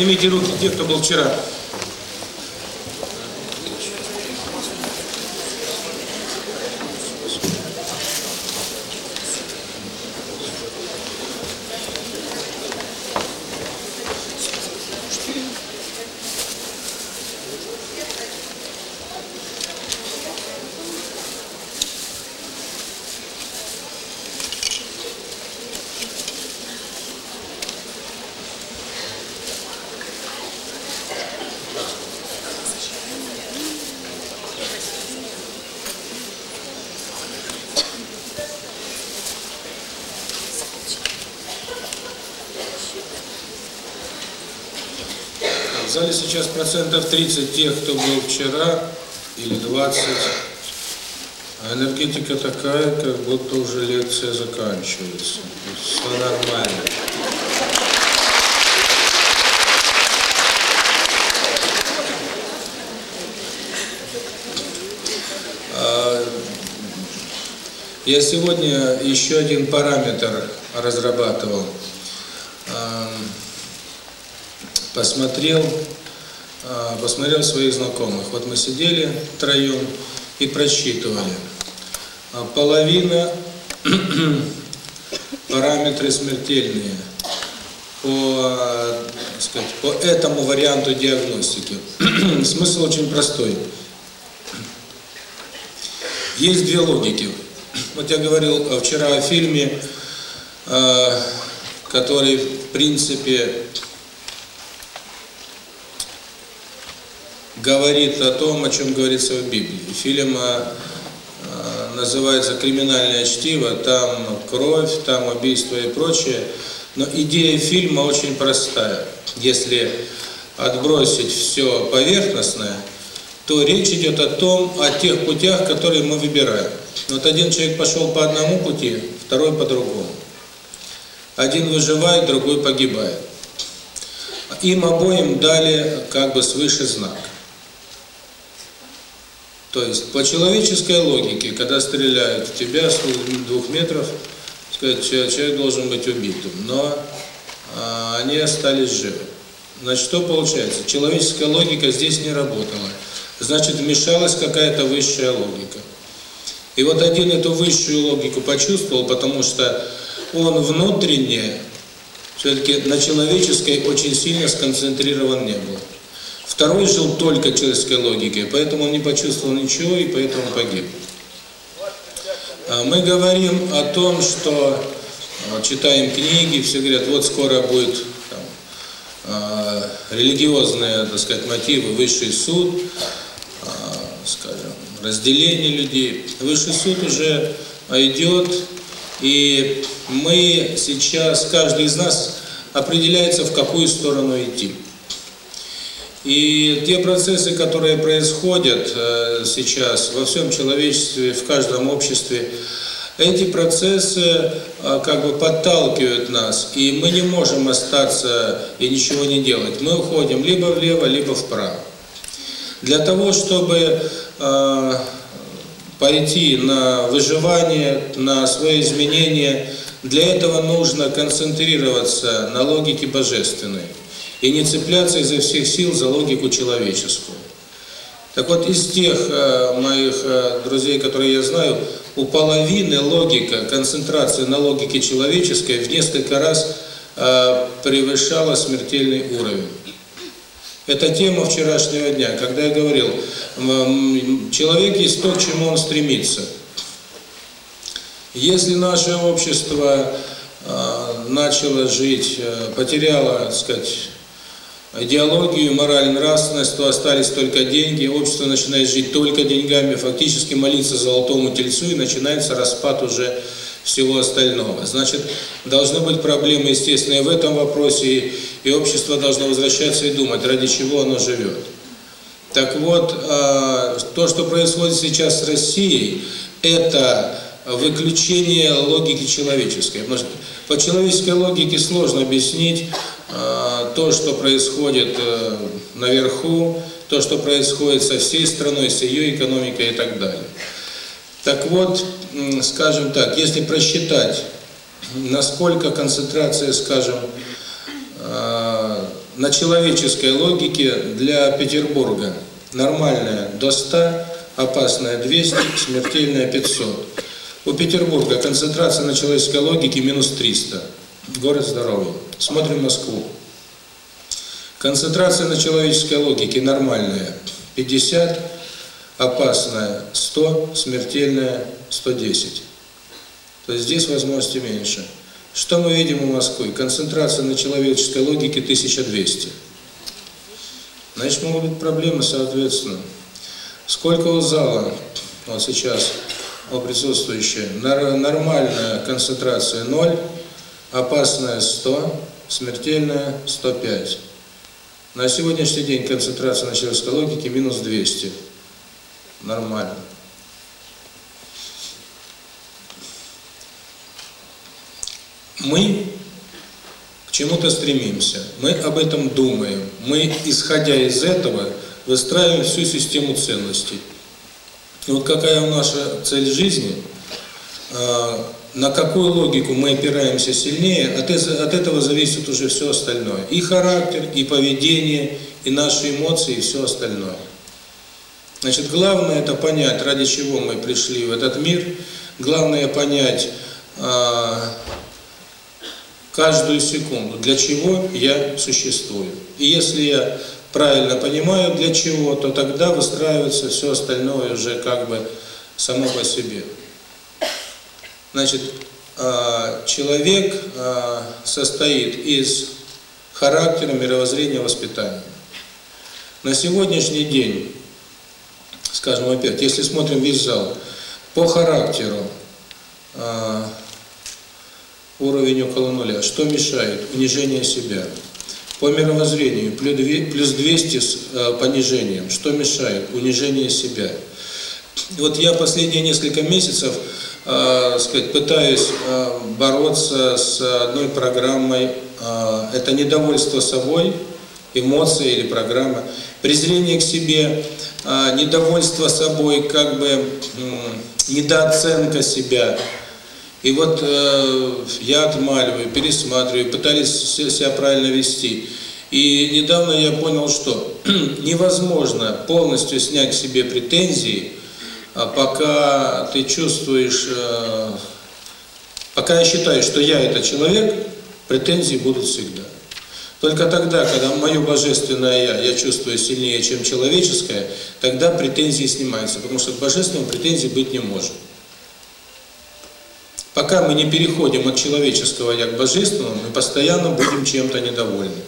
Поднимите руки те, кто был вчера. В зале сейчас процентов 30 тех, кто был вчера, или 20. А энергетика такая, как будто уже лекция заканчивается. Все нормально. А, Я сегодня еще один параметр разрабатывал. Посмотрел, посмотрел своих знакомых. Вот мы сидели втроем и просчитывали. А Половина параметры смертельные по, так сказать, по этому варианту диагностики. Смысл очень простой. Есть две логики. Вот я говорил вчера о фильме, который, в принципе, говорит о том, о чем говорится в Библии. Фильм э, называется «Криминальное чтиво», там кровь, там убийство и прочее. Но идея фильма очень простая. Если отбросить все поверхностное, то речь идет о том, о тех путях, которые мы выбираем. Вот один человек пошел по одному пути, второй по другому. Один выживает, другой погибает. Им обоим дали как бы свыше знак. То есть по человеческой логике, когда стреляют в тебя с двух метров, сказать, человек должен быть убитым, но а, они остались живы. Значит, что получается? Человеческая логика здесь не работала. Значит, вмешалась какая-то высшая логика. И вот один эту высшую логику почувствовал, потому что он внутренне, все-таки на человеческой очень сильно сконцентрирован не был. Второй жил только человеческой логикой, поэтому он не почувствовал ничего и поэтому погиб. Мы говорим о том, что читаем книги, все говорят, вот скоро будет там, религиозные, так сказать, мотивы, высший суд, скажем, разделение людей. Высший суд уже идет, и мы сейчас, каждый из нас определяется, в какую сторону идти. И те процессы, которые происходят э, сейчас во всем человечестве, в каждом обществе, эти процессы э, как бы подталкивают нас, и мы не можем остаться и ничего не делать. Мы уходим либо влево, либо вправо. Для того, чтобы э, пойти на выживание, на свои изменения, для этого нужно концентрироваться на логике божественной и не цепляться изо всех сил за логику человеческую. Так вот, из тех э, моих э, друзей, которые я знаю, у половины логика, концентрация на логике человеческой в несколько раз э, превышала смертельный уровень. Это тема вчерашнего дня, когда я говорил, человек есть то, к чему он стремится. Если наше общество э, начало жить, э, потеряло, так сказать, идеологию, мораль, нравственность, то остались только деньги, общество начинает жить только деньгами, фактически молиться золотому тельцу, и начинается распад уже всего остального. Значит, должны быть проблемы, естественно, и в этом вопросе, и, и общество должно возвращаться и думать, ради чего оно живет. Так вот, э, то, что происходит сейчас с Россией, это выключение логики человеческой. Потому что по человеческой логике сложно объяснить то, что происходит э, наверху, то, что происходит со всей страной, с ее экономикой и так далее. Так вот, скажем так, если просчитать, насколько концентрация, скажем, на человеческой логике для Петербурга нормальная до 100, опасная 200, смертельная 500. У Петербурга концентрация на человеческой логике минус 300. Город здоровый. Смотрим Москву. Концентрация на человеческой логике нормальная 50, опасная 100, смертельная 110. То есть здесь возможности меньше. Что мы видим у Москвы? Концентрация на человеческой логике 1200. Значит, могут быть проблемы, соответственно. Сколько у зала, вот сейчас, у присутствующие, нормальная концентрация 0, опасная 100, смертельная 105. На сегодняшний день концентрация на человеческой логике минус 200. Нормально. Мы к чему-то стремимся, мы об этом думаем, мы, исходя из этого, выстраиваем всю систему ценностей. И вот какая наша цель жизни, а, на какую логику мы опираемся сильнее, от, от этого зависит уже все остальное. И характер, и поведение, и наши эмоции, и все остальное. Значит, главное это понять, ради чего мы пришли в этот мир. Главное понять э, каждую секунду, для чего я существую. И если я правильно понимаю, для чего, то тогда выстраивается все остальное уже как бы само по себе. Значит, человек состоит из характера, мировоззрения, воспитания. На сегодняшний день, скажем опять, если смотрим весь зал, по характеру уровень около нуля, что мешает? Унижение себя. По мировоззрению плюс 200 с понижением, что мешает? Унижение себя. Вот я последние несколько месяцев э, сказать, пытаюсь э, бороться с одной программой, э, это недовольство собой, эмоция или программа, презрение к себе, э, недовольство собой, как бы э, недооценка себя. И вот э, я отмаливаю, пересматриваю, пытались себя правильно вести. И недавно я понял, что невозможно полностью снять к себе претензии, пока ты чувствуешь, э, пока я считаю, что я это человек, претензии будут всегда. Только тогда, когда мое божественное я, я чувствую сильнее, чем человеческое, тогда претензии снимаются, потому что к божественному претензий быть не может. Пока мы не переходим от человеческого я к божественному, мы постоянно будем чем-то недовольны.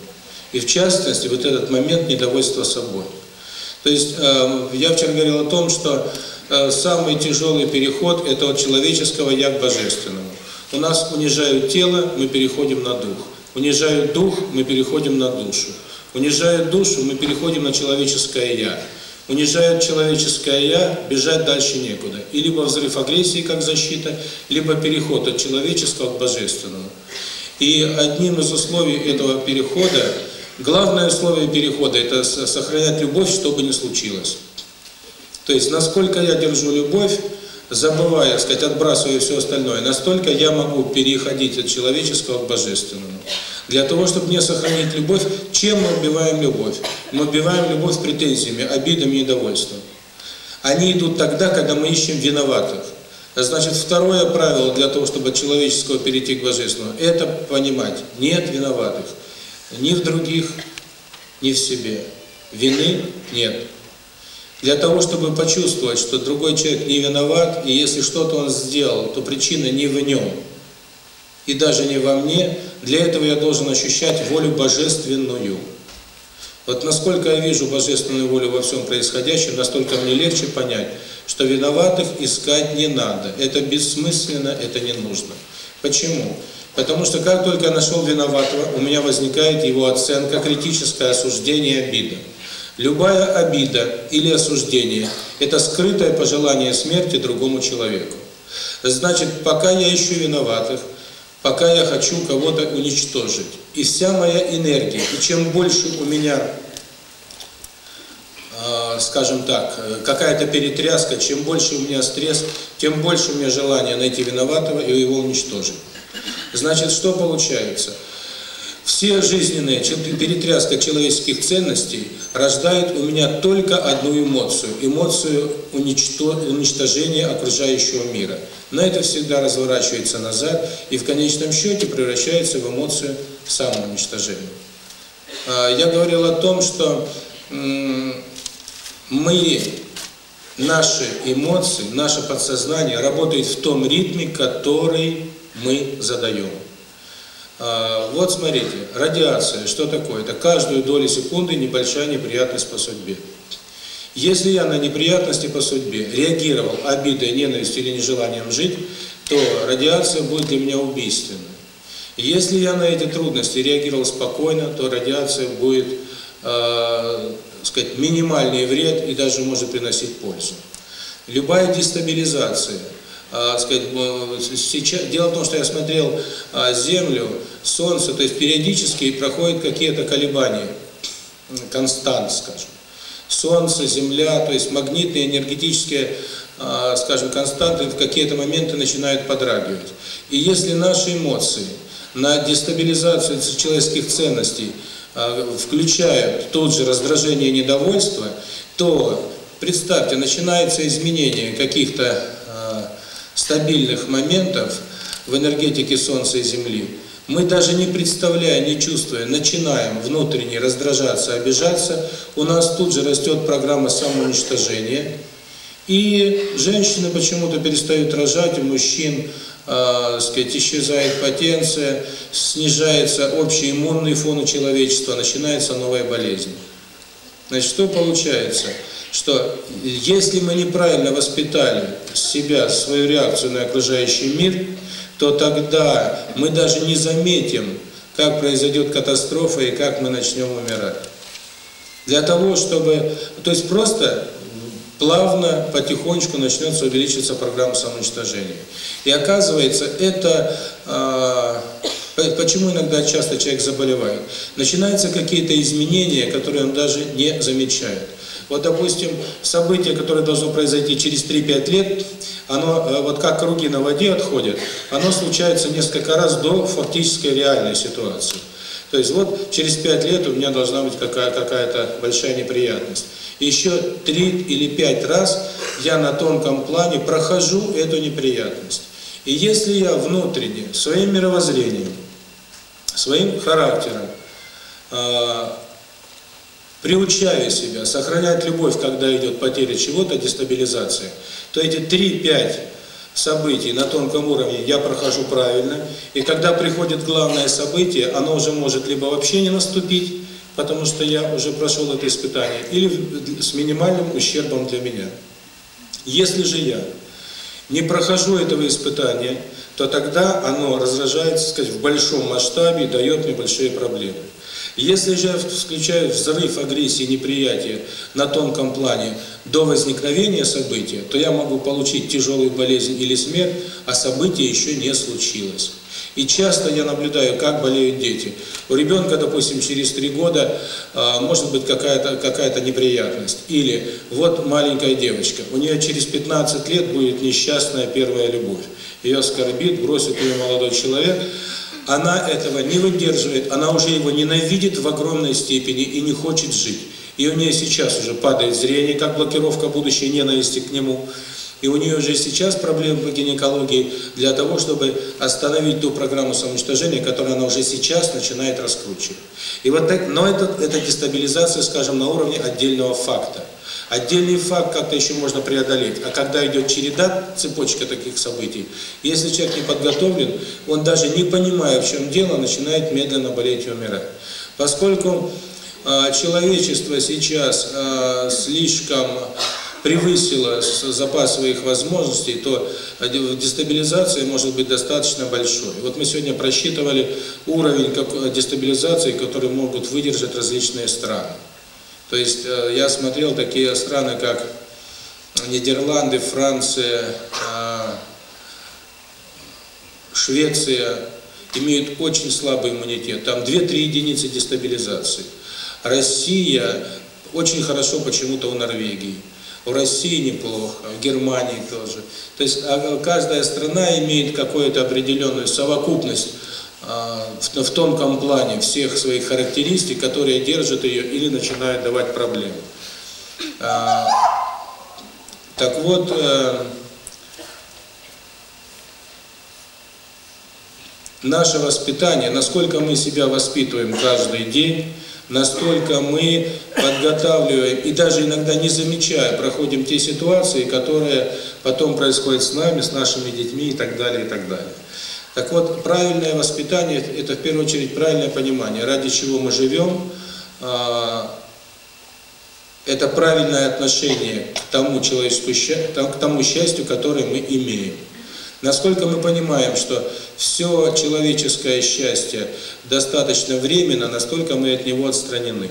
И в частности, вот этот момент недовольства собой. То есть, э, я вчера говорил о том, что самый тяжелый переход – это от человеческого «я» к божественному. У нас унижают тело, мы переходим на дух. Унижают дух, мы переходим на душу. Унижают душу, мы переходим на человеческое «я». Унижают человеческое «я», бежать дальше некуда. И либо взрыв агрессии как защита, либо переход от человеческого к божественному. И одним из условий этого перехода, главное условие перехода – это сохранять любовь, что бы ни случилось. То есть, насколько я держу любовь, забывая, сказать, отбрасывая все остальное, настолько я могу переходить от человеческого к божественному. Для того, чтобы не сохранить любовь, чем мы убиваем любовь? Мы убиваем любовь претензиями, обидами недовольством. Они идут тогда, когда мы ищем виноватых. Значит, второе правило для того, чтобы от человеческого перейти к божественному, это понимать, нет виноватых. Ни в других, ни в себе. Вины нет. Для того, чтобы почувствовать, что другой человек не виноват, и если что-то он сделал, то причина не в нем, и даже не во мне, для этого я должен ощущать волю божественную. Вот насколько я вижу божественную волю во всем происходящем, настолько мне легче понять, что виноватых искать не надо. Это бессмысленно, это не нужно. Почему? Потому что как только я нашел виноватого, у меня возникает его оценка, критическое осуждение, обида. Любая обида или осуждение – это скрытое пожелание смерти другому человеку. Значит, пока я ищу виноватых, пока я хочу кого-то уничтожить, и вся моя энергия, и чем больше у меня, э, скажем так, какая-то перетряска, чем больше у меня стресс, тем больше у меня желание найти виноватого и его уничтожить. Значит, что получается? Все жизненные перетряска человеческих ценностей рождает у меня только одну эмоцию – эмоцию уничтожения окружающего мира. Но это всегда разворачивается назад и в конечном счете превращается в эмоцию самоуничтожения. Я говорил о том, что мы, наши эмоции, наше подсознание работает в том ритме, который мы задаем. Вот смотрите, радиация, что такое? Это каждую долю секунды небольшая неприятность по судьбе. Если я на неприятности по судьбе реагировал обидой, ненавистью или нежеланием жить, то радиация будет для меня убийственной. Если я на эти трудности реагировал спокойно, то радиация будет, э, сказать, минимальный вред и даже может приносить пользу. Любая дестабилизация, э, сказать, сейчас, дело в том, что я смотрел э, Землю, Солнце, то есть периодически проходят какие-то колебания, констант, скажем. Солнце, Земля, то есть магнитные, энергетические, скажем, константы в какие-то моменты начинают подрагивать. И если наши эмоции на дестабилизацию человеческих ценностей включают тут же раздражение и недовольство, то, представьте, начинается изменение каких-то стабильных моментов в энергетике Солнца и Земли, мы даже не представляя, не чувствуя, начинаем внутренне раздражаться, обижаться, у нас тут же растет программа самоуничтожения, и женщины почему-то перестают рожать, у мужчин, э, сказать, исчезает потенция, снижается общий иммунный фон у человечества, начинается новая болезнь. Значит, что получается? Что если мы неправильно воспитали себя, свою реакцию на окружающий мир, то тогда мы даже не заметим, как произойдет катастрофа и как мы начнем умирать. Для того, чтобы... То есть просто плавно, потихонечку начнется увеличиваться программа самоуничтожения. И оказывается, это... Э, почему иногда часто человек заболевает? Начинаются какие-то изменения, которые он даже не замечает. Вот, допустим, событие, которое должно произойти через 3-5 лет, оно, э, вот как круги на воде отходят, оно случается несколько раз до фактической реальной ситуации. То есть вот через 5 лет у меня должна быть какая-то какая большая неприятность. Еще 3 или 5 раз я на тонком плане прохожу эту неприятность. И если я внутренне, своим мировоззрением, своим характером, э, приучаю себя сохранять любовь, когда идет потеря чего-то, дестабилизация, то эти 3-5 событий на тонком уровне я прохожу правильно, и когда приходит главное событие, оно уже может либо вообще не наступить, потому что я уже прошел это испытание, или с минимальным ущербом для меня. Если же я не прохожу этого испытания, то тогда оно разражается, сказать, в большом масштабе и дает мне большие проблемы. Если же я включаю взрыв агрессии, неприятия на тонком плане до возникновения события, то я могу получить тяжелую болезнь или смерть, а событие еще не случилось. И часто я наблюдаю, как болеют дети. У ребенка, допустим, через три года э, может быть какая-то какая-то неприятность. Или вот маленькая девочка, у нее через 15 лет будет несчастная первая любовь. Ее оскорбит, бросит ее молодой человек – она этого не выдерживает, она уже его ненавидит в огромной степени и не хочет жить. И у нее сейчас уже падает зрение, как блокировка будущей ненависти к нему. И у нее уже сейчас проблемы по гинекологии для того, чтобы остановить ту программу самоуничтожения, которую она уже сейчас начинает раскручивать. И вот так, но это, это дестабилизация, скажем, на уровне отдельного факта. Отдельный факт как-то еще можно преодолеть. А когда идет череда, цепочка таких событий, если человек не подготовлен, он даже не понимая, в чем дело, начинает медленно болеть и умирать. Поскольку э, человечество сейчас э, слишком превысило запас своих возможностей, то дестабилизация может быть достаточно большой. Вот мы сегодня просчитывали уровень дестабилизации, который могут выдержать различные страны. То есть э, я смотрел такие страны, как Нидерланды, Франция, э, Швеция, имеют очень слабый иммунитет. Там 2-3 единицы дестабилизации. Россия очень хорошо почему-то у Норвегии. В России неплохо, в Германии тоже. То есть а, каждая страна имеет какую-то определенную совокупность в, в тонком плане всех своих характеристик, которые держат ее или начинают давать проблемы. Так вот, наше воспитание, насколько мы себя воспитываем каждый день, настолько мы подготавливаем и даже иногда не замечая проходим те ситуации, которые потом происходят с нами, с нашими детьми и так далее, и так далее. Так вот, правильное воспитание – это в первую очередь правильное понимание, ради чего мы живем, а, это правильное отношение к тому человеческому к тому счастью, которое мы имеем. Насколько мы понимаем, что все человеческое счастье достаточно временно, настолько мы от него отстранены.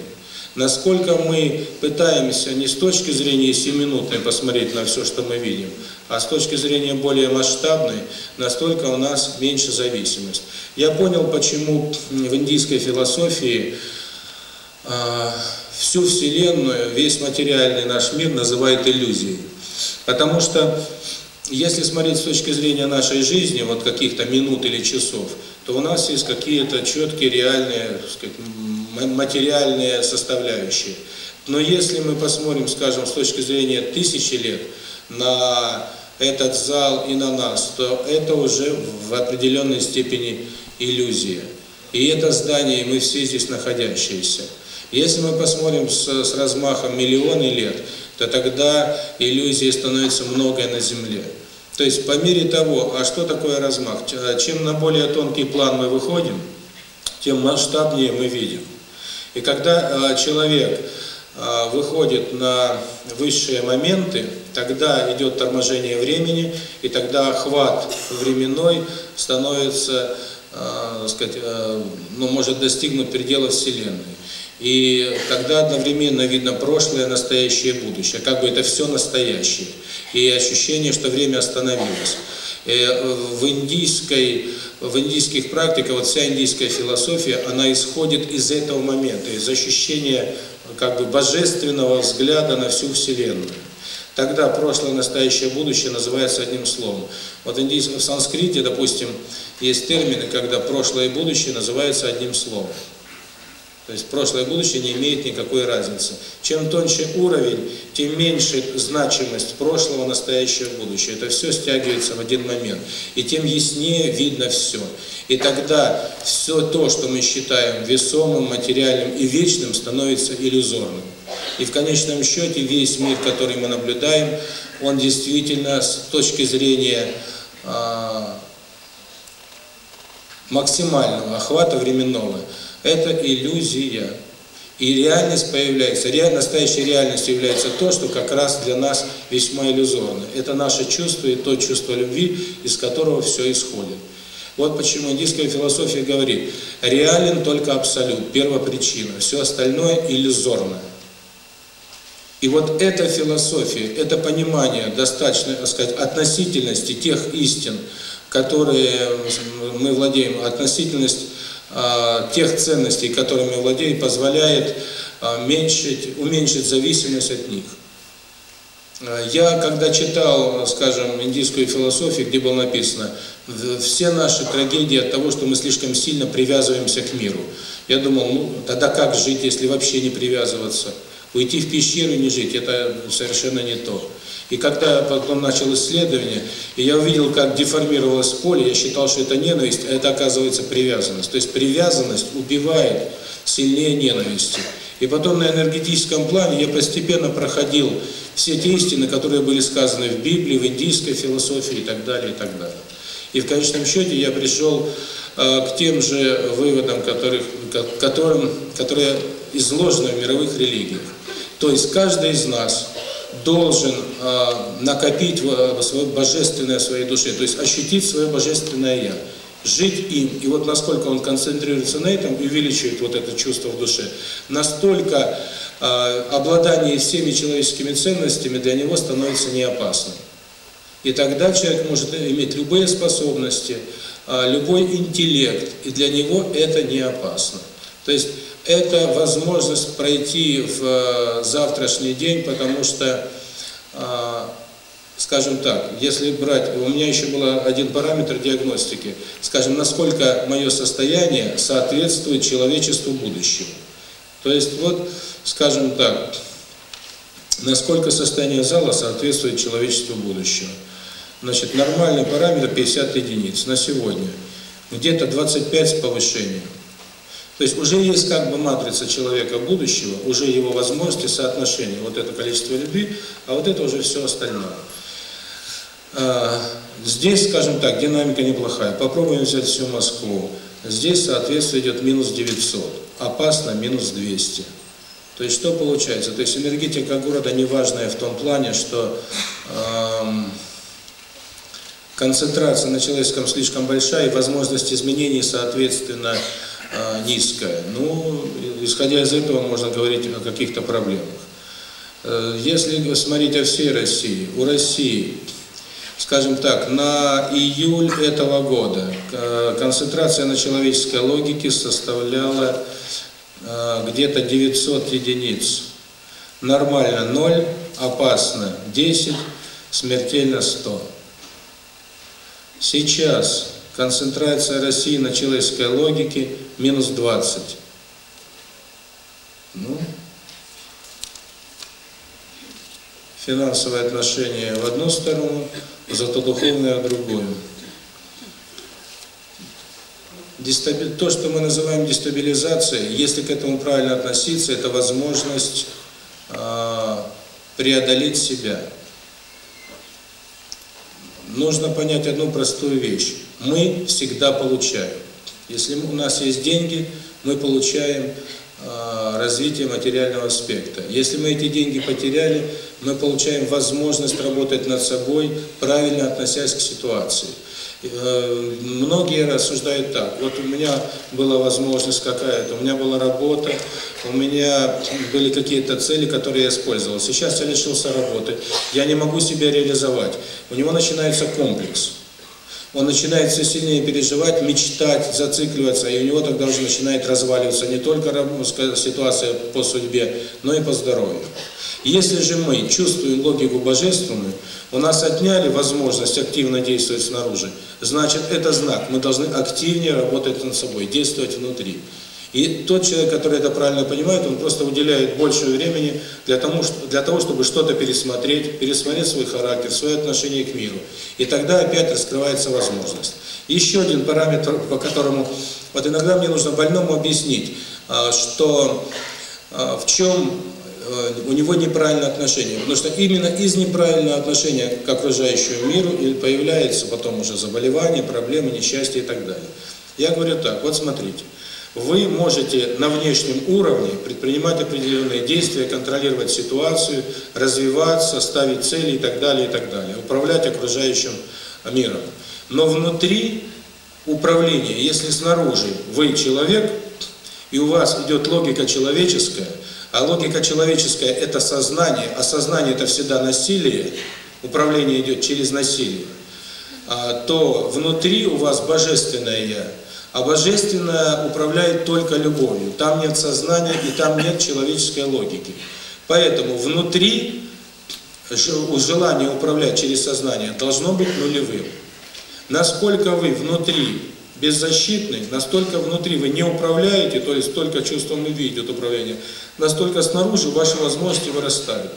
Насколько мы пытаемся не с точки зрения семинутной посмотреть на все, что мы видим, а с точки зрения более масштабной, настолько у нас меньше зависимость. Я понял, почему в индийской философии э, всю Вселенную, весь материальный наш мир называют иллюзией. Потому что если смотреть с точки зрения нашей жизни, вот каких-то минут или часов, то у нас есть какие-то четкие, реальные, сказать, материальные составляющие. Но если мы посмотрим, скажем, с точки зрения тысячи лет на этот зал и на нас, то это уже в определенной степени иллюзия. И это здание, и мы все здесь находящиеся. Если мы посмотрим с, с размахом миллионы лет, то тогда иллюзии становится многое на Земле. То есть по мере того, а что такое размах? А чем на более тонкий план мы выходим, тем масштабнее мы видим. И когда человек выходит на высшие моменты, тогда идет торможение времени, и тогда охват временной становится, э, сказать, э, ну, может достигнуть предела Вселенной. И тогда одновременно видно прошлое, настоящее, будущее. Как бы это все настоящее. И ощущение, что время остановилось. Э, в индийской в индийских практиках, вот вся индийская философия, она исходит из этого момента, из ощущения как бы божественного взгляда на всю Вселенную. Тогда прошлое, настоящее, будущее называется одним словом. Вот в санскрите, допустим, есть термины, когда прошлое и будущее называются одним словом. То есть прошлое и будущее не имеет никакой разницы. Чем тоньше уровень, тем меньше значимость прошлого, настоящего, будущего. Это все стягивается в один момент. И тем яснее видно все. И тогда все то, что мы считаем весомым, материальным и вечным, становится иллюзорным. И в конечном счете весь мир, который мы наблюдаем, он действительно с точки зрения э, максимального охвата временного – это иллюзия. И реальность появляется, реаль, настоящей реальностью является то, что как раз для нас весьма иллюзорно. Это наше чувство и то чувство любви, из которого все исходит. Вот почему индийская философия говорит, реален только абсолют, первопричина, все остальное иллюзорно. И вот эта философия, это понимание достаточно, так сказать, относительности тех истин, которые мы владеем, относительность тех ценностей, которыми владеет, позволяет уменьшить, уменьшить зависимость от них. А, я, когда читал, скажем, индийскую философию, где было написано, все наши трагедии от того, что мы слишком сильно привязываемся к миру. Я думал, ну, тогда как жить, если вообще не привязываться? Уйти в пещеру и не жить – это совершенно не то. И когда потом начал исследование, и я увидел, как деформировалось поле, я считал, что это ненависть, а это оказывается привязанность. То есть привязанность убивает сильнее ненависти. И потом на энергетическом плане я постепенно проходил все те истины, которые были сказаны в Библии, в индийской философии и так далее, и так далее. И в конечном счете я пришел э, к тем же выводам, которых, которым, которые изложены в мировых религиях. То есть каждый из нас должен э, накопить э, свое божественное в своей душе, то есть ощутить свое божественное «я», жить им. И вот насколько он концентрируется на этом, увеличивает вот это чувство в душе, настолько э, обладание всеми человеческими ценностями для него становится неопасным. И тогда человек может иметь любые способности, любой интеллект, и для него это не опасно. То есть это возможность пройти в э, завтрашний день, потому что э, скажем так, если брать, у меня еще был один параметр диагностики, скажем, насколько мое состояние соответствует человечеству будущего. То есть вот, скажем так, насколько состояние зала соответствует человечеству будущего. Значит, нормальный параметр 50 единиц на сегодня. Где-то 25 с повышением. То есть уже есть как бы матрица человека будущего, уже его возможности, соотношения. Вот это количество любви, а вот это уже все остальное. Здесь, скажем так, динамика неплохая. Попробуем взять всю Москву. Здесь, соответственно, идет минус 900. Опасно минус 200. То есть что получается? То есть энергетика города неважная в том плане, что эм, концентрация на человеческом слишком большая, и возможность изменений, соответственно, низкая. Ну, исходя из этого, можно говорить о каких-то проблемах. Э, если смотреть о всей России, у России скажем так, на июль этого года концентрация на человеческой логике составляла где-то 900 единиц. Нормально 0, опасно 10, смертельно 100. Сейчас концентрация России на человеческой логике минус 20. Ну, финансовые отношения в одну сторону, зато духовное в другую. То, что мы называем дестабилизацией, если к этому правильно относиться, это возможность э, преодолеть себя. Нужно понять одну простую вещь. Мы всегда получаем. Если у нас есть деньги, мы получаем развитие материального аспекта. Если мы эти деньги потеряли, мы получаем возможность работать над собой, правильно относясь к ситуации. Многие рассуждают так, вот у меня была возможность какая-то, у меня была работа, у меня были какие-то цели, которые я использовал. Сейчас я лишился работы, я не могу себя реализовать. У него начинается комплекс он начинает все сильнее переживать, мечтать, зацикливаться, и у него тогда уже начинает разваливаться не только ситуация по судьбе, но и по здоровью. Если же мы чувствуем логику божественную, у нас отняли возможность активно действовать снаружи, значит, это знак, мы должны активнее работать над собой, действовать внутри. И тот человек, который это правильно понимает, он просто уделяет больше времени для того, для того чтобы что-то пересмотреть, пересмотреть свой характер, свое отношение к миру. И тогда опять раскрывается возможность. Еще один параметр, по которому вот иногда мне нужно больному объяснить, а, что а, в чем а, у него неправильное отношение. Потому что именно из неправильного отношения к окружающему миру появляется потом уже заболевание, проблемы, несчастье и так далее. Я говорю так, вот смотрите вы можете на внешнем уровне предпринимать определенные действия, контролировать ситуацию, развиваться, ставить цели и так далее, и так далее, управлять окружающим миром. Но внутри управления, если снаружи вы человек, и у вас идет логика человеческая, а логика человеческая – это сознание, а сознание – это всегда насилие, управление идет через насилие, а, то внутри у вас божественное «Я», а Божественное управляет только любовью. Там нет сознания и там нет человеческой логики. Поэтому внутри желание управлять через сознание должно быть нулевым. Насколько вы внутри беззащитны, настолько внутри вы не управляете, то есть только чувством любви идет управление, настолько снаружи ваши возможности вырастают.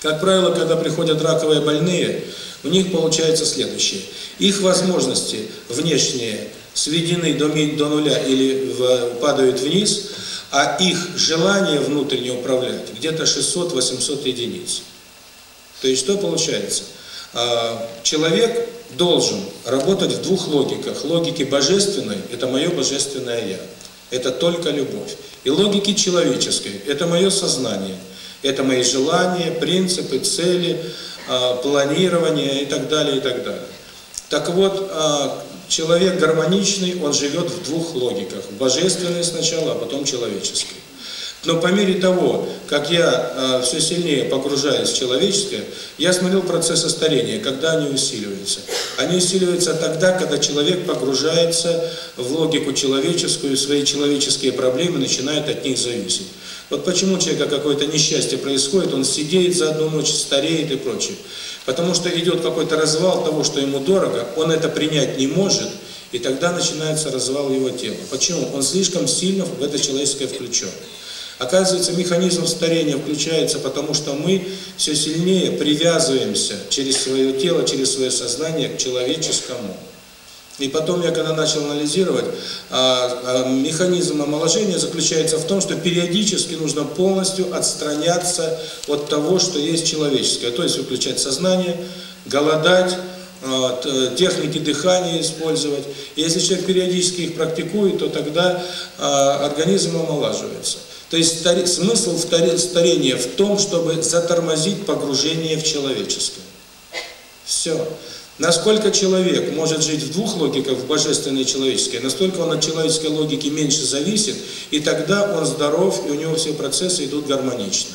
Как правило, когда приходят раковые больные, у них получается следующее. Их возможности внешние сведены до, до нуля или в, падают вниз, а их желание внутренне управлять где-то 600-800 единиц. То есть что получается? А, человек должен работать в двух логиках. Логике божественной – это мое божественное «я». Это только любовь. И логики человеческой – это мое сознание. Это мои желания, принципы, цели, а, планирование и так далее, и так далее. Так вот, а, Человек гармоничный, он живет в двух логиках. Божественной сначала, а потом человеческой. Но по мере того, как я э, все сильнее погружаюсь в человеческое, я смотрел процессы старения, когда они усиливаются. Они усиливаются тогда, когда человек погружается в логику человеческую, свои человеческие проблемы начинает от них зависеть. Вот почему у человека какое-то несчастье происходит, он сидит за одну ночь, стареет и прочее. Потому что идет какой-то развал того, что ему дорого, он это принять не может, и тогда начинается развал его тела. Почему? Он слишком сильно в это человеческое включен. Оказывается, механизм старения включается, потому что мы все сильнее привязываемся через свое тело, через свое сознание к человеческому. И потом я когда начал анализировать, а, а, механизм омоложения заключается в том, что периодически нужно полностью отстраняться от того, что есть человеческое. То есть выключать сознание, голодать, а, техники дыхания использовать. Если человек периодически их практикует, то тогда организм омолаживается. То есть смысл старения в том, чтобы затормозить погружение в человеческое. Все. Насколько человек может жить в двух логиках, в божественной и человеческой, настолько он от человеческой логики меньше зависит, и тогда он здоров, и у него все процессы идут гармонично.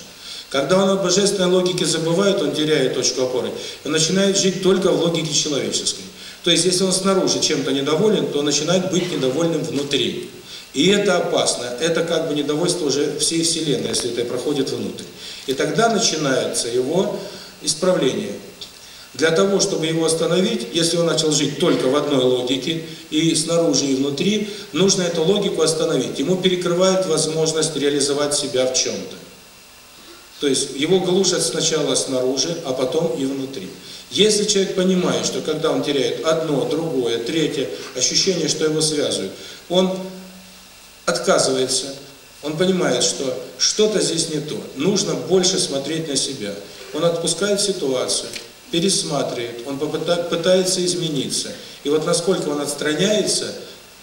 Когда он от божественной логики забывает, он теряет точку опоры, и начинает жить только в логике человеческой. То есть, если он снаружи чем-то недоволен, то он начинает быть недовольным внутри. И это опасно. Это как бы недовольство уже всей Вселенной, если это проходит внутрь. И тогда начинается его исправление. Для того, чтобы его остановить, если он начал жить только в одной логике, и снаружи, и внутри, нужно эту логику остановить. Ему перекрывает возможность реализовать себя в чем-то. То есть его глушат сначала снаружи, а потом и внутри. Если человек понимает, что когда он теряет одно, другое, третье, ощущение, что его связывает, он отказывается, он понимает, что что-то здесь не то, нужно больше смотреть на себя. Он отпускает ситуацию, пересматривает, он пытается измениться. И вот насколько он отстраняется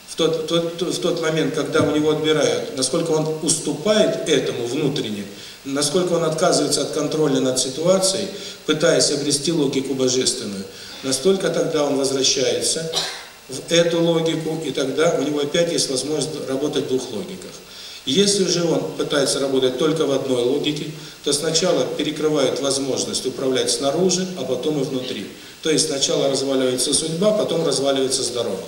в тот, тот, в тот момент, когда у него отбирают, насколько он уступает этому внутренне, насколько он отказывается от контроля над ситуацией, пытаясь обрести логику божественную, настолько тогда он возвращается в эту логику, и тогда у него опять есть возможность работать в двух логиках. Если же он пытается работать только в одной логике, то сначала перекрывает возможность управлять снаружи, а потом и внутри. То есть сначала разваливается судьба, потом разваливается здоровье.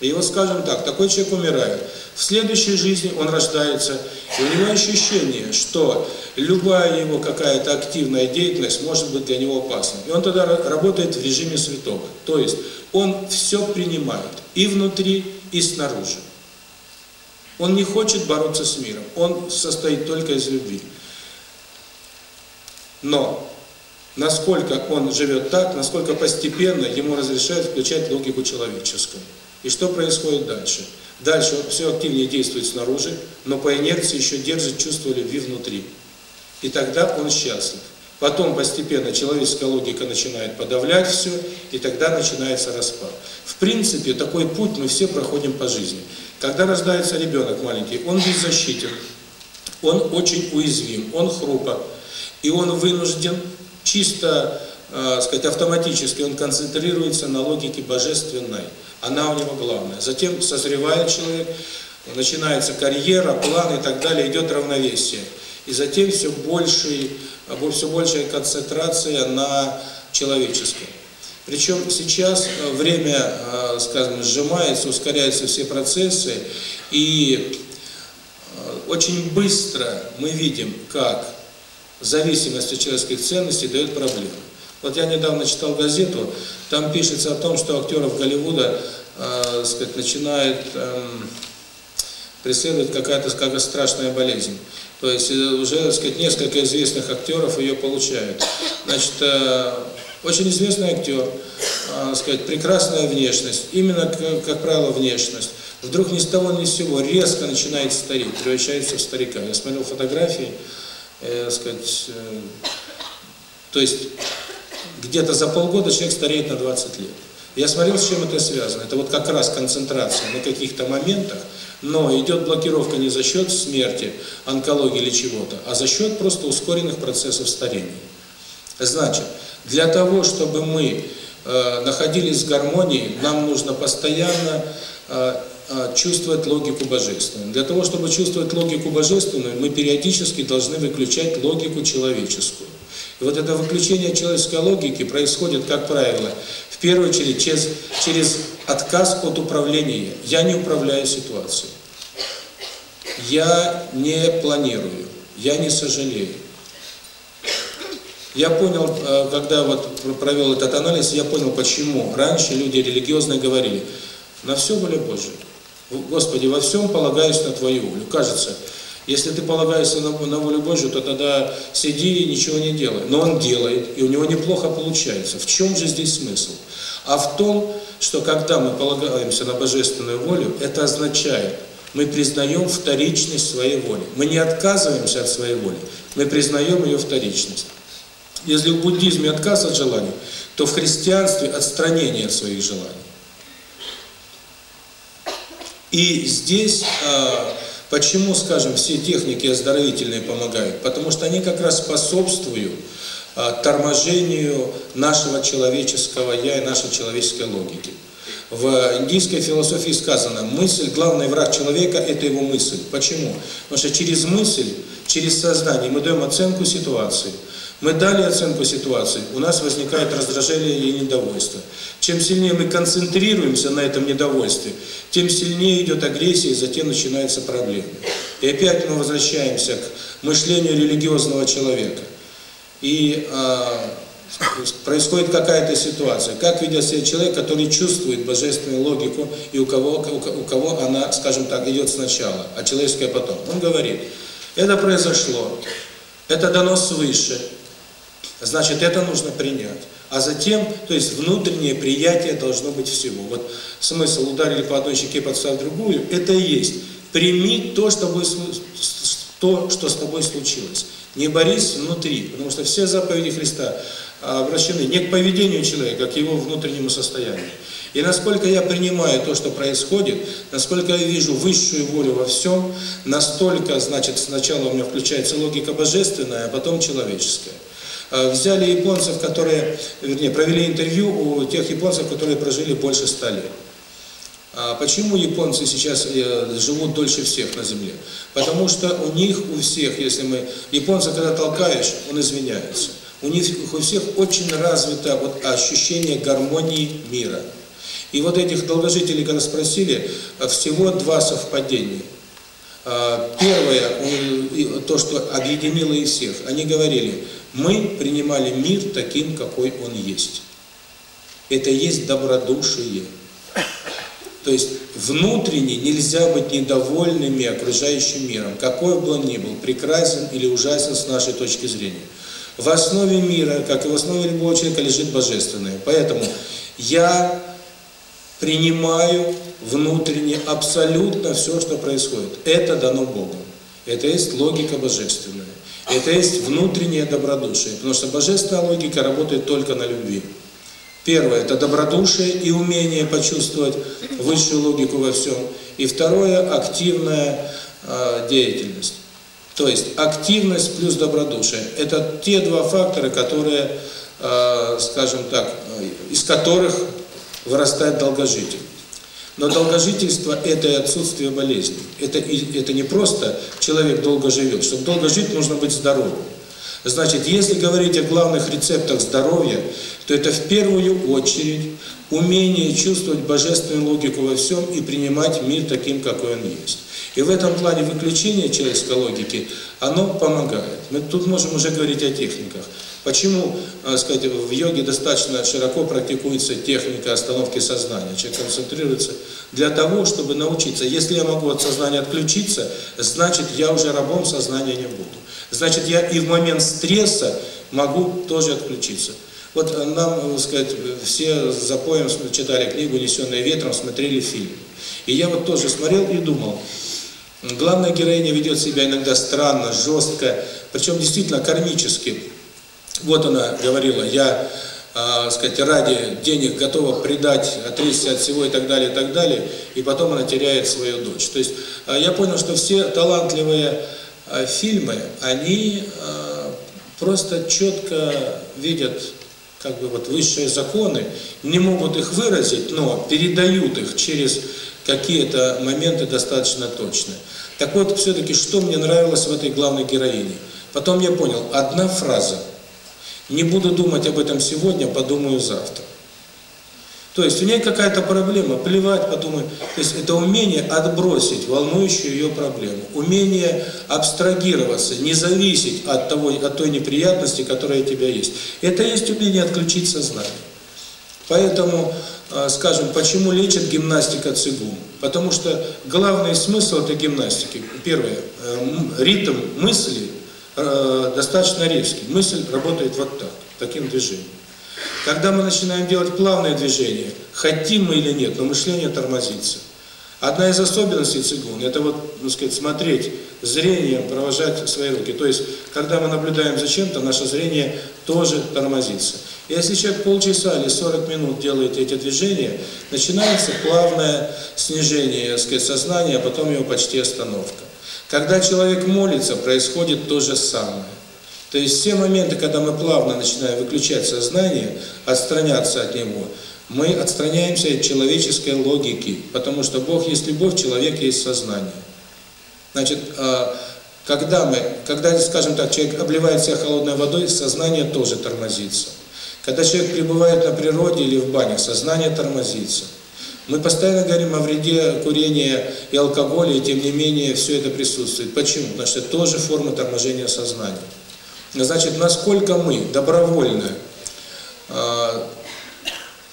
И вот скажем так, такой человек умирает. В следующей жизни он рождается, и у него ощущение, что любая его какая-то активная деятельность может быть для него опасной. И он тогда работает в режиме святого. То есть он все принимает и внутри, и снаружи. Он не хочет бороться с миром, он состоит только из любви. Но насколько он живет так, насколько постепенно ему разрешают включать логику человеческую. И что происходит дальше? Дальше он все активнее действует снаружи, но по инерции еще держит чувство любви внутри. И тогда он счастлив. Потом постепенно человеческая логика начинает подавлять все, и тогда начинается распад. В принципе, такой путь мы все проходим по жизни. Когда рождается ребенок маленький, он беззащитен, он очень уязвим, он хрупок, и он вынужден чисто, э, сказать, автоматически, он концентрируется на логике божественной. Она у него главная. Затем созревает человек, начинается карьера, план и так далее, идет равновесие. И затем все больше, все большая концентрация на человеческом. Причем сейчас э, время, э, скажем, сжимается, ускоряются все процессы, и э, очень быстро мы видим, как зависимость от человеческих ценностей дает проблемы. Вот я недавно читал газету, там пишется о том, что актеров Голливуда, э, сказать, начинает э, преследовать какая-то какая страшная болезнь. То есть уже, так сказать, несколько известных актеров ее получают. Значит, э, очень известный актер, э, сказать, прекрасная внешность, именно, как, как правило, внешность. Вдруг ни с того ни с сего резко начинает стареть, превращается в старика. Я смотрел фотографии, э, сказать, э, то есть где-то за полгода человек стареет на 20 лет. Я смотрел, с чем это связано. Это вот как раз концентрация на каких-то моментах, но идет блокировка не за счет смерти, онкологии или чего-то, а за счет просто ускоренных процессов старения. Значит, для того, чтобы мы э, находились в гармонии, нам нужно постоянно э, э, чувствовать логику божественную. Для того, чтобы чувствовать логику божественную, мы периодически должны выключать логику человеческую. И вот это выключение человеческой логики происходит, как правило, в первую очередь через, через отказ от управления. Я не управляю ситуацией. Я не планирую. я не сожалею. Я понял, э, когда вот провел этот анализ, я понял, почему раньше люди религиозные говорили, на все воля Божия. Господи, во всем полагаюсь на Твою волю. Кажется, если ты полагаешься на, на волю Божью, то тогда сиди и ничего не делай. Но он делает, и у него неплохо получается. В чем же здесь смысл? А в том, что когда мы полагаемся на божественную волю, это означает, мы признаем вторичность своей воли. Мы не отказываемся от своей воли, мы признаем ее вторичность. Если в буддизме отказ от желаний, то в христианстве отстранение от своих желаний. И здесь, а, почему, скажем, все техники оздоровительные помогают? Потому что они как раз способствуют а, торможению нашего человеческого «я» и нашей человеческой логики. В индийской философии сказано, мысль, главный враг человека – это его мысль. Почему? Потому что через мысль, через сознание мы даем оценку ситуации – мы дали оценку ситуации, у нас возникает раздражение и недовольство. Чем сильнее мы концентрируемся на этом недовольстве, тем сильнее идет агрессия, и затем начинаются проблемы. И опять мы возвращаемся к мышлению религиозного человека. И а, происходит какая-то ситуация. Как ведет себя человек, который чувствует божественную логику, и у кого, у кого она, скажем так, идет сначала, а человеческая потом. Он говорит, это произошло, это дано свыше, Значит, это нужно принять. А затем, то есть внутреннее приятие должно быть всего. Вот смысл ударили по одной щеке, подставь другую, это и есть. Прими то, что, то, что с тобой случилось. Не борись внутри, потому что все заповеди Христа обращены не к поведению человека, а к его внутреннему состоянию. И насколько я принимаю то, что происходит, насколько я вижу высшую волю во всем, настолько, значит, сначала у меня включается логика божественная, а потом человеческая. Э, взяли японцев, которые, вернее, провели интервью у тех японцев, которые прожили больше ста лет. А почему японцы сейчас э, живут дольше всех на Земле? Потому что у них, у всех, если мы... Японца, когда толкаешь, он извиняется. У них у всех очень развито вот ощущение гармонии мира. И вот этих долгожителей, когда спросили, э, всего два совпадения. Первое, то, что объединило их всех, они говорили, мы принимали мир таким, какой он есть. Это есть добродушие. То есть внутренне нельзя быть недовольными окружающим миром, какой бы он ни был, прекрасен или ужасен с нашей точки зрения. В основе мира, как и в основе любого человека, лежит божественное. Поэтому я принимаю внутренне абсолютно все, что происходит. Это дано Богом. Это есть логика божественная. Это есть внутреннее добродушие, потому что божественная логика работает только на любви. Первое – это добродушие и умение почувствовать высшую логику во всем. И второе – активная э, деятельность. То есть активность плюс добродушие – это те два фактора, которые, э, скажем так, из которых вырастает долгожитель. Но долгожительство – это и отсутствие болезни. Это, это не просто человек долго живет. Чтобы долго жить, нужно быть здоровым. Значит, если говорить о главных рецептах здоровья, то это в первую очередь умение чувствовать божественную логику во всем и принимать мир таким, какой он есть. И в этом плане выключение человеческой логики, оно помогает. Мы тут можем уже говорить о техниках. Почему, так сказать, в йоге достаточно широко практикуется техника остановки сознания? Человек концентрируется для того, чтобы научиться. Если я могу от сознания отключиться, значит, я уже рабом сознания не буду. Значит, я и в момент стресса могу тоже отключиться. Вот нам, так сказать, все за поем читали книгу «Унесенные ветром», смотрели фильм. И я вот тоже смотрел и думал, главная героиня ведет себя иногда странно, жестко, причем действительно кармически. Вот она говорила, я, э, сказать, ради денег готова предать, отречься от всего и так далее, и так далее, и потом она теряет свою дочь. То есть э, я понял, что все талантливые э, фильмы, они э, просто четко видят как бы вот высшие законы, не могут их выразить, но передают их через какие-то моменты достаточно точно. Так вот, все-таки, что мне нравилось в этой главной героине? Потом я понял, одна фраза – не буду думать об этом сегодня, подумаю завтра. То есть у нее какая-то проблема, плевать, подумай. То есть это умение отбросить волнующую ее проблему, умение абстрагироваться, не зависеть от того, от той неприятности, которая у тебя есть. Это есть умение отключить сознание. Поэтому, э, скажем, почему лечит гимнастика цигун? Потому что главный смысл этой гимнастики, первое, э, ритм мысли э, достаточно резкий. Мысль работает вот так, таким движением. Когда мы начинаем делать плавные движения, хотим мы или нет, но мышление тормозится. Одна из особенностей цигун – это вот, ну сказать, смотреть зрением, провожать свои руки. То есть, когда мы наблюдаем за чем-то, наше зрение тоже тормозится. Если человек полчаса или 40 минут делает эти движения, начинается плавное снижение, сказать, сознания, а потом его почти остановка. Когда человек молится, происходит то же самое. То есть все моменты, когда мы плавно начинаем выключать сознание, отстраняться от него, мы отстраняемся от человеческой логики, потому что Бог есть любовь, человек есть сознание. Значит, а, когда мы, когда, скажем так, человек обливает себя холодной водой, сознание тоже тормозится. Когда человек пребывает на природе или в бане, сознание тормозится. Мы постоянно говорим о вреде курения и алкоголя, и тем не менее все это присутствует. Почему? Потому что это тоже форма торможения сознания. Значит, насколько мы добровольно э,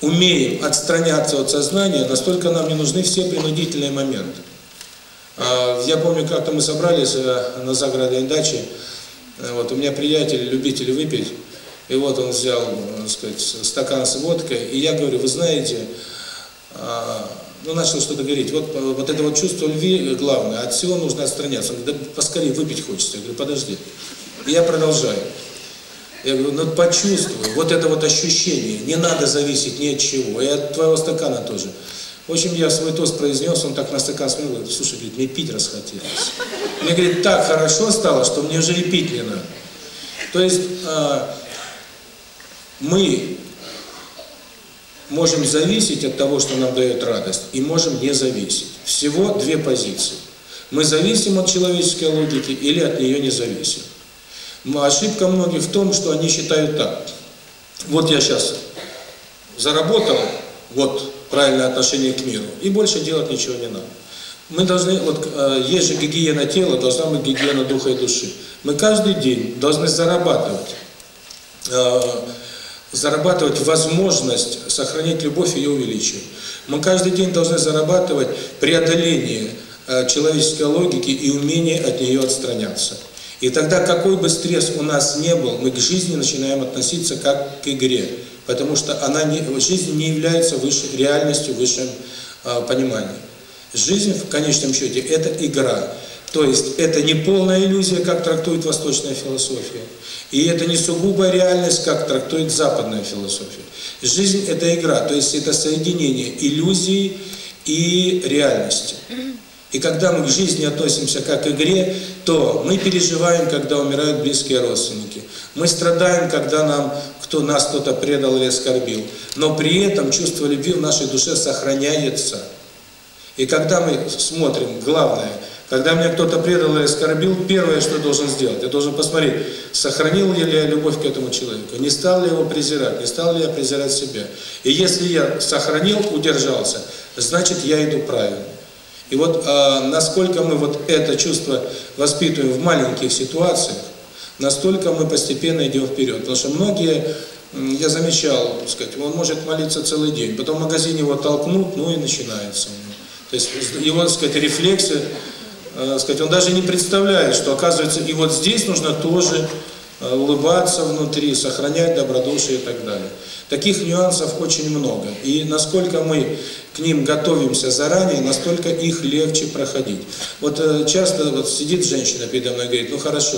умеем отстраняться от сознания, настолько нам не нужны все принудительные моменты. Э, я помню, как-то мы собрались э, на загородной даче, э, вот у меня приятель, любитель выпить, и вот он взял, так сказать, стакан с водкой, и я говорю, вы знаете, э, ну, начал что-то говорить, вот, вот это вот чувство любви главное, от всего нужно отстраняться. Он говорит, да поскорее выпить хочется. Я говорю, подожди. И я продолжаю. Я говорю, ну почувствуй, вот это вот ощущение, не надо зависеть ни от чего, и от твоего стакана тоже. В общем, я свой тост произнес, он так на стакан смотрел, говорит, слушай, говорит, мне пить расхотелось. Мне, говорит, так хорошо стало, что мне уже и пить не надо. То есть, э, мы можем зависеть от того, что нам дает радость, и можем не зависеть. Всего две позиции. Мы зависим от человеческой логики или от нее не зависим. Но ошибка многих в том, что они считают так. Вот я сейчас заработал, вот правильное отношение к миру, и больше делать ничего не надо. Мы должны, вот э, есть же гигиена тела, должна быть гигиена духа и души. Мы каждый день должны зарабатывать, э, зарабатывать возможность сохранить любовь и ее увеличивать. Мы каждый день должны зарабатывать преодоление э, человеческой логики и умение от нее отстраняться. И тогда, какой бы стресс у нас не был, мы к жизни начинаем относиться как к игре, потому что она не, жизнь не является выше, реальностью, высшим э, пониманием. Жизнь, в конечном счете, это игра. То есть, это не полная иллюзия, как трактует восточная философия. И это не сугубая реальность, как трактует западная философия. Жизнь – это игра, то есть это соединение иллюзии и реальности. И когда мы к жизни относимся как к игре, то мы переживаем, когда умирают близкие родственники. Мы страдаем, когда нам кто нас кто-то предал или оскорбил. Но при этом чувство любви в нашей душе сохраняется. И когда мы смотрим, главное, когда меня кто-то предал или оскорбил, первое, что должен сделать, я должен посмотреть, сохранил ли я любовь к этому человеку, не стал ли его презирать, не стал ли я презирать себя. И если я сохранил, удержался, значит я иду правильно. И вот э, насколько мы вот это чувство воспитываем в маленьких ситуациях, настолько мы постепенно идем вперед. Потому что многие, я замечал, так сказать, он может молиться целый день, потом в магазине его толкнут, ну и начинается. То есть его, так сказать, рефлексы, сказать, он даже не представляет, что оказывается и вот здесь нужно тоже э, улыбаться внутри, сохранять добродушие и так далее. Таких нюансов очень много. И насколько мы к ним готовимся заранее, настолько их легче проходить. Вот э, часто вот сидит женщина передо мной и говорит, ну хорошо,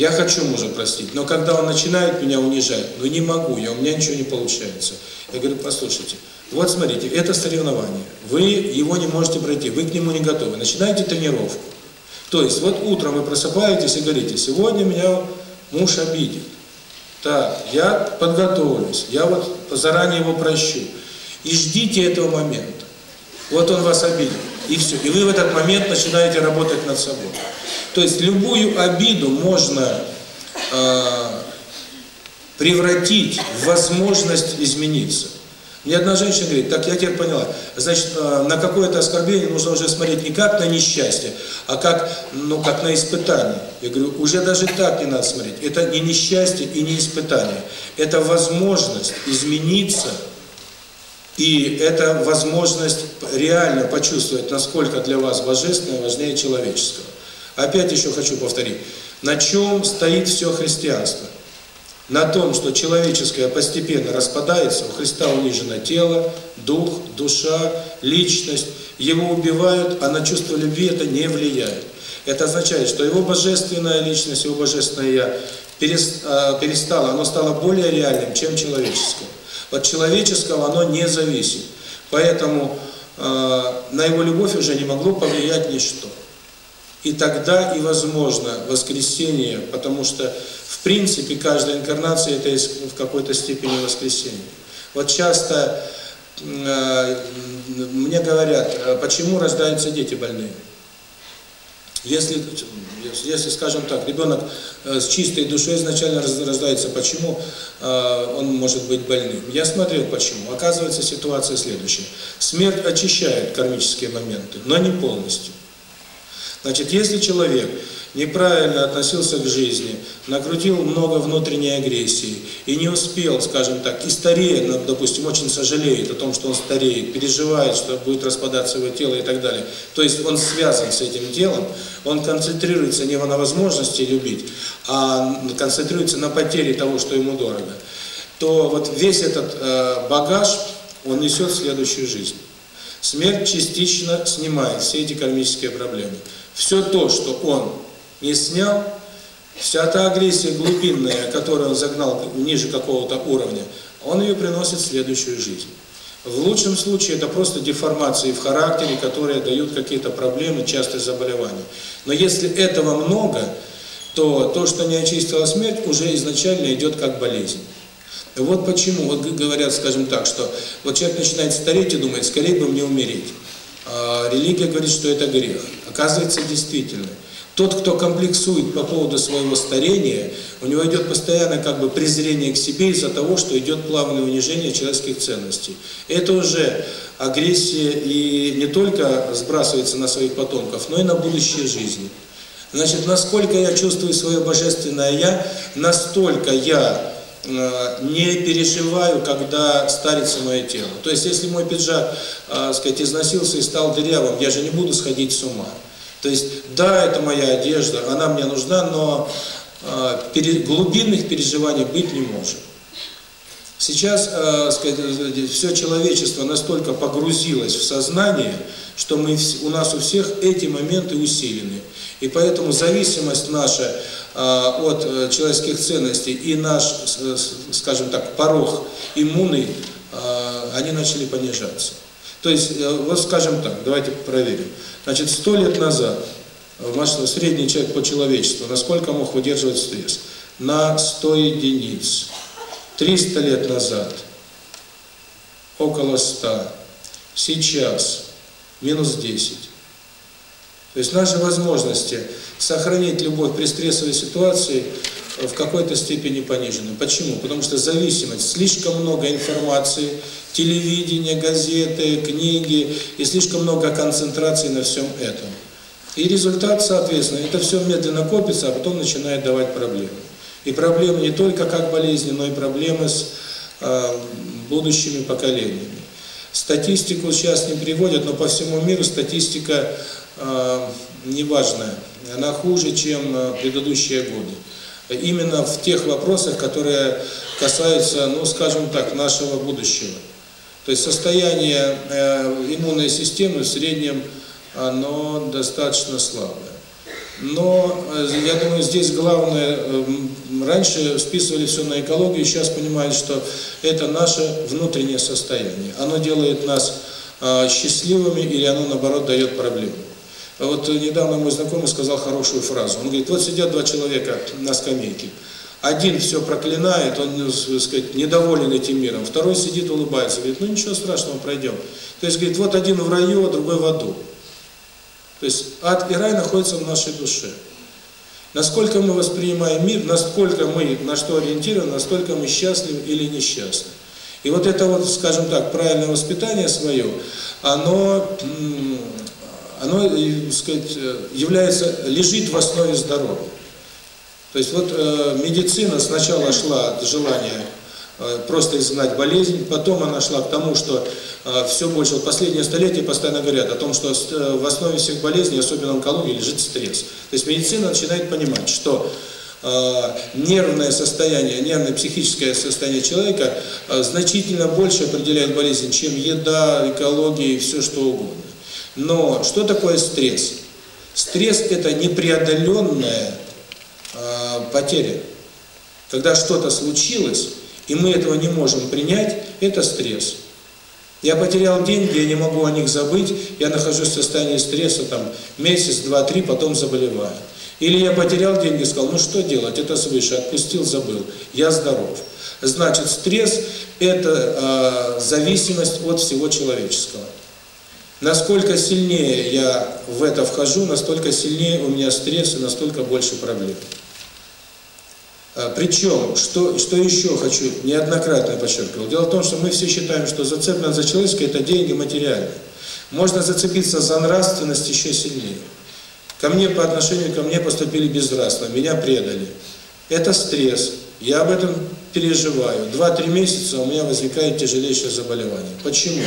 я хочу мужа простить, но когда он начинает меня унижать, ну не могу, я, у меня ничего не получается. Я говорю, послушайте, вот смотрите, это соревнование, вы его не можете пройти, вы к нему не готовы, начинайте тренировку. То есть вот утром вы просыпаетесь и говорите, сегодня меня муж обидит. Так, я подготовлюсь, я вот заранее его прощу. И ждите этого момента. Вот он вас обидел. И все. И вы в этот момент начинаете работать над собой. То есть любую обиду можно э, превратить в возможность измениться. Мне одна женщина говорит, так я теперь поняла, значит, э, на какое-то оскорбление нужно уже смотреть не как на несчастье, а как, ну, как на испытание. Я говорю, уже даже так не надо смотреть. Это не несчастье и не испытание. Это возможность измениться, и это возможность реально почувствовать, насколько для вас божественное важнее человеческого. Опять еще хочу повторить, на чем стоит все христианство? на том, что человеческое постепенно распадается, у Христа унижено тело, дух, душа, личность, его убивают, а на чувство любви это не влияет. Это означает, что его божественная личность, его божественное «я» а, перестало, оно стало более реальным, чем человеческое. От человеческого оно не зависит. Поэтому э, на его любовь уже не могло повлиять ничто. И тогда и возможно воскресение, потому что в принципе каждая инкарнация это в какой-то степени воскресение. Вот часто э, мне говорят, «А почему рождаются дети больные? Если, если, скажем так, ребенок э, с чистой душой изначально рождается, почему э, он может быть больным? Я смотрел, почему. Оказывается, ситуация следующая. Смерть очищает кармические моменты, но не полностью. Значит, если человек неправильно относился к жизни, накрутил много внутренней агрессии и не успел, скажем так, и стареет, ну, допустим, очень сожалеет о том, что он стареет, переживает, что будет распадаться его тело и так далее. То есть он связан с этим телом, он концентрируется не на возможности любить, а концентрируется на потере того, что ему дорого. То вот весь этот э, багаж, он несет в следующую жизнь. Смерть частично снимает все эти кармические проблемы. Все то, что он не снял, вся та агрессия глубинная, которую он загнал ниже какого-то уровня, он ее приносит в следующую жизнь. В лучшем случае это просто деформации в характере, которые дают какие-то проблемы, частые заболевания. Но если этого много, то то, что не очистила смерть, уже изначально идет как болезнь. Вот почему, вот говорят, скажем так, что вот человек начинает стареть и думает, скорее бы мне умереть. А религия говорит, что это грех. Оказывается, действительно. Тот, кто комплексует по поводу своего старения, у него идет постоянно как бы презрение к себе из-за того, что идет плавное унижение человеческих ценностей. Это уже агрессия и не только сбрасывается на своих потомков, но и на будущее жизни. Значит, насколько я чувствую свое божественное «я», настолько я Э, не переживаю, когда старится мое тело. То есть, если мой пиджак, э, сказать, износился и стал дырявым, я же не буду сходить с ума. То есть, да, это моя одежда, она мне нужна, но э, пере, глубинных переживаний быть не может. Сейчас, э, сказать, все человечество настолько погрузилось в сознание, что мы, у нас у всех эти моменты усилены. И поэтому зависимость наша а, от э, человеческих ценностей и наш, скажем так, порог иммунный, а, они начали понижаться. То есть, э, вот скажем так, давайте проверим. Значит, сто лет назад средний человек по человечеству, насколько мог выдерживать стресс? На 100 единиц. 300 лет назад около 100. Сейчас минус 10. То есть наши возможности сохранить любовь при стрессовой ситуации в какой-то степени понижены. Почему? Потому что зависимость, слишком много информации, телевидение, газеты, книги и слишком много концентрации на всем этом. И результат, соответственно, это все медленно копится, а потом начинает давать проблемы. И проблемы не только как болезни, но и проблемы с э, будущими поколениями. Статистику сейчас не приводят, но по всему миру статистика э, неважная она хуже, чем э, предыдущие годы. Именно в тех вопросах, которые касаются, ну, скажем так, нашего будущего. То есть состояние э, иммунной системы в среднем, оно достаточно слабое. Но, э, я думаю, здесь главное, раньше списывали все на экологию, сейчас понимают, что это наше внутреннее состояние. Оно делает нас счастливыми или оно, наоборот, дает проблемы. А вот недавно мой знакомый сказал хорошую фразу. Он говорит, вот сидят два человека на скамейке. Один все проклинает, он, так ну, сказать, недоволен этим миром. Второй сидит, улыбается, говорит, ну ничего страшного, пройдем. То есть, говорит, вот один в раю, а другой в аду. То есть, ад и рай находятся в нашей душе. Насколько мы воспринимаем мир, насколько мы на что ориентированы, настолько мы счастливы или несчастны. И вот это вот, скажем так, правильное воспитание свое, оно, оно, так сказать, является, лежит в основе здоровья. То есть вот э, медицина сначала шла от желания э, просто изгнать болезнь, потом она шла к тому, что э, все больше, вот последнее столетие постоянно говорят о том, что э, в основе всех болезней, особенно онкологии, лежит стресс. То есть медицина начинает понимать, что э, нервное состояние, нервное психическое состояние человека э, значительно больше определяет болезнь, чем еда, экология и все что угодно. Но что такое стресс? Стресс – это непреодоленная э, потеря. Когда что-то случилось, и мы этого не можем принять, это стресс. Я потерял деньги, я не могу о них забыть, я нахожусь в состоянии стресса там месяц, два, три, потом заболеваю. Или я потерял деньги, сказал, ну что делать, это свыше, отпустил, забыл, я здоров. Значит, стресс – это э, зависимость от всего человеческого. Насколько сильнее я в это вхожу, настолько сильнее у меня стресс и настолько больше проблем. Причем, что, что еще хочу неоднократно подчеркивал, дело в том, что мы все считаем, что зацепленность за человеческое – это деньги материальные. Можно зацепиться за нравственность еще сильнее. Ко мне по отношению ко мне поступили безнравственно, меня предали. Это стресс, я об этом переживаю. Два-три месяца у меня возникает тяжелейшее заболевание. Почему?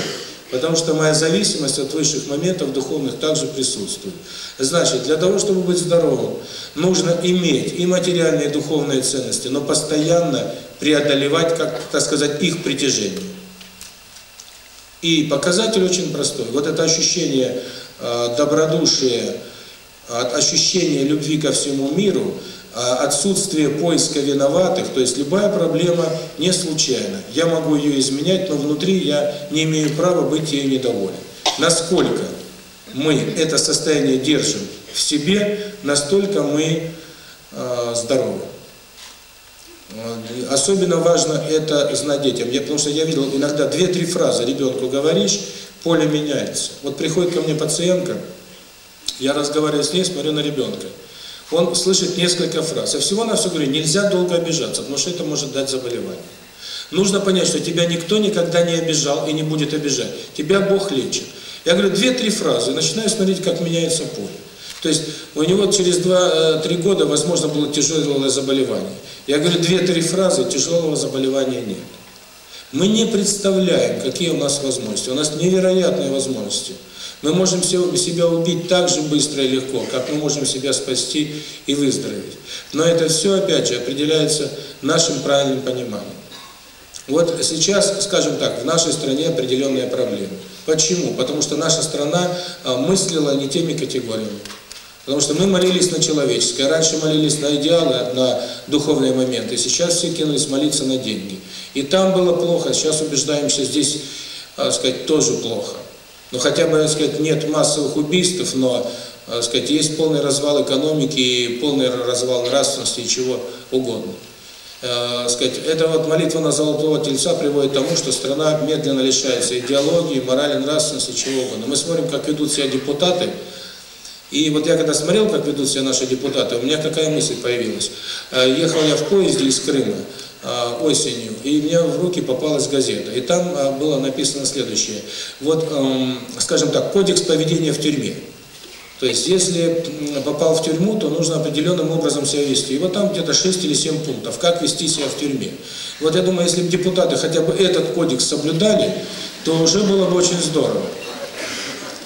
Потому что моя зависимость от высших моментов духовных также присутствует. Значит, для того, чтобы быть здоровым, нужно иметь и материальные, и духовные ценности, но постоянно преодолевать, как так сказать, их притяжение. И показатель очень простой. Вот это ощущение э, добродушия, ощущение любви ко всему миру – отсутствие поиска виноватых, то есть любая проблема не случайна. Я могу ее изменять, но внутри я не имею права быть ею недоволен. Насколько мы это состояние держим в себе, настолько мы э, здоровы. Особенно важно это знать детям. Я, потому что я видел иногда две-три фразы ребенку говоришь, поле меняется. Вот приходит ко мне пациентка, я разговариваю с ней, смотрю на ребенка он слышит несколько фраз. Я всего на все говорю, нельзя долго обижаться, потому что это может дать заболевание. Нужно понять, что тебя никто никогда не обижал и не будет обижать. Тебя Бог лечит. Я говорю, две-три фразы, начинаю смотреть, как меняется поле. То есть у него через 2-3 года, возможно, было тяжелое заболевание. Я говорю, две-три фразы, тяжелого заболевания нет. Мы не представляем, какие у нас возможности. У нас невероятные возможности. Мы можем себя убить так же быстро и легко, как мы можем себя спасти и выздороветь. Но это все, опять же, определяется нашим правильным пониманием. Вот сейчас, скажем так, в нашей стране определенные проблемы. Почему? Потому что наша страна а, мыслила не теми категориями. Потому что мы молились на человеческое. Раньше молились на идеалы, на духовные моменты. Сейчас все кинулись молиться на деньги. И там было плохо, сейчас убеждаемся, здесь, так сказать, тоже плохо. Ну, хотя бы, так сказать, нет массовых убийств, но, так сказать, есть полный развал экономики и полный развал нравственности и чего угодно. Э, сказать, эта вот молитва на Золотого Тельца приводит к тому, что страна медленно лишается идеологии, морали, нравственности, чего угодно. Мы смотрим, как ведут себя депутаты, и вот я когда смотрел, как ведут себя наши депутаты, у меня какая мысль появилась. Э, ехал я в поезде из Крыма, осенью, и мне в руки попалась газета. И там а, было написано следующее. Вот, эм, скажем так, кодекс поведения в тюрьме. То есть, если попал в тюрьму, то нужно определенным образом себя вести. И вот там где-то 6 или 7 пунктов, как вести себя в тюрьме. Вот я думаю, если бы депутаты хотя бы этот кодекс соблюдали, то уже было бы очень здорово.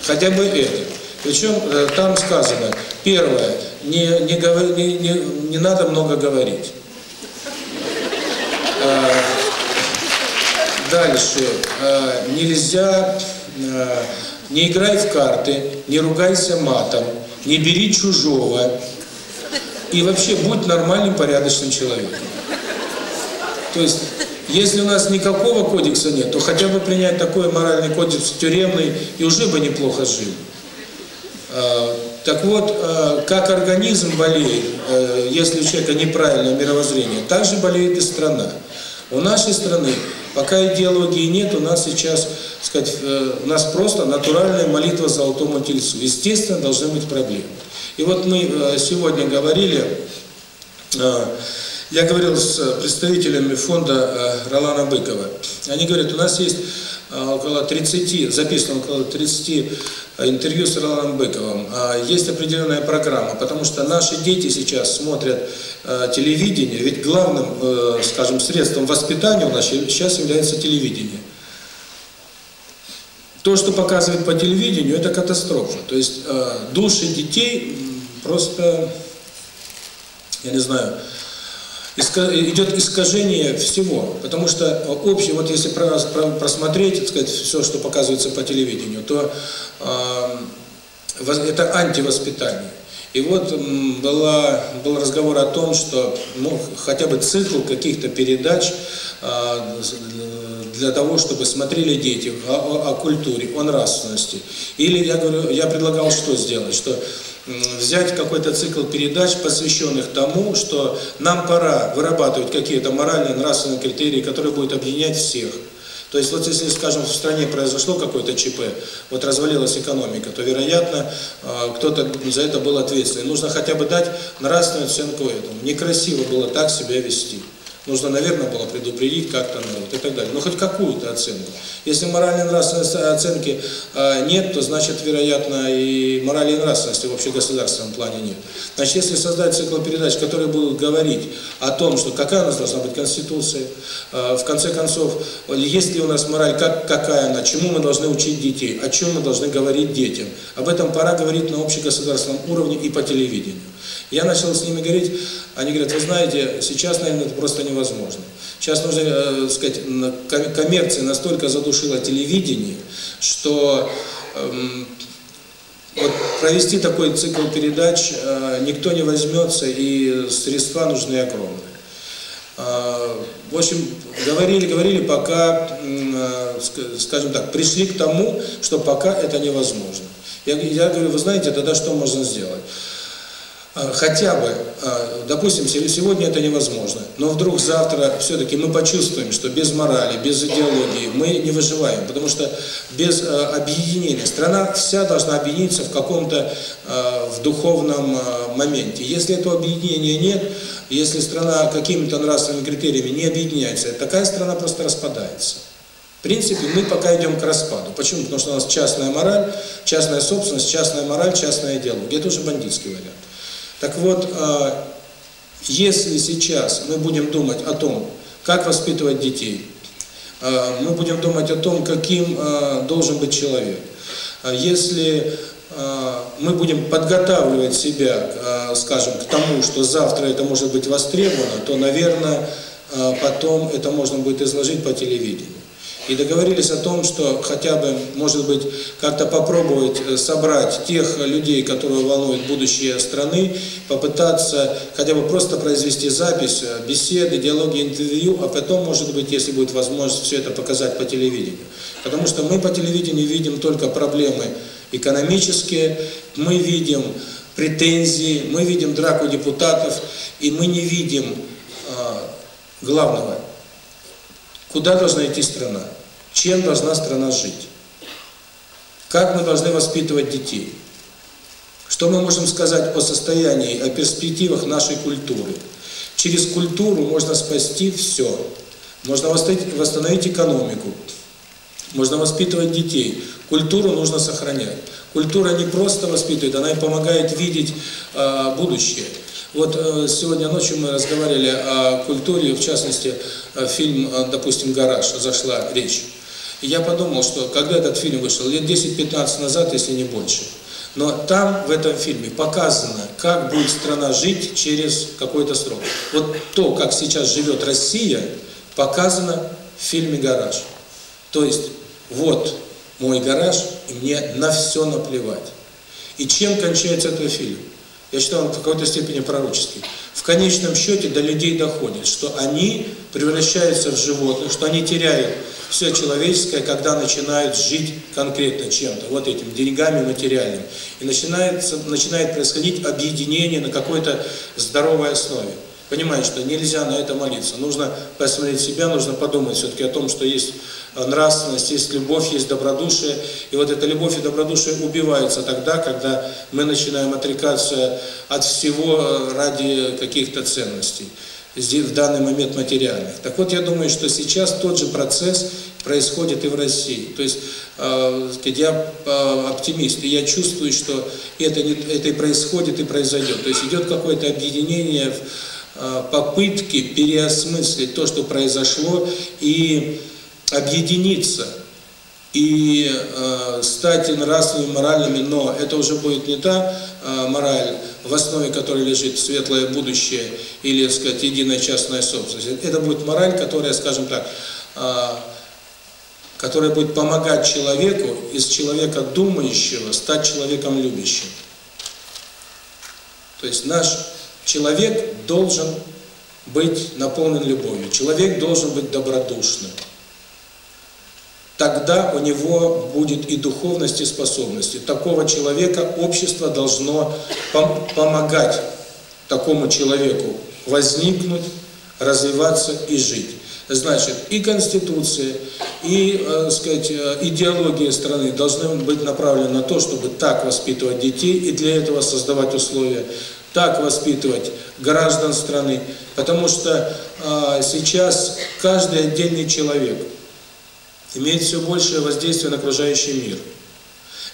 Хотя бы это. Причем э, там сказано, первое, не, не, не, не, не надо много говорить. Э, дальше. Э, нельзя... Э, не играй в карты, не ругайся матом, не бери чужого. И вообще будь нормальным, порядочным человеком. То есть, если у нас никакого кодекса нет, то хотя бы принять такой моральный кодекс тюремный, и уже бы неплохо жили. Так вот, как организм болеет, если у человека неправильное мировоззрение, так же болеет и страна. У нашей страны, пока идеологии нет, у нас сейчас, сказать, э, у нас просто натуральная молитва Золотому Тельцу. Естественно, должны быть проблемы. И вот мы э, сегодня говорили, э, Я говорил с представителями фонда Ролана Быкова. Они говорят, у нас есть около 30, записано около 30 интервью с Роланом Быковым. Есть определенная программа, потому что наши дети сейчас смотрят телевидение, ведь главным, скажем, средством воспитания у нас сейчас является телевидение. То, что показывают по телевидению, это катастрофа. То есть души детей просто, я не знаю, идет искажение всего, потому что общее, вот если просмотреть, так сказать, все, что показывается по телевидению, то э, это антивоспитание. И вот была, был разговор о том, что ну, хотя бы цикл каких-то передач э, для того, чтобы смотрели дети о, о, о культуре, о нравственности. Или я говорю, я предлагал что сделать, что взять какой-то цикл передач, посвященных тому, что нам пора вырабатывать какие-то моральные, нравственные критерии, которые будут объединять всех. То есть вот если, скажем, в стране произошло какое-то ЧП, вот развалилась экономика, то, вероятно, кто-то за это был ответственный. Нужно хотя бы дать нравственную оценку этому. Некрасиво было так себя вести. Нужно, наверное, было предупредить как-то народ и так далее. Но хоть какую-то оценку. Если моральной нравственной оценки э, нет, то значит, вероятно, и морали и нравственности в общегосударственном плане нет. Значит, если создать цикл передач, которые будут говорить о том, что какая у нас должна быть Конституция, э, в конце концов, есть ли у нас мораль, как, какая она, чему мы должны учить детей, о чем мы должны говорить детям. Об этом пора говорить на общегосударственном уровне и по телевидению. Я начал с ними говорить, они говорят, вы знаете, сейчас, наверное, это просто невозможно. Сейчас нужно, э, сказать, коммерция настолько задушила телевидение, что э, вот провести такой цикл передач э, никто не возьмется, и средства нужны огромные. Э, в общем, говорили, говорили, пока, э, скажем так, пришли к тому, что пока это невозможно. Я, я говорю, вы знаете, тогда что можно сделать? А, хотя бы, а, допустим, сегодня это невозможно, но вдруг завтра все-таки мы почувствуем, что без морали, без идеологии мы не выживаем, потому что без а, объединения, страна вся должна объединиться в каком-то в духовном моменте. Если этого объединения нет, если страна какими-то нравственными критериями не объединяется, такая страна просто распадается. В принципе, мы пока идем к распаду. Почему? Потому что у нас частная мораль, частная собственность, частная мораль, частная идеология. Это уже бандитский вариант. Так вот, если сейчас мы будем думать о том, как воспитывать детей, мы будем думать о том, каким должен быть человек, если мы будем подготавливать себя, скажем, к тому, что завтра это может быть востребовано, то, наверное, потом это можно будет изложить по телевидению и договорились о том, что хотя бы, может быть, как-то попробовать э, собрать тех людей, которые волнуют будущее страны, попытаться хотя бы просто произвести запись, э, беседы, диалоги, интервью, а потом, может быть, если будет возможность, все это показать по телевидению. Потому что мы по телевидению видим только проблемы экономические, мы видим претензии, мы видим драку депутатов, и мы не видим э, главного, куда должна идти страна. Чем должна страна жить? Как мы должны воспитывать детей? Что мы можем сказать о состоянии, о перспективах нашей культуры? Через культуру можно спасти все. Можно восстановить экономику, можно воспитывать детей. Культуру нужно сохранять. Культура не просто воспитывает, она и помогает видеть э, будущее. Вот э, сегодня ночью мы разговаривали о культуре, в частности, э, фильм, э, допустим, «Гараж», зашла речь. И я подумал, что когда этот фильм вышел, лет 10-15 назад, если не больше, но там, в этом фильме, показано, как будет страна жить через какой-то срок. Вот то, как сейчас живет Россия, показано в фильме «Гараж». То есть, вот мой гараж, и мне на все наплевать. И чем кончается этот фильм? Я считаю, он в какой-то степени пророческий. В конечном счете до людей доходит, что они превращаются в животных, что они теряют все человеческое, когда начинают жить конкретно чем-то, вот этим, деньгами материальным. И начинается, начинает происходить объединение на какой-то здоровой основе. Понимаешь, что нельзя на это молиться. Нужно посмотреть себя, нужно подумать все-таки о том, что есть нравственность, есть любовь, есть добродушие. И вот эта любовь и добродушие убиваются тогда, когда мы начинаем отрекаться от всего ради каких-то ценностей. в данный момент материальных. Так вот, я думаю, что сейчас тот же процесс происходит и в России. То есть, э, я э, оптимист, и я чувствую, что это, не, это и происходит, и произойдет. То есть идет какое-то объединение э, попытки переосмыслить то, что произошло, и объединиться и э, стать нравственными, моральными, но это уже будет не та э, мораль, в основе которой лежит светлое будущее или, так сказать, единая частная собственность. Это будет мораль, которая, скажем так, э, которая будет помогать человеку из человека думающего стать человеком любящим. То есть наш человек должен быть наполнен любовью, человек должен быть добродушным тогда у него будет и духовность, и способности. Такого человека общество должно пом помогать такому человеку возникнуть, развиваться и жить. Значит, и Конституция, и, э, сказать, э, идеология страны должны быть направлены на то, чтобы так воспитывать детей, и для этого создавать условия, так воспитывать граждан страны, потому что э, сейчас каждый отдельный человек – имеет все большее воздействие на окружающий мир.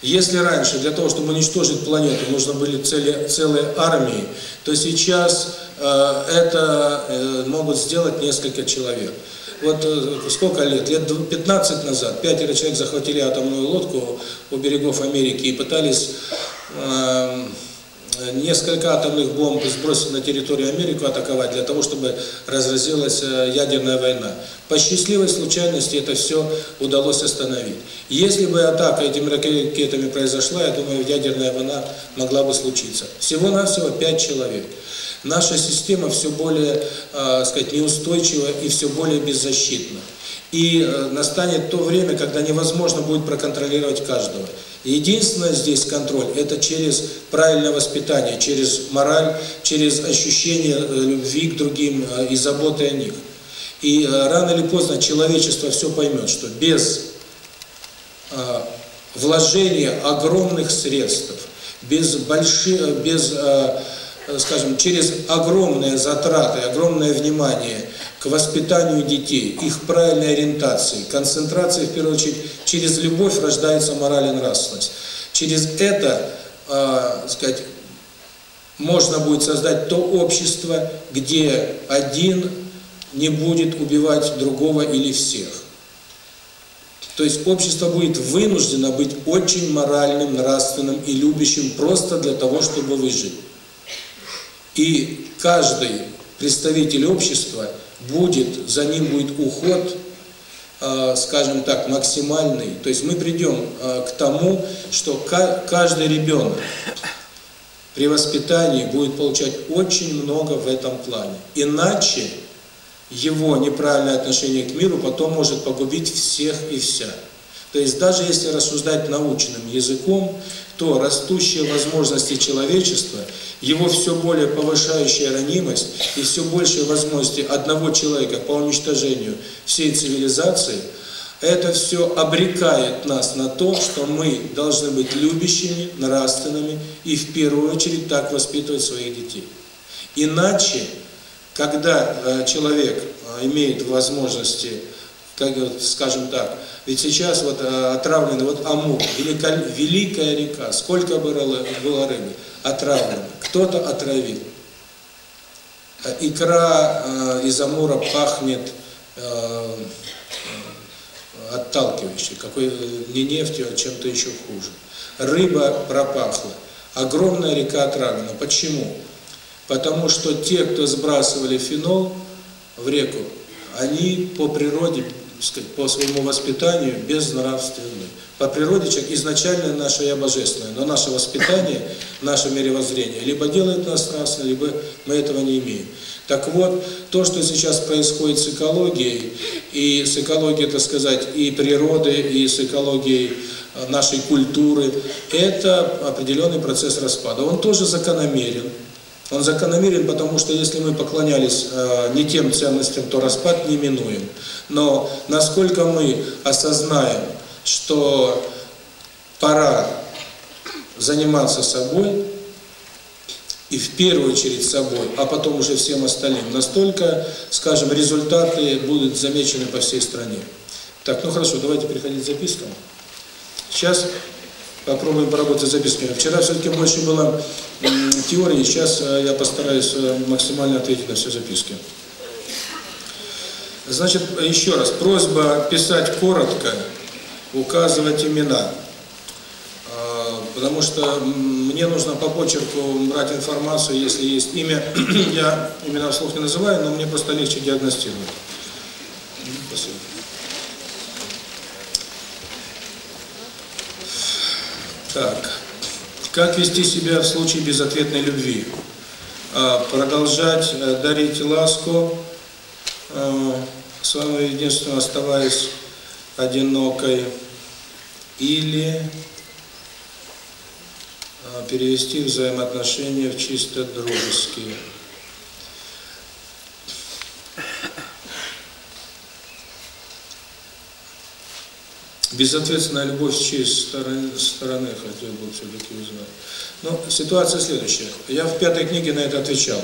Если раньше для того, чтобы уничтожить планету, нужно были цели, целые армии, то сейчас э, это э, могут сделать несколько человек. Вот э, сколько лет? Лет 15 назад пятеро человек захватили атомную лодку у берегов Америки и пытались э, несколько атомных бомб сбросить на территорию Америки, атаковать, для того, чтобы разразилась э, ядерная война. По счастливой случайности это все удалось остановить. Если бы атака этими ракетами произошла, я думаю, ядерная война могла бы случиться. Всего-навсего пять человек. Наша система все более, э, сказать, неустойчива и все более беззащитна. И э, настанет то время, когда невозможно будет проконтролировать каждого. Единственное здесь контроль – это через правильное воспитание, через мораль, через ощущение э, любви к другим э, и заботы о них. И рано или поздно человечество все поймет, что без вложения огромных средств, без больших, без, скажем, через огромные затраты, огромное внимание к воспитанию детей, их правильной ориентации, концентрации, в первую очередь, через любовь рождается мораль и нравственность. Через это, э, сказать, можно будет создать то общество, где один не будет убивать другого или всех. То есть общество будет вынуждено быть очень моральным, нравственным и любящим просто для того, чтобы выжить. И каждый представитель общества – будет, за ним будет уход, э, скажем так, максимальный. То есть мы придем э, к тому, что каждый ребенок при воспитании будет получать очень много в этом плане. Иначе его неправильное отношение к миру потом может погубить всех и вся. То есть даже если рассуждать научным языком, то растущие возможности человечества, его все более повышающая ранимость и все большие возможности одного человека по уничтожению всей цивилизации, это все обрекает нас на то, что мы должны быть любящими, нравственными и в первую очередь так воспитывать своих детей. Иначе, когда э, человек э, имеет возможности, как, скажем так, ведь сейчас вот э, отравлены, вот Амур, велика, великая река, сколько было, было рыбы, отравлено, кто-то отравил. Э, икра э, из Амура пахнет отталкивающей, какой не нефтью, а чем-то еще хуже. Рыба пропахла. Огромная река отравлена. Почему? Потому что те, кто сбрасывали фенол в реку, они по природе сказать, по своему воспитанию безнравственны. По природе человек изначально наше «я» божественное, но наше воспитание, наше мировоззрение либо делает нас нравственно, либо мы этого не имеем. Так вот, то, что сейчас происходит с экологией, и с экологией, так сказать, и природы, и с экологией э, нашей культуры, это определенный процесс распада. Он тоже закономерен. Он закономерен, потому что если мы поклонялись э, не тем ценностям, то распад неминуем. Но насколько мы осознаем, что пора заниматься собой и в первую очередь собой, а потом уже всем остальным, настолько, скажем, результаты будут замечены по всей стране. Так, ну хорошо, давайте переходить к запискам. Сейчас попробуем поработать с записками. Вчера все-таки больше было теории, сейчас э, я постараюсь э, максимально ответить на все записки. Значит, еще раз, просьба писать коротко, указывать имена. А, потому что мне нужно по почерку брать информацию, если есть имя. Я имена вслух не называю, но мне просто легче диагностировать. Спасибо. Так. Как вести себя в случае безответной любви? А, продолжать э, дарить ласку, э, своему единственному оставаясь одинокой, или э, перевести взаимоотношения в чисто дружеские. Безответственная любовь с чьей стороны, стороны хотел бы все-таки узнать. Ну, ситуация следующая. Я в пятой книге на это отвечал.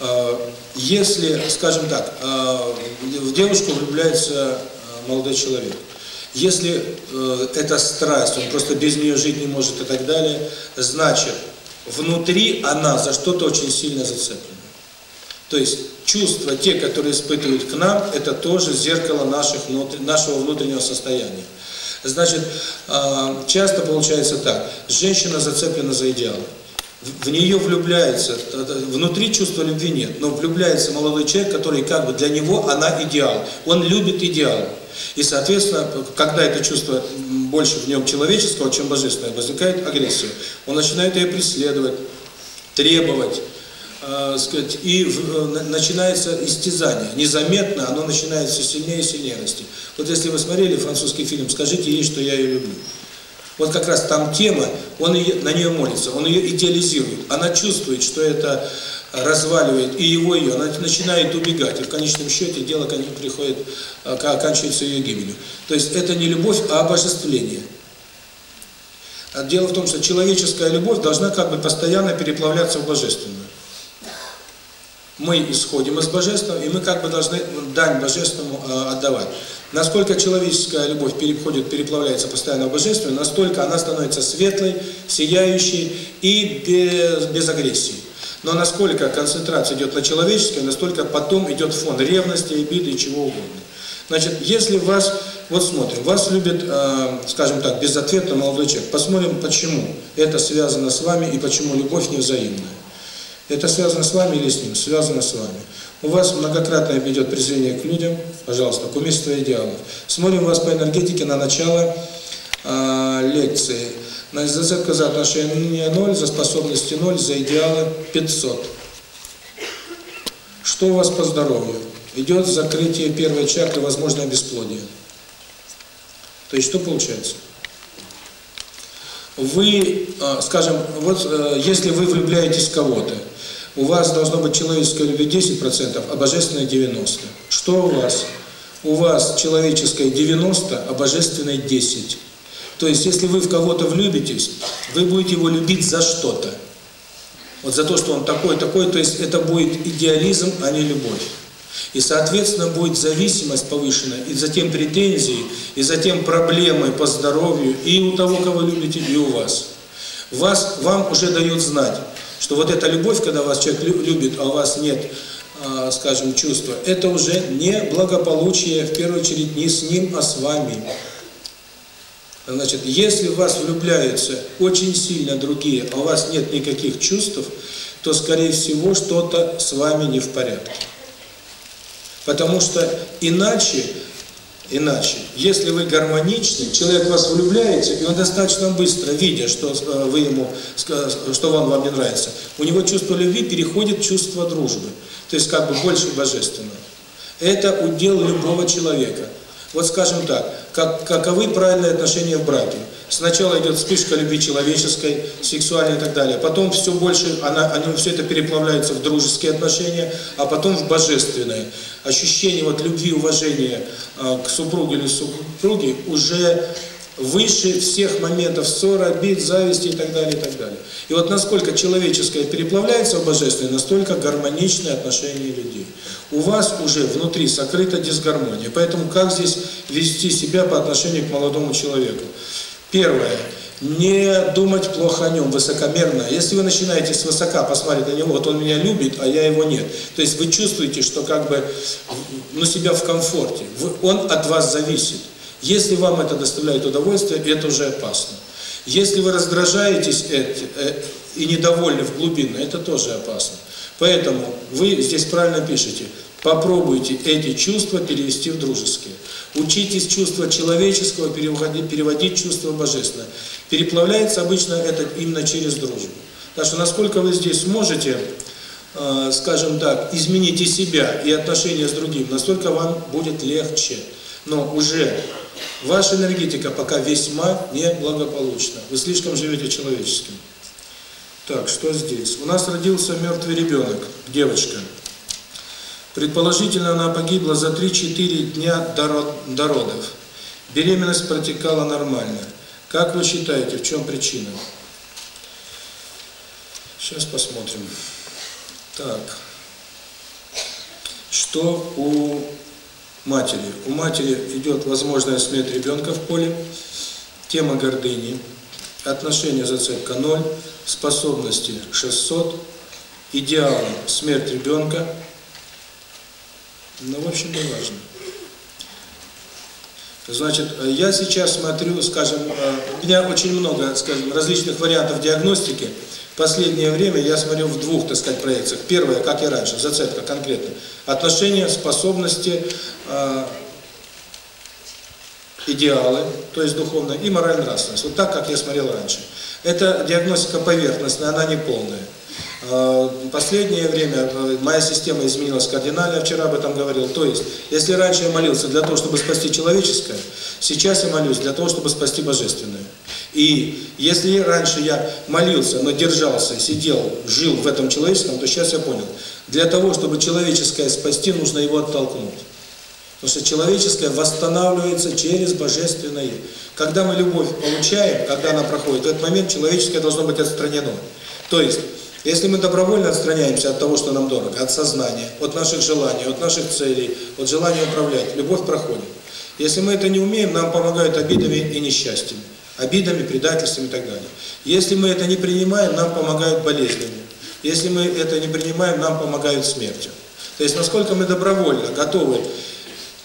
А, если, скажем так, а, в девушку влюбляется а, молодой человек, если э, это страсть, он просто без нее жить не может и так далее, значит, внутри она за что-то очень сильно зацеплена. То есть чувства, те, которые испытывают к нам, это тоже зеркало наших, нашего внутреннего состояния. Значит, часто получается так, женщина зацеплена за идеалы в нее влюбляется, внутри чувства любви нет, но влюбляется молодой человек, который как бы для него она идеал, он любит идеал. И, соответственно, когда это чувство больше в нем человеческого, чем божественное, возникает агрессия. Он начинает ее преследовать, требовать, э, сказать, и в, начинается истязание. Незаметно оно начинает все сильнее и сильнее расти. Вот если вы смотрели французский фильм «Скажите ей, что я ее люблю», вот как раз там тема, он ее, на нее молится, он ее идеализирует. Она чувствует, что это разваливает и его, и ее. Она начинает убегать, и в конечном счете дело приходит, а, оканчивается ее гибелью. То есть это не любовь, а обожествление. А дело в том, что человеческая любовь должна как бы постоянно переплавляться в божественную. Мы исходим из божественного, и мы как бы должны дань божественному а, отдавать. Насколько человеческая любовь переходит, переплавляется постоянно в божественную, настолько она становится светлой, сияющей и без, без агрессии. Но насколько концентрация идет на человеческое, настолько потом идет фон ревности, обиды и чего угодно. Значит, если вас, вот смотрим, вас любит, э, скажем так, безответно молодой человек, посмотрим, почему это связано с вами и почему любовь невзаимная. Это связано с вами или с ним? Связано с вами. У вас многократно идет презрение к людям, пожалуйста, кумирство идеалов. Смотрим вас по энергетике на начало э, лекции. На зацепка за отношения 0, за способности 0, за идеалы 500. Что у вас по здоровью? Идет закрытие первой чакры, возможно, бесплодие. То есть что получается? Вы, скажем, вот если вы влюбляетесь в кого-то, у вас должно быть человеческое любви 10%, а божественное 90%. Что у вас? У вас человеческое 90, а божественное 10. То есть, если вы в кого-то влюбитесь, вы будете его любить за что-то. Вот за то, что он такой-такой, то есть это будет идеализм, а не любовь. И, соответственно, будет зависимость повышена, и затем претензии, и затем проблемы по здоровью и у того, кого любите, и у вас. Вас, вам уже дают знать, что вот эта любовь, когда вас человек любит, а у вас нет, э, скажем, чувства, это уже не благополучие, в первую очередь, не с ним, а с вами. Значит, если в вас влюбляются очень сильно другие, а у вас нет никаких чувств, то, скорее всего, что-то с вами не в порядке. Потому что иначе Иначе, если вы гармоничны, человек вас влюбляется, и он достаточно быстро, видя, что э, вы ему, что он вам не нравится, у него чувство любви переходит в чувство дружбы, то есть как бы больше божественного. Это удел любого человека. Вот скажем так, как, каковы правильные отношения в браке? Сначала идет вспышка любви человеческой, сексуальной и так далее. Потом все больше, она, они, все это переплавляется в дружеские отношения, а потом в божественные. Ощущение вот любви, уважения э, к супругу или супруге уже выше всех моментов ссоры, обид, зависти и так далее, и так далее. И вот насколько человеческое переплавляется в божественное, настолько гармоничные отношения людей. У вас уже внутри сокрыта дисгармония. Поэтому как здесь вести себя по отношению к молодому человеку? Первое. Не думать плохо о нем, высокомерно. Если вы начинаете с высока посмотреть на него, вот он меня любит, а я его нет. То есть вы чувствуете, что как бы, ну, себя в комфорте. Он от вас зависит. Если вам это доставляет удовольствие, это уже опасно. Если вы раздражаетесь и недовольны в глубине, это тоже опасно. Поэтому вы здесь правильно пишете, попробуйте эти чувства перевести в дружеские. Учитесь чувства человеческого переводить, переводить чувство божественное. Переплавляется обычно это именно через дружбу. Так что насколько вы здесь сможете, э, скажем так, изменить и себя, и отношения с другим, настолько вам будет легче. Но уже ваша энергетика пока весьма неблагополучна. Вы слишком живете человеческим. Так, что здесь? У нас родился мертвый ребенок, девочка. Предположительно, она погибла за 3-4 дня до родов. Беременность протекала нормально. Как вы считаете, в чем причина? Сейчас посмотрим. Так. Что у матери? У матери идет возможная смерть ребенка в поле, тема гордыни, отношение зацепка 0, способности 600, идеал смерть ребенка, ну, в общем, не важно. Значит, я сейчас смотрю, скажем, у меня очень много, скажем, различных вариантов диагностики. Последнее время я смотрю в двух, так сказать, проекциях. Первое, как и раньше, зацепка конкретно. Отношения, способности, идеалы, то есть духовная, и морально-нравственность. Вот так, как я смотрел раньше. Это диагностика поверхностная, она не полная. В последнее время моя система изменилась кардинально, вчера об этом говорил. То есть, если раньше я молился для того, чтобы спасти человеческое, сейчас я молюсь для того, чтобы спасти божественное. И если раньше я молился, но держался, сидел, жил в этом человеческом, то сейчас я понял, для того, чтобы человеческое спасти, нужно его оттолкнуть. Потому что человеческое восстанавливается через божественное. Когда мы любовь получаем, когда она проходит, в этот момент человеческое должно быть отстранено. То есть, если мы добровольно отстраняемся от того, что нам дорого, от сознания, от наших желаний, от наших целей, от желания управлять, любовь проходит. Если мы это не умеем, нам помогают обидами и несчастьями. Обидами, предательствами и так далее. Если мы это не принимаем, нам помогают болезнями. Если мы это не принимаем, нам помогают смертью. То есть, насколько мы добровольно готовы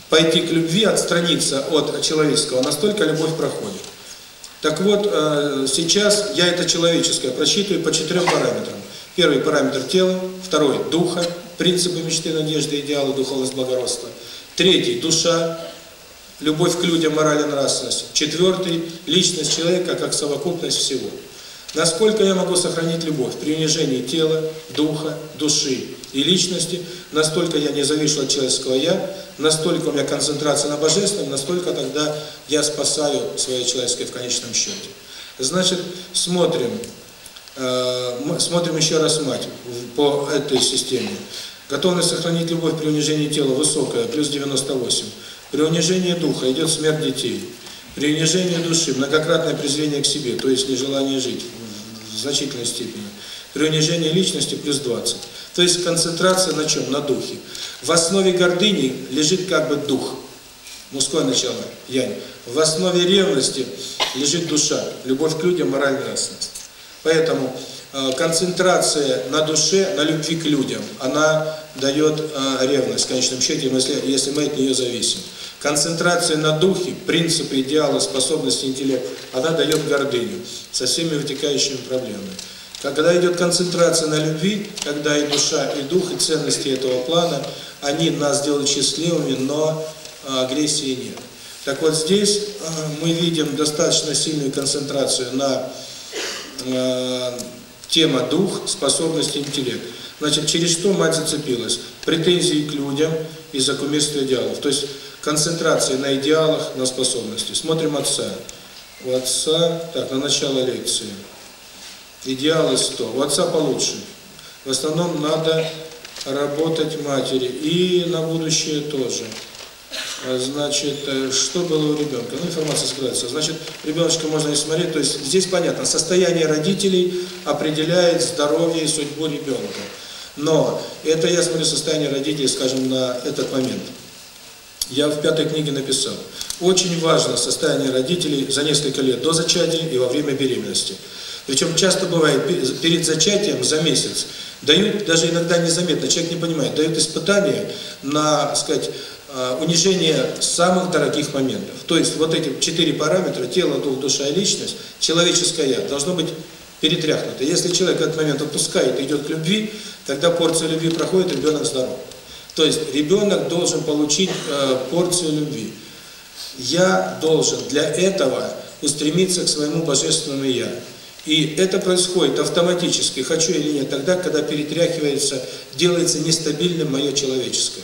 пойти к любви, отстраниться от человеческого, настолько любовь проходит. Так вот, сейчас я это человеческое просчитываю по четырем параметрам. Первый параметр тела, второй – духа, принципы мечты, надежды, идеалы, духовность, благородство. Третий – душа, любовь к людям, мораль и нравственность. Четвертый – личность человека как совокупность всего. Насколько я могу сохранить любовь при унижении тела, духа, души и личности, настолько я не завишу от человеческого «я», настолько у меня концентрация на божественном, настолько тогда я спасаю свое человеческое в конечном счете. Значит, смотрим, смотрим еще раз мать по этой системе. Готовность сохранить любовь при унижении тела высокая, плюс 98. При унижении духа идет смерть детей. При унижении души многократное презрение к себе, то есть нежелание жить в значительной степени. При унижении личности плюс 20. То есть концентрация на чем? На духе. В основе гордыни лежит как бы дух. Мужское начало, янь. В основе ревности лежит душа, любовь к людям, мораль, нравственность. Поэтому э, концентрация на душе, на любви к людям, она дает э, ревность в конечном счете, если, если мы от нее зависим. Концентрация на духе, принципы, идеалы, способности, интеллект, она дает гордыню со всеми вытекающими проблемами. Когда идет концентрация на любви, когда и душа, и дух, и ценности этого плана, они нас делают счастливыми, но агрессии нет. Так вот здесь мы видим достаточно сильную концентрацию на э, тема дух, способность, интеллект. Значит, через что мать зацепилась? Претензии к людям из-за кумирства идеалов. То есть концентрация на идеалах, на способности. Смотрим отца. У отца, так, на начало лекции. Идеалы 100. У отца получше. В основном надо работать матери. И на будущее тоже. Значит, э, что было у ребенка? Ну, информация скрывается. Значит, ребеночка можно не смотреть. То есть здесь понятно, состояние родителей определяет здоровье и судьбу ребенка. Но это я смотрю состояние родителей, скажем, на этот момент. Я в пятой книге написал. Очень важно состояние родителей за несколько лет до зачатия и во время беременности. Причем часто бывает, перед зачатием за месяц дают, даже иногда незаметно, человек не понимает, дают испытания на, сказать, унижение самых дорогих моментов. То есть вот эти четыре параметра, тело, дух, душа и личность, человеческое я, должно быть перетряхнуто. Если человек этот момент отпускает и идет к любви, тогда порция любви проходит, ребенок здоров. То есть ребенок должен получить э, порцию любви. Я должен для этого устремиться к своему божественному Я. И это происходит автоматически, хочу или нет, тогда, когда перетряхивается, делается нестабильным мое человеческое.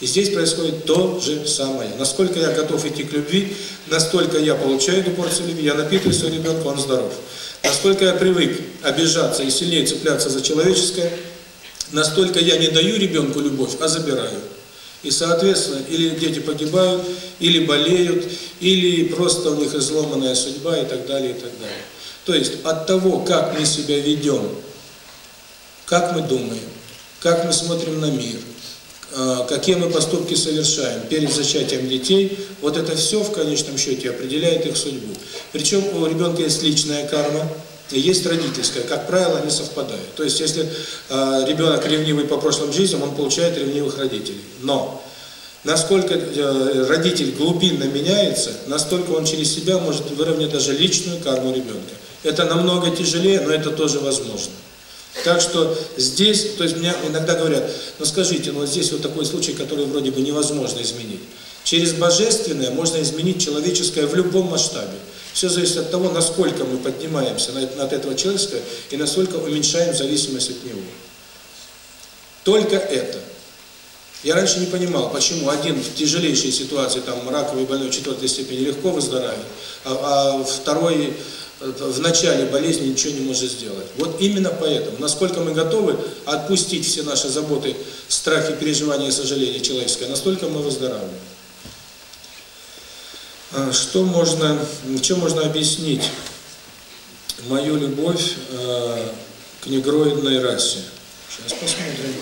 И здесь происходит то же самое. Насколько я готов идти к любви, настолько я получаю эту порцию любви, я напитываю своего ребенка, он здоров. Насколько я привык обижаться и сильнее цепляться за человеческое, настолько я не даю ребенку любовь, а забираю. И, соответственно, или дети погибают, или болеют, или просто у них изломанная судьба и так далее, и так далее. То есть от того, как мы себя ведем, как мы думаем, как мы смотрим на мир, какие мы поступки совершаем перед зачатием детей, вот это все в конечном счете определяет их судьбу. Причем у ребенка есть личная карма, есть родительская, как правило, они совпадают. То есть, если э, ребенок ревнивый по прошлым жизням, он получает ревнивых родителей. Но насколько э, родитель глубинно меняется, настолько он через себя может выровнять даже личную карму ребенка. Это намного тяжелее, но это тоже возможно. Так что здесь, то есть мне иногда говорят, ну скажите, ну вот здесь вот такой случай, который вроде бы невозможно изменить. Через божественное можно изменить человеческое в любом масштабе. Все зависит от того, насколько мы поднимаемся над этого человеческого и насколько уменьшаем зависимость от него. Только это. Я раньше не понимал, почему один в тяжелейшей ситуации, там раковый больной четвертой степени легко выздоравливает, а, а второй в начале болезни ничего не может сделать. Вот именно поэтому, насколько мы готовы отпустить все наши заботы, страхи, переживания и сожаления человеческое, настолько мы выздоравливаем. А что можно, чем можно объяснить мою любовь э, к негроидной расе? Сейчас посмотрим.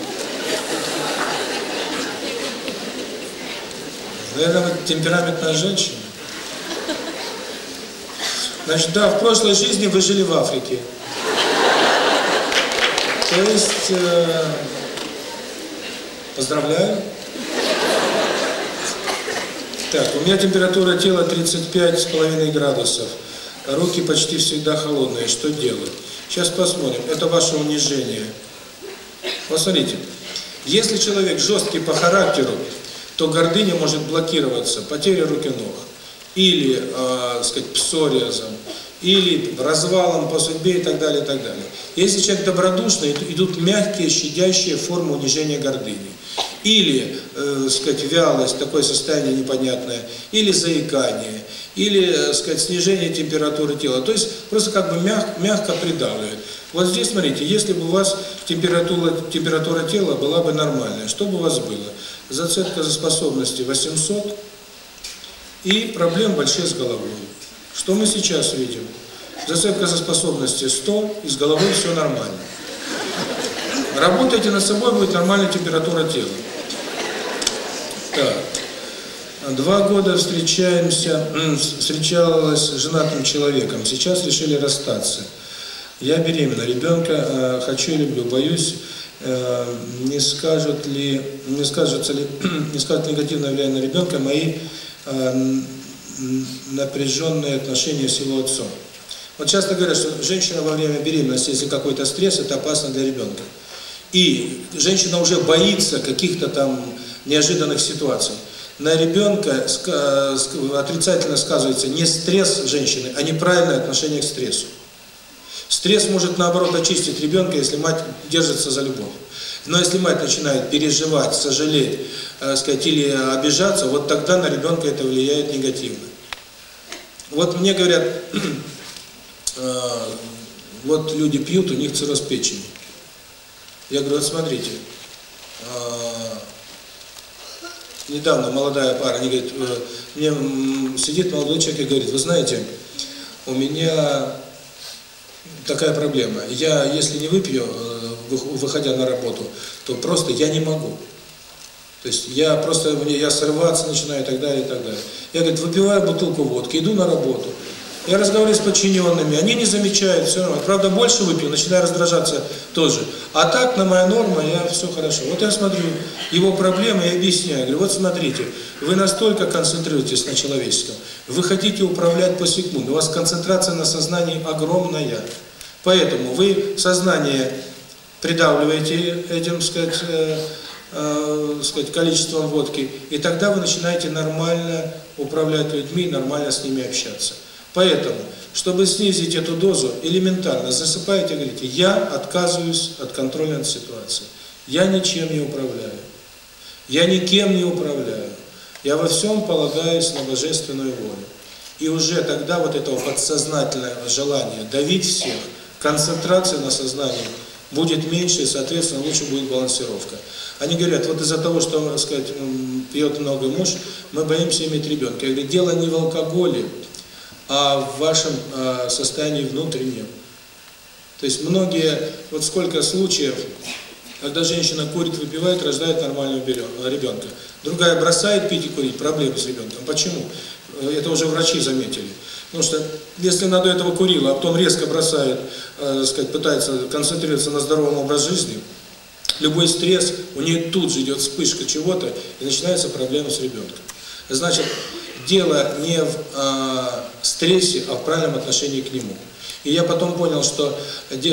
Наверное, темпераментная женщина. Значит, да, в прошлой жизни вы жили в Африке. То есть, э, поздравляю. Так, у меня температура тела 35,5 градусов. Руки почти всегда холодные. Что делать? Сейчас посмотрим. Это ваше унижение. Посмотрите. Если человек жесткий по характеру, то гордыня может блокироваться, потеря рук и ног или, э, сказать, псориазом, или развалом по судьбе и так далее, и так далее. Если человек добродушный, идут мягкие, щадящие формы унижения гордыни. Или, э, сказать, вялость, такое состояние непонятное, или заикание, или, э, сказать, снижение температуры тела. То есть просто как бы мяг, мягко придавливает. Вот здесь, смотрите, если бы у вас температура, температура тела была бы нормальная, что бы у вас было? Зацепка за способности 800, и проблем больших с головой. Что мы сейчас видим? Зацепка за способности 100, и с головой все нормально. Работайте над собой, будет нормальная температура тела. Так. Два года встречаемся, встречалась с женатым человеком, сейчас решили расстаться. Я беременна, ребенка э, хочу и люблю, боюсь, э, не скажут ли, не скажутся ли, не скажут негативное влияние на ребенка мои Э, напряженные отношения с его отцом. Вот часто говорят, что женщина во время беременности, если какой-то стресс, это опасно для ребенка. И женщина уже боится каких-то там неожиданных ситуаций. На ребенка отрицательно сказывается не стресс женщины, а неправильное отношение к стрессу. Стресс может, наоборот, очистить ребенка, если мать держится за любовь. Но если мать начинает переживать, сожалеть, э, сказать, или обижаться, вот тогда на ребенка это влияет негативно. Вот мне говорят, э, вот люди пьют, у них цирроз печени. Я говорю, вот смотрите, э, недавно молодая пара, они говорят, э, мне сидит молодой человек и говорит, вы знаете, у меня такая проблема. Я, если не выпью, э, выходя на работу, то просто я не могу. То есть я просто, я срываться начинаю и так далее, и так далее. Я, говорит, выпиваю бутылку водки, иду на работу. Я разговариваю с подчиненными, они не замечают, все равно. Правда, больше выпил, начинаю раздражаться тоже. А так, на моя норма, я все хорошо. Вот я смотрю его проблемы и объясняю. Говорю, вот смотрите, вы настолько концентрируетесь на человеческом, вы хотите управлять по секунду, у вас концентрация на сознании огромная. Поэтому вы сознание придавливаете этим, сказать, э, э, сказать, количеством водки, и тогда вы начинаете нормально управлять людьми, нормально с ними общаться. Поэтому, чтобы снизить эту дозу, элементарно засыпаете и говорите, я отказываюсь от контроля над ситуацией. Я ничем не управляю. Я никем не управляю. Я во всем полагаюсь на божественную волю. И уже тогда вот этого подсознательного желания давить всех, концентрация на сознании будет меньше, и, соответственно, лучше будет балансировка. Они говорят, вот из-за того, что, так сказать, пьет много муж, мы боимся иметь ребенка. Я говорю, дело не в алкоголе, а в вашем э, состоянии внутреннем. То есть многие, вот сколько случаев, когда женщина курит, выпивает, рождает нормального ребенка. Другая бросает пить и курить, проблемы с ребенком. Почему? Это уже врачи заметили. Потому что если она до этого курила, а потом резко бросает, э, сказать, пытается концентрироваться на здоровом образе жизни, любой стресс, у нее тут же идет вспышка чего-то, и начинается проблема с ребенком. Значит, дело не в э, стрессе, а в правильном отношении к нему. И я потом понял, что,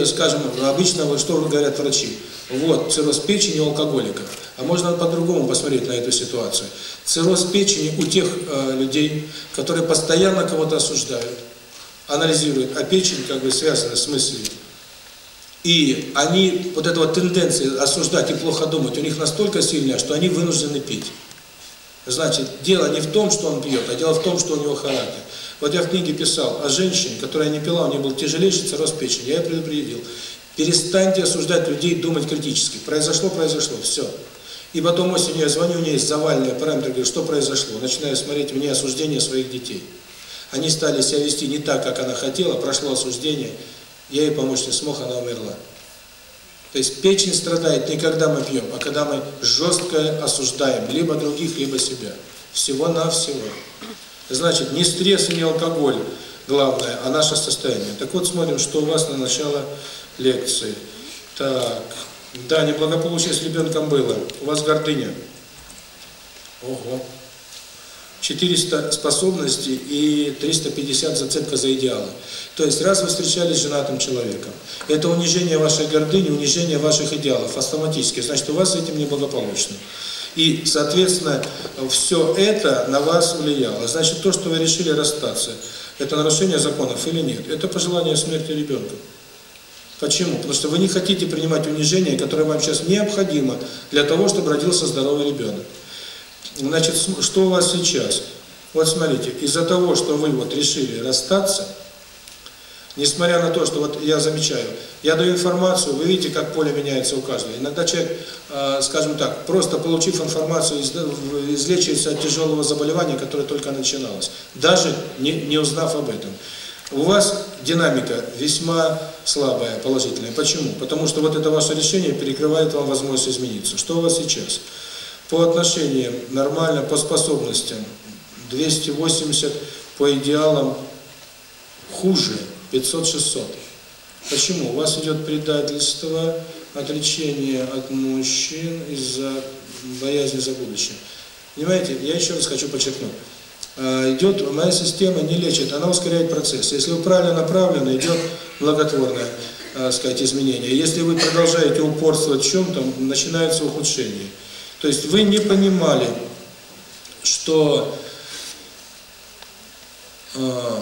скажем, обычно, что говорят врачи, вот, цирроз печени у алкоголиков. А можно по-другому посмотреть на эту ситуацию. Цирроз печени у тех э, людей, которые постоянно кого-то осуждают, анализируют, а печень как бы связана с мыслью. И они, вот эта вот тенденция осуждать и плохо думать, у них настолько сильная, что они вынуждены пить. Значит, дело не в том, что он пьет, а дело в том, что у него характер. Вот я в книге писал о женщине, которая не пила, у нее был тяжелейший цирроз печени. Я ее предупредил. Перестаньте осуждать людей, думать критически. Произошло, произошло, все. И потом осенью я звоню, у нее есть завальные параметры, говорю, что произошло? Начинаю смотреть в ней осуждение своих детей. Они стали себя вести не так, как она хотела, прошло осуждение, я ей помочь не смог, она умерла. То есть печень страдает не когда мы пьем, а когда мы жестко осуждаем либо других, либо себя. Всего-навсего. Значит, не стресс и не алкоголь главное, а наше состояние. Так вот, смотрим, что у вас на начало лекции. Так, да, неблагополучие с ребенком было. У вас гордыня. Ого. 400 способностей и 350 зацепка за идеалы. То есть, раз вы встречались с женатым человеком, это унижение вашей гордыни, унижение ваших идеалов автоматически, значит, у вас с этим неблагополучно. И, соответственно, все это на вас влияло. Значит, то, что вы решили расстаться, это нарушение законов или нет? Это пожелание смерти ребенка. Почему? Потому что вы не хотите принимать унижение, которое вам сейчас необходимо для того, чтобы родился здоровый ребенок. Значит, что у вас сейчас? Вот смотрите, из-за того, что вы вот решили расстаться, несмотря на то, что вот я замечаю, я даю информацию, вы видите, как поле меняется у каждого. Иногда человек, э, скажем так, просто получив информацию, излечивается от тяжелого заболевания, которое только начиналось, даже не, не узнав об этом. У вас динамика весьма слабая, положительная. Почему? Потому что вот это ваше решение перекрывает вам возможность измениться. Что у вас сейчас? По отношениям нормально, по способностям 280, по идеалам хуже 500-600. Почему? У вас идет предательство, отречение от мужчин из-за боязни за будущее. Понимаете, я еще раз хочу подчеркнуть. А, идет, моя система не лечит, она ускоряет процесс. Если вы правильно направлены, идет благотворное, а, сказать, изменение. Если вы продолжаете упорствовать в чем-то, начинается ухудшение. То есть вы не понимали, что э,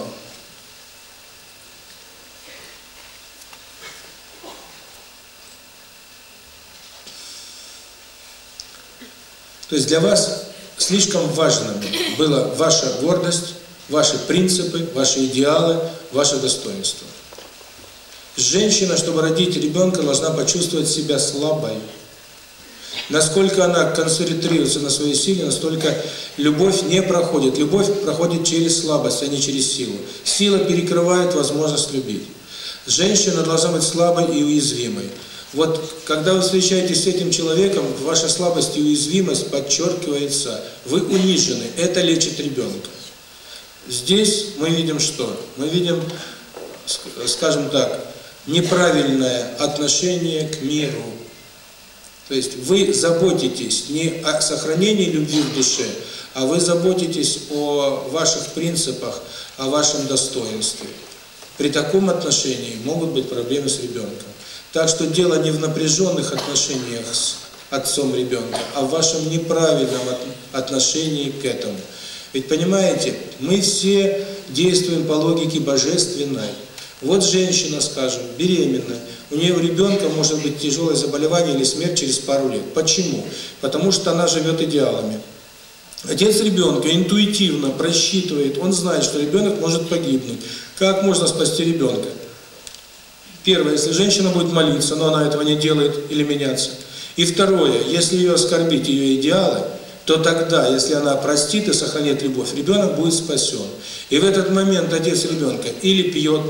то есть для вас слишком важным была ваша гордость, ваши принципы, ваши идеалы, ваше достоинство. Женщина, чтобы родить ребенка, должна почувствовать себя слабой. Насколько она концентрируется на своей силе, настолько любовь не проходит. Любовь проходит через слабость, а не через силу. Сила перекрывает возможность любить. Женщина должна быть слабой и уязвимой. Вот когда вы встречаетесь с этим человеком, ваша слабость и уязвимость подчеркивается. Вы унижены. Это лечит ребенка. Здесь мы видим что? Мы видим, скажем так, неправильное отношение к миру. То есть вы заботитесь не о сохранении любви в душе, а вы заботитесь о ваших принципах, о вашем достоинстве. При таком отношении могут быть проблемы с ребенком. Так что дело не в напряженных отношениях с отцом ребенка, а в вашем неправильном отношении к этому. Ведь понимаете, мы все действуем по логике божественной. Вот женщина, скажем, беременная, у нее у ребенка может быть тяжелое заболевание или смерть через пару лет. Почему? Потому что она живет идеалами. Отец ребенка интуитивно просчитывает, он знает, что ребенок может погибнуть. Как можно спасти ребенка? Первое, если женщина будет молиться, но она этого не делает или меняться. И второе, если ее оскорбить ее идеалы, то тогда, если она простит и сохранит любовь, ребенок будет спасен. И в этот момент отец ребенка или пьет,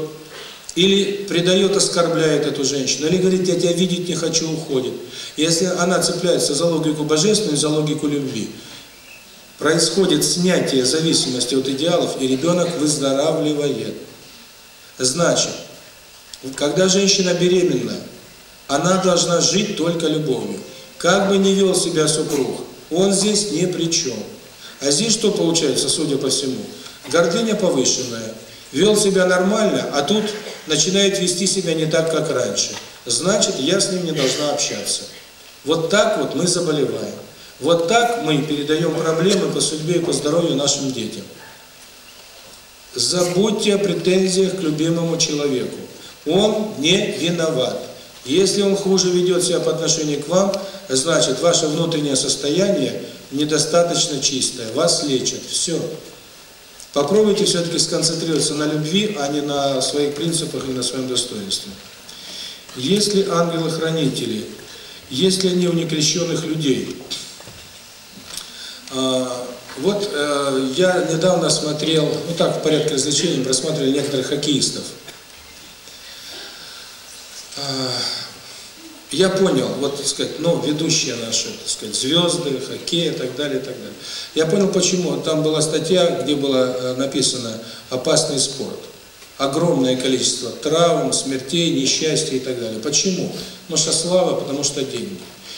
или предает, оскорбляет эту женщину, или говорит, я тебя видеть не хочу, уходит. Если она цепляется за логику божественную, за логику любви, происходит снятие зависимости от идеалов, и ребенок выздоравливает. Значит, когда женщина беременна, она должна жить только любовью. Как бы ни вел себя супруг, он здесь ни при чем. А здесь что получается, судя по всему? Гордыня повышенная, вел себя нормально, а тут начинает вести себя не так, как раньше. Значит, я с ним не должна общаться. Вот так вот мы заболеваем. Вот так мы передаем проблемы по судьбе и по здоровью нашим детям. Забудьте о претензиях к любимому человеку. Он не виноват. Если он хуже ведет себя по отношению к вам, значит, ваше внутреннее состояние недостаточно чистое. Вас лечат. Все. Попробуйте все-таки сконцентрироваться на любви, а не на своих принципах и на своем достоинстве. Если ангелы-хранители, если они у некрещенных людей, а, вот э, я недавно смотрел, ну так, в порядке развлечений, просматривали некоторых хоккеистов. А, я понял, вот, так сказать, ну, ведущие наши, так сказать, звезды, хоккей и так далее, и так далее. Я понял, почему. Там была статья, где было э, написано «опасный спорт». Огромное количество травм, смертей, несчастья и так далее. Почему? Потому что слава, потому что деньги.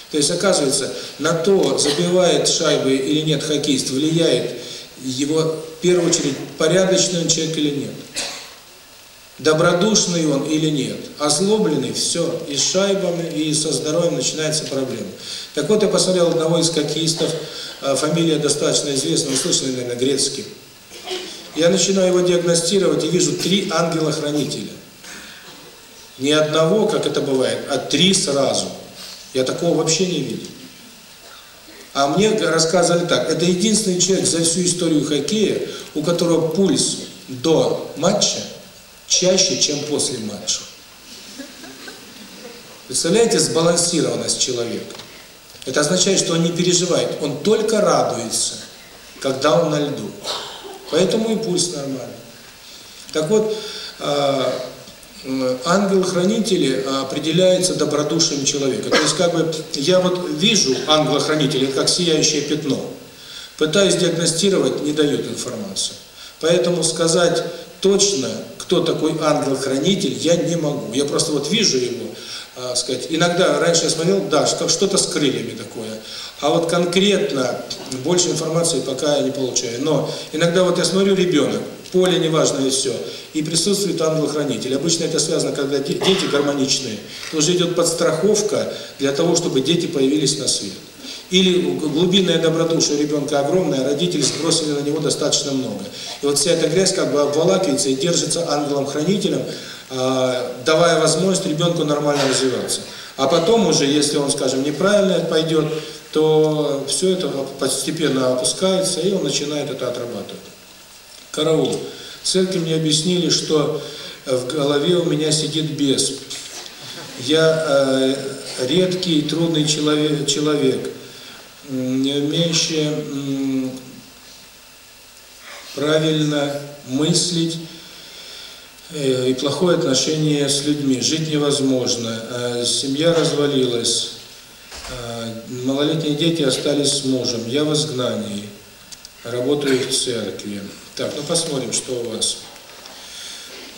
То есть, оказывается, на то, забивает шайбы или нет хоккеист, влияет его, в первую очередь, порядочный он человек или нет. Добродушный он или нет, озлобленный, все, и с шайбами, и со здоровьем начинается проблема. Так вот, я посмотрел одного из хоккеистов, а, фамилия достаточно известная, вы слышали, наверное, Грецкий. Я начинаю его диагностировать и вижу три ангела-хранителя. Не одного, как это бывает, а три сразу. Я такого вообще не видел. А мне рассказывали так, это единственный человек за всю историю хоккея, у которого пульс до матча чаще, чем после матча. Представляете сбалансированность человека? Это означает, что он не переживает, он только радуется, когда он на льду. Поэтому и пульс нормальный. Так вот, а, ангел-хранители определяется добродушием человека. То есть, как бы, я вот вижу ангела-хранителя как сияющее пятно, пытаюсь диагностировать, не дают информацию. Поэтому сказать точно, кто такой ангел-хранитель, я не могу. Я просто вот вижу его, э, сказать, иногда, раньше я смотрел, да, что-то с крыльями такое, а вот конкретно больше информации пока я не получаю. Но иногда вот я смотрю ребенок, поле неважно и все, и присутствует ангел-хранитель. Обычно это связано, когда дети гармоничные, уже идет подстраховка для того, чтобы дети появились на свет. Или глубинное добродушие ребенка огромное, родители сбросили на него достаточно много. И вот вся эта грязь как бы обволакивается и держится ангелом-хранителем, а, давая возможность ребенку нормально развиваться. А потом уже, если он, скажем, неправильно пойдет, то все это постепенно опускается, и он начинает это отрабатывать. Караул. Церкви мне объяснили, что в голове у меня сидит бес. Я э, редкий, трудный человек, человек не умеющие правильно мыслить э, и плохое отношение с людьми. Жить невозможно. Э, семья развалилась. Э, малолетние дети остались с мужем. Я в изгнании. Работаю в церкви. Так, ну посмотрим, что у вас.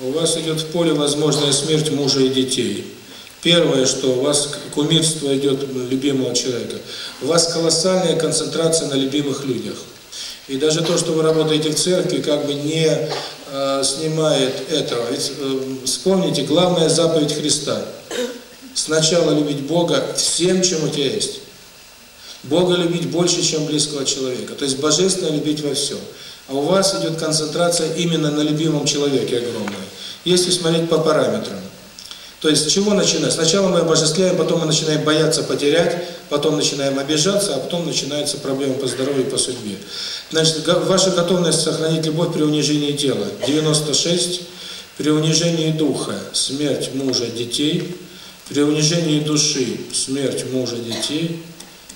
У вас идет в поле возможная смерть мужа и детей. Первое, что у вас кумирство идет любимого человека. У вас колоссальная концентрация на любимых людях. И даже то, что вы работаете в церкви, как бы не э, снимает этого. Ведь э, вспомните, главная заповедь Христа. Сначала любить Бога всем, чем у тебя есть. Бога любить больше, чем близкого человека. То есть божественно любить во всем. А у вас идет концентрация именно на любимом человеке огромная. Если смотреть по параметрам. То есть с чего начинать? Сначала мы обожествляем, потом мы начинаем бояться потерять, потом начинаем обижаться, а потом начинаются проблемы по здоровью и по судьбе. Значит, ваша готовность сохранить любовь при унижении тела. 96. При унижении духа. Смерть мужа, детей. При унижении души. Смерть мужа, детей.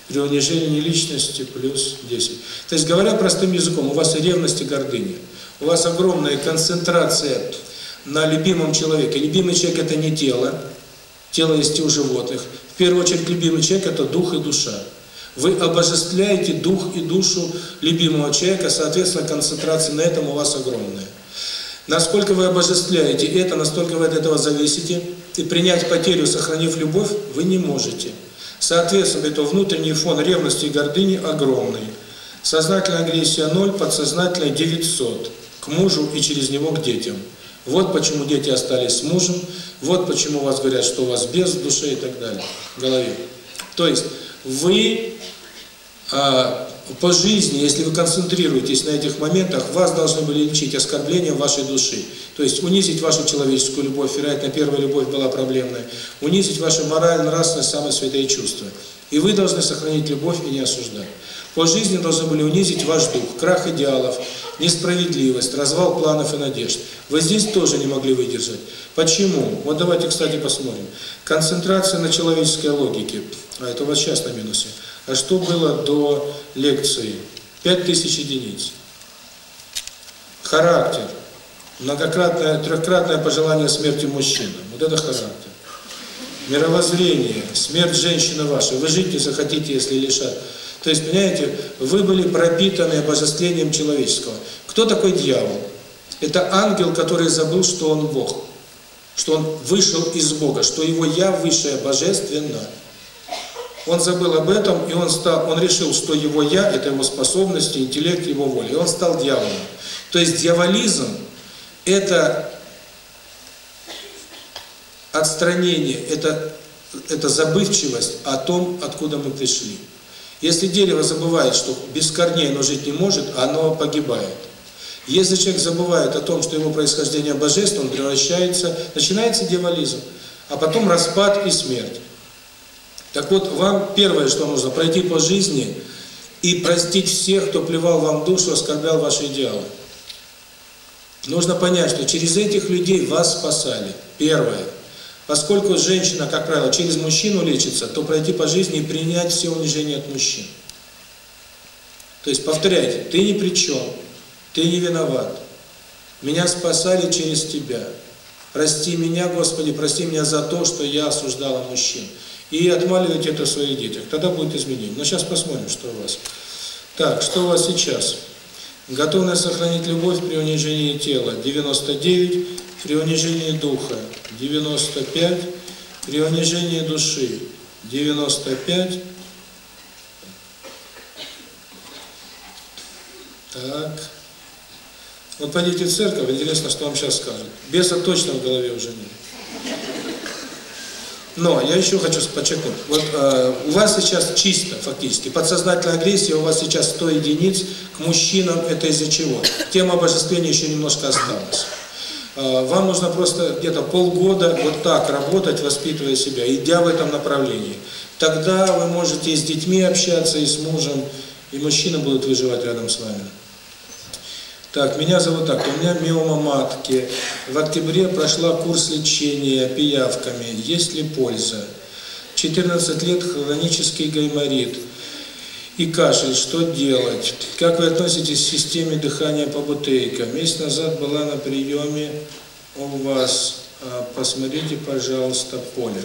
При унижении личности плюс 10. То есть, говоря простым языком, у вас ревность и гордыня. У вас огромная концентрация на любимом человеке. Любимый человек – это не тело, тело есть у животных. В первую очередь, любимый человек – это дух и душа. Вы обожествляете дух и душу любимого человека, соответственно, концентрация на этом у вас огромная. Насколько вы обожествляете это, настолько вы от этого зависите, и принять потерю, сохранив любовь, вы не можете. Соответственно, это внутренний фон ревности и гордыни огромный. Сознательная агрессия 0, подсознательная 900 к мужу и через него к детям. Вот почему дети остались с мужем, вот почему вас говорят, что у вас без в душе и так далее, в голове. То есть вы а, по жизни, если вы концентрируетесь на этих моментах, вас должны были лечить оскорбления вашей души. То есть унизить вашу человеческую любовь, вероятно, первая любовь была проблемная, унизить ваши морально-нравственные самые святые чувства. И вы должны сохранить любовь и не осуждать. По жизни должны были унизить ваш дух, крах идеалов, несправедливость, развал планов и надежд. Вы здесь тоже не могли выдержать. Почему? Вот давайте, кстати, посмотрим. Концентрация на человеческой логике. А это у вас сейчас на минусе. А что было до лекции? 5000 единиц. Характер. Многократное, трехкратное пожелание смерти мужчины. Вот это характер. Мировоззрение. Смерть женщины вашей. Вы жить не захотите, если лишат. То есть, понимаете, вы были пропитаны обожествлением человеческого. Кто такой дьявол? Это ангел, который забыл, что он Бог. Что он вышел из Бога, что его «я» высшее божественно. Он забыл об этом, и он стал, он решил, что его «я» – это его способности, интеллект, его воля. И он стал дьяволом. То есть дьяволизм – это отстранение, это, это забывчивость о том, откуда мы пришли. Если дерево забывает, что без корней оно жить не может, оно погибает. Если человек забывает о том, что его происхождение божественно, он превращается, начинается дьяволизм, а потом распад и смерть. Так вот, вам первое, что нужно, пройти по жизни и простить всех, кто плевал вам душу, оскорблял ваши идеалы. Нужно понять, что через этих людей вас спасали. Первое. Поскольку женщина, как правило, через мужчину лечится, то пройти по жизни и принять все унижения от мужчин. То есть, повторяйте, ты ни при чем, ты не виноват. Меня спасали через тебя. Прости меня, Господи, прости меня за то, что я осуждала мужчин. И отмаливайте это в своих детях. Тогда будет изменение. Но сейчас посмотрим, что у вас. Так, что у вас сейчас? Готовность сохранить любовь при унижении тела. 99 при унижении духа 95, при унижении души 95. Так. Вот пойдите в церковь, интересно, что вам сейчас скажут. Беса точно в голове уже нет. Но я еще хочу подчеркнуть. Вот э, у вас сейчас чисто, фактически, подсознательная агрессия у вас сейчас 100 единиц, к мужчинам это из-за чего? Тема обожествления еще немножко осталась. А, вам нужно просто где-то полгода вот так работать, воспитывая себя, идя в этом направлении. Тогда вы можете и с детьми общаться, и с мужем, и мужчины будут выживать рядом с вами. Так, меня зовут так, у меня миома матки. В октябре прошла курс лечения пиявками. Есть ли польза? 14 лет хронический гайморит. И кашель, что делать? Как вы относитесь к системе дыхания по бутейка? Месяц назад была на приеме у вас. А, посмотрите, пожалуйста, поле.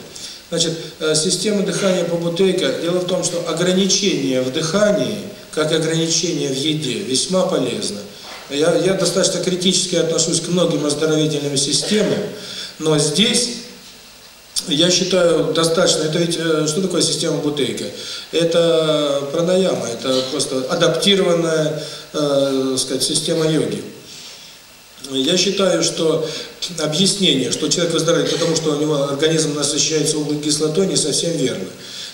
Значит, э, система дыхания по бутейка, дело в том, что ограничение в дыхании, как ограничение в еде, весьма полезно. Я, я достаточно критически отношусь к многим оздоровительным системам, но здесь я считаю, достаточно. Это ведь э, что такое система Бутейка? Это пранаяма, это просто адаптированная, э, сказать, система йоги. Я считаю, что объяснение, что человек выздоравливает потому, что у него организм насыщается углекислотой, не совсем верно.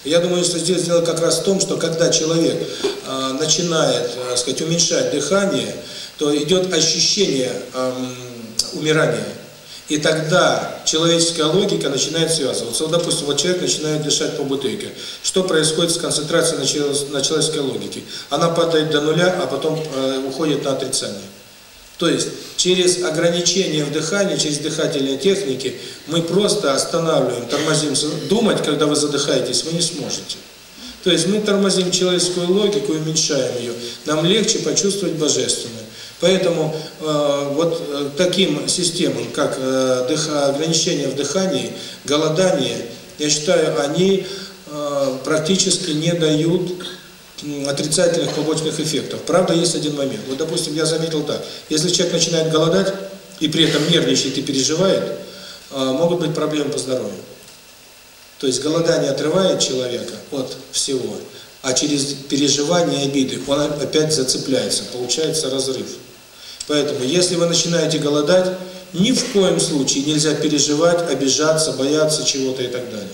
Я думаю, что здесь дело как раз в том, что когда человек э, начинает, э, сказать, уменьшать дыхание, то идет ощущение э, умирания. И тогда человеческая логика начинает связываться. Вот, допустим, вот человек начинает дышать по бутылке. Что происходит с концентрацией на человеческой логике? Она падает до нуля, а потом э, уходит на отрицание. То есть, через ограничение в дыхании, через дыхательные техники, мы просто останавливаем, тормозим. Думать, когда вы задыхаетесь, вы не сможете. То есть, мы тормозим человеческую логику и уменьшаем ее. Нам легче почувствовать божественное. Поэтому э, вот э, таким системам, как э, дыха, ограничение в дыхании, голодание, я считаю, они э, практически не дают отрицательных побочных эффектов. Правда, есть один момент. Вот, допустим, я заметил так. Если человек начинает голодать и при этом нервничает и переживает, э, могут быть проблемы по здоровью. То есть голодание отрывает человека от всего, а через переживание обиды он опять зацепляется, получается разрыв. Поэтому, если вы начинаете голодать, ни в коем случае нельзя переживать, обижаться, бояться чего-то и так далее.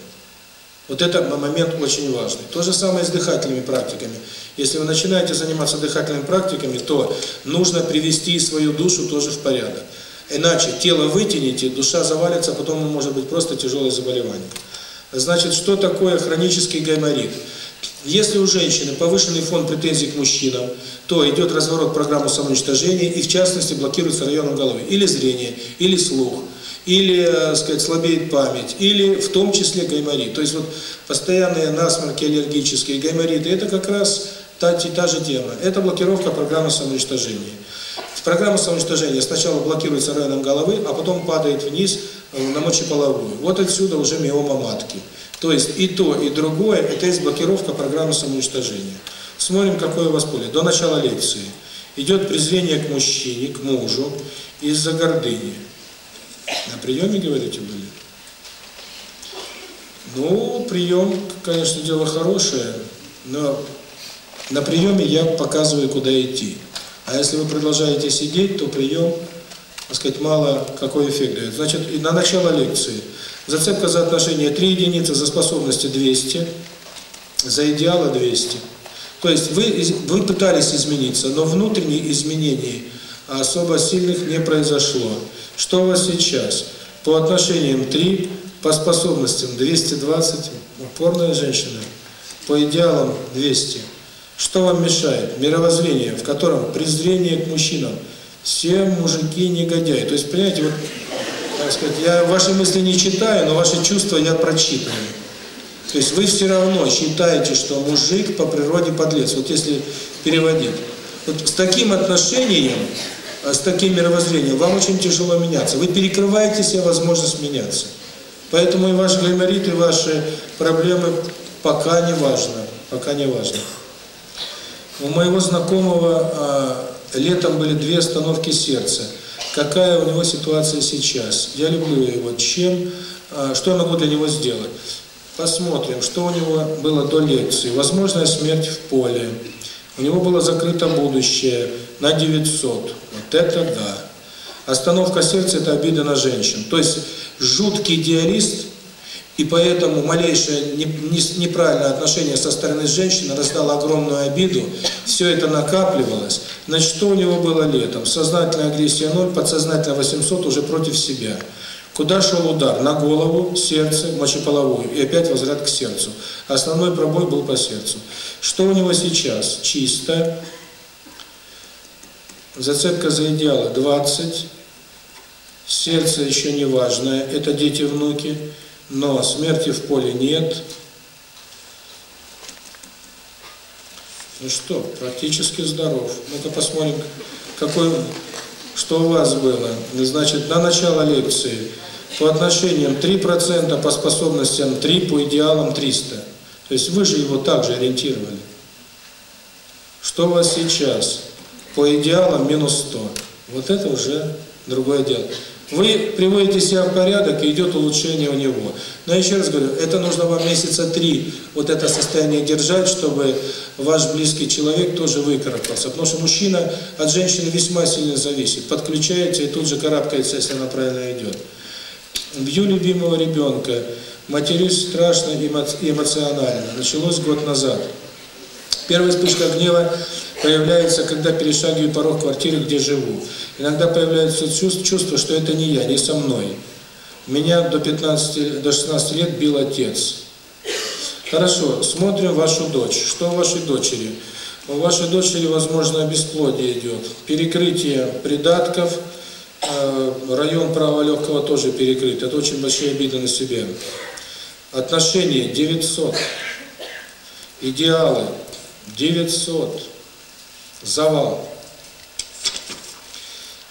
Вот этот момент очень важный. То же самое с дыхательными практиками. Если вы начинаете заниматься дыхательными практиками, то нужно привести свою душу тоже в порядок. Иначе тело вытяните, душа завалится, потом может быть просто тяжелое заболевание. Значит, что такое хронический гайморит? Если у женщины повышенный фон претензий к мужчинам, то идет разворот программы самоуничтожения и в частности блокируется районом головы. Или зрение, или слух, или, так э, сказать, слабеет память, или в том числе гайморит. То есть вот постоянные насморки аллергические, гаймориты, это как раз та, та же тема. Это блокировка программы самоуничтожения. Программа самоуничтожения сначала блокируется районом головы, а потом падает вниз э, на мочеполовую. Вот отсюда уже миома матки. То есть и то, и другое – это есть блокировка программы самоуничтожения. Смотрим, какое у вас поле. До начала лекции идет презрение к мужчине, к мужу из-за гордыни. На приеме, говорите, были? Ну, прием, конечно, дело хорошее, но на приеме я показываю, куда идти. А если вы продолжаете сидеть, то прием, так сказать, мало какой эффект дает. Значит, и на начало лекции – Зацепка за отношения 3 единицы, за способности 200, за идеалы 200. То есть вы, вы пытались измениться, но внутренних изменений особо сильных не произошло. Что у вас сейчас? По отношениям 3, по способностям 220, упорная женщина, по идеалам 200. Что вам мешает? Мировоззрение, в котором презрение к мужчинам. Все мужики негодяи. То есть, понимаете, вот так сказать, я ваши мысли не читаю, но ваши чувства я прочитываю. То есть вы все равно считаете, что мужик по природе подлец, вот если переводить. Вот с таким отношением, а с таким мировоззрением вам очень тяжело меняться. Вы перекрываете себе возможность меняться. Поэтому и ваши гаймориты, и ваши проблемы пока не важно. Пока не важно. У моего знакомого а, летом были две остановки сердца какая у него ситуация сейчас. Я люблю его. Чем, а, что я могу для него сделать? Посмотрим, что у него было до лекции. Возможная смерть в поле. У него было закрыто будущее на 900. Вот это да. Остановка сердца – это обида на женщин. То есть жуткий идеалист и поэтому малейшее неправильное отношение со стороны женщины раздало огромную обиду, все это накапливалось. Значит, что у него было летом? Сознательная агрессия 0, подсознательная 800 уже против себя. Куда шел удар? На голову, сердце, мочеполовую. И опять возврат к сердцу. Основной пробой был по сердцу. Что у него сейчас? Чисто. Зацепка за идеалы 20. Сердце еще не важное. Это дети-внуки но смерти в поле нет. Ну что, практически здоров. Ну-ка посмотрим, какой, что у вас было. Значит, на начало лекции по отношениям 3%, по способностям 3, по идеалам 300. То есть вы же его также ориентировали. Что у вас сейчас? По идеалам минус 100. Вот это уже другое дело. Вы приводите себя в порядок, и идет улучшение у него. Но еще раз говорю, это нужно вам месяца три вот это состояние держать, чтобы ваш близкий человек тоже выкарабкался. Потому что мужчина от женщины весьма сильно зависит. Подключается и тут же карабкается, если она правильно идет. Бью любимого ребенка, матерюсь страшно и эмоционально. Началось год назад. Первая вспышка гнева появляется, когда перешагиваю порог квартиры, где живу. Иногда появляется чувство, что это не я, не со мной. Меня до 15, до 16 лет бил отец. Хорошо, смотрим вашу дочь. Что у вашей дочери? У вашей дочери, возможно, бесплодие идет. Перекрытие придатков, э, район правого легкого тоже перекрыт. Это очень большая обида на себя. Отношения 900. Идеалы 900. Завал.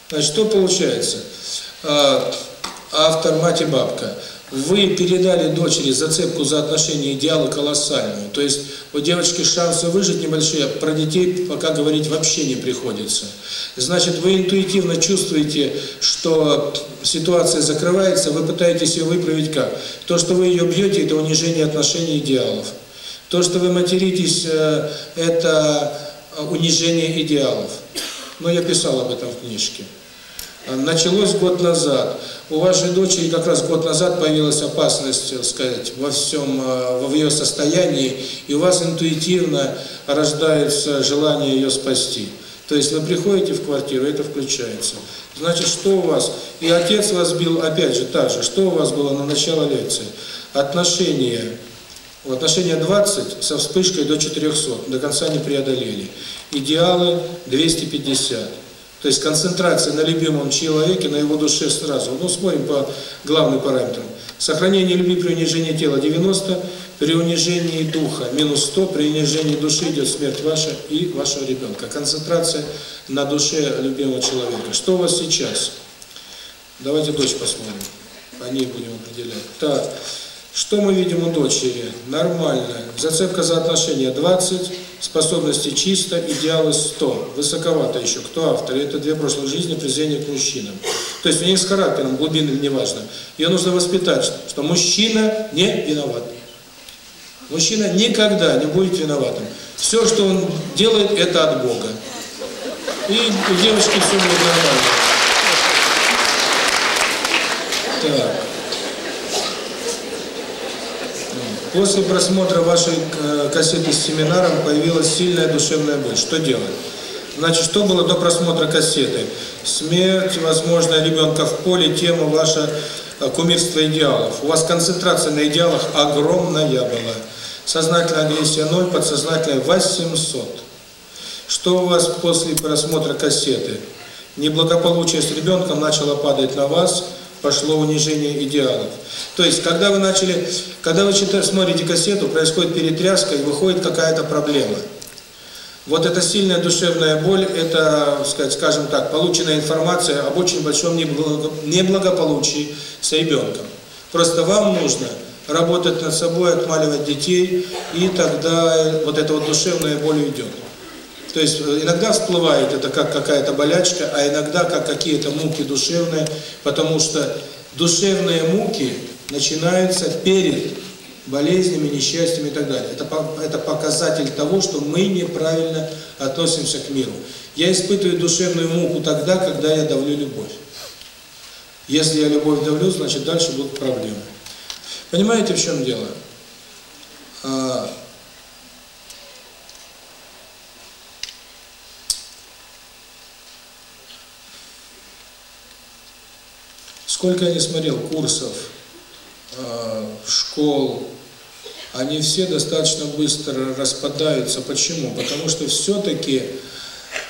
Значит, что получается? А, автор «Мать и бабка». Вы передали дочери зацепку за отношения идеалы колоссальную. То есть у девочки шансы выжить небольшие, про детей пока говорить вообще не приходится. Значит, вы интуитивно чувствуете, что ситуация закрывается, вы пытаетесь ее выправить как? То, что вы ее бьете, это унижение отношений идеалов. То, что вы материтесь, э, это унижение идеалов. Но я писал об этом в книжке. Началось год назад. У вашей дочери как раз год назад появилась опасность, так сказать, во всем, в ее состоянии, и у вас интуитивно рождается желание ее спасти. То есть вы приходите в квартиру, это включается. Значит, что у вас? И отец вас бил, опять же, так же. Что у вас было на начало лекции? Отношения в отношения 20 со вспышкой до 400, до конца не преодолели. Идеалы 250. То есть концентрация на любимом человеке, на его душе сразу. Ну, смотрим по главным параметрам. Сохранение любви при унижении тела 90, при унижении духа минус 100, при унижении души идет смерть ваша и вашего ребенка. Концентрация на душе любимого человека. Что у вас сейчас? Давайте дочь посмотрим. По ней будем определять. Так. Что мы видим у дочери? Нормально. Зацепка за отношения 20, способности чисто, идеалы 100. Высоковато еще. Кто автор? Это две прошлых жизни, презрение к мужчинам. То есть у них с характером, глубинным, неважно. Ее нужно воспитать, что мужчина не виноват. Мужчина никогда не будет виноватым. Все, что он делает, это от Бога. И у девочки все будет нормально. Так. После просмотра вашей э, кассеты с семинаром появилась сильная душевная боль. Что делать? Значит, что было до просмотра кассеты? Смерть, возможно, ребенка в поле, тема ваша э, кумирство идеалов. У вас концентрация на идеалах огромная была. Сознательная агрессия 0, подсознательная 800. Что у вас после просмотра кассеты? Неблагополучие с ребенком начало падать на вас – пошло унижение идеалов. То есть, когда вы начали, когда вы читаете, смотрите кассету, происходит перетряска и выходит какая-то проблема. Вот эта сильная душевная боль, это, сказать, скажем так, полученная информация об очень большом неблагополучии с ребенком. Просто вам нужно работать над собой, отмаливать детей, и тогда вот эта вот душевная боль уйдет. То есть э, иногда всплывает это как какая-то болячка, а иногда как какие-то муки душевные, потому что душевные муки начинаются перед болезнями, несчастьями и так далее. Это, это показатель того, что мы неправильно относимся к миру. Я испытываю душевную муку тогда, когда я давлю любовь. Если я любовь давлю, значит дальше будут проблемы. Понимаете, в чем дело? Сколько я не смотрел курсов, э, школ, они все достаточно быстро распадаются. Почему? Потому что все-таки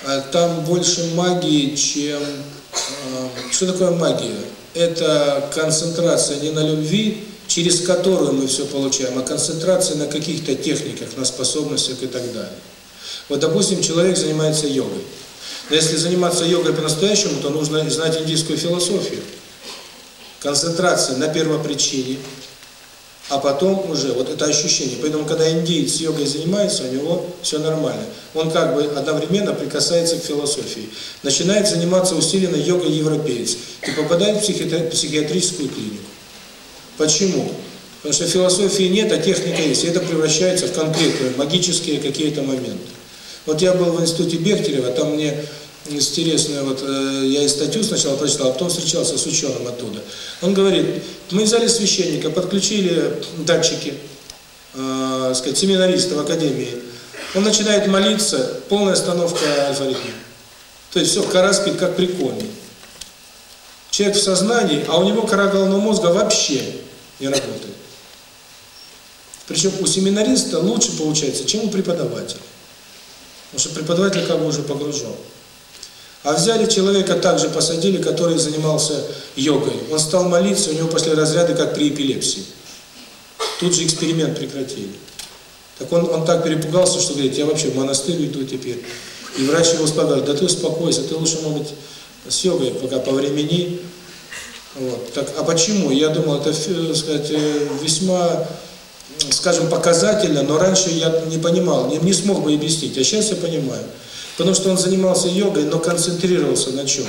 э, там больше магии, чем... Э, что такое магия? Это концентрация не на любви, через которую мы все получаем, а концентрация на каких-то техниках, на способностях и так далее. Вот, допустим, человек занимается йогой. Но если заниматься йогой по-настоящему, то нужно знать индийскую философию. Концентрация на первопричине, а потом уже вот это ощущение. Поэтому, когда индиец йогой занимается, у него все нормально. Он как бы одновременно прикасается к философии. Начинает заниматься усиленно йогой европеец и попадает в психиатрическую клинику. Почему? Потому что философии нет, а техника есть. И это превращается в конкретные магические какие-то моменты. Вот я был в институте Бехтерева, там мне интересно, вот э, я и статью сначала прочитал, а потом встречался с ученым оттуда. Он говорит, мы взяли священника, подключили датчики, э, сказать, семинариста в академии. Он начинает молиться, полная остановка альфа-ритма. То есть все, кора спит как прикольный. Человек в сознании, а у него кора головного мозга вообще не работает. Причем у семинариста лучше получается, чем у преподавателя. Потому что преподаватель как бы уже погружен. А взяли человека, также посадили, который занимался йогой. Он стал молиться, у него пошли разряды, как при эпилепсии. Тут же эксперимент прекратили. Так он, он так перепугался, что говорит, я вообще в монастырь иду теперь. И врач его успокаивает, да ты успокойся, ты лучше, может быть, с йогой пока по времени. Вот. Так, а почему? Я думал, это, так сказать, э, весьма, скажем, показательно, но раньше я не понимал, не, не смог бы объяснить, а сейчас я понимаю. Потому что он занимался йогой, но концентрировался на чем?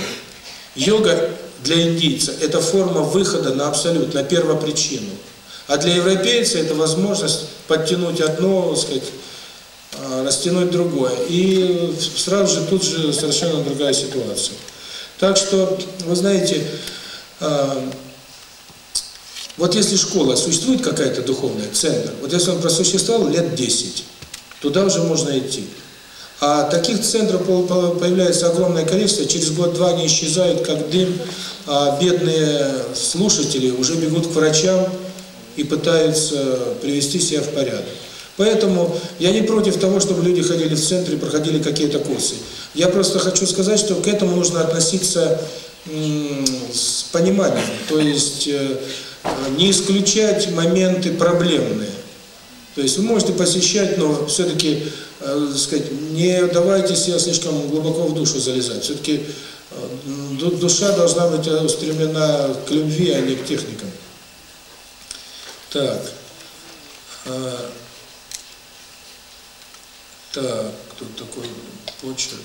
Йога для индийца – это форма выхода на абсолют, на первопричину. А для европейца это возможность подтянуть одно, сказать, а, растянуть другое. И сразу же тут же совершенно другая ситуация. Так что, вы знаете, а, вот если школа, существует какая-то духовная, центр, вот если он просуществовал лет 10, туда уже можно идти. А таких центров появляется огромное количество, через год-два они исчезают как дым, а бедные слушатели уже бегут к врачам и пытаются привести себя в порядок. Поэтому я не против того, чтобы люди ходили в центр и проходили какие-то курсы. Я просто хочу сказать, что к этому нужно относиться с пониманием, то есть э, не исключать моменты проблемные. То есть вы можете посещать, но все-таки э, сказать, не давайте себя слишком глубоко в душу залезать. Все-таки э, душа должна быть устремлена к любви, а не к техникам. Так. Э, так, тут такой почерк.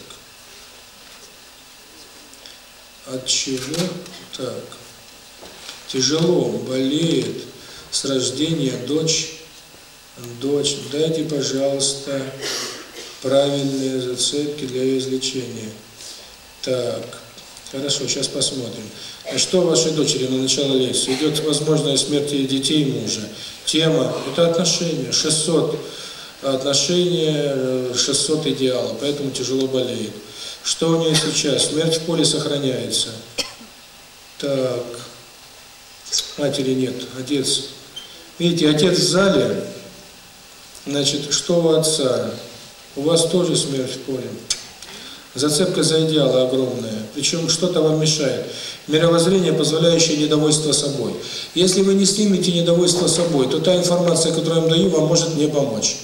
От чего? Так. Тяжело, болеет с рождения дочь дочь, дайте, пожалуйста, правильные зацепки для ее излечения. Так, хорошо, сейчас посмотрим. А что вашей дочери на начало лекции? Идет возможная смерть детей и мужа. Тема – это отношения, 600 отношения, 600 идеалов, поэтому тяжело болеет. Что у нее сейчас? Смерть в поле сохраняется. Так, матери нет, отец. Видите, отец в зале, Значит, что у отца? У вас тоже смерть в поле. Зацепка за идеалы огромная. Причем что-то вам мешает. Мировоззрение, позволяющее недовольство собой. Если вы не снимете недовольство собой, то та информация, которую я вам даю, вам может не помочь.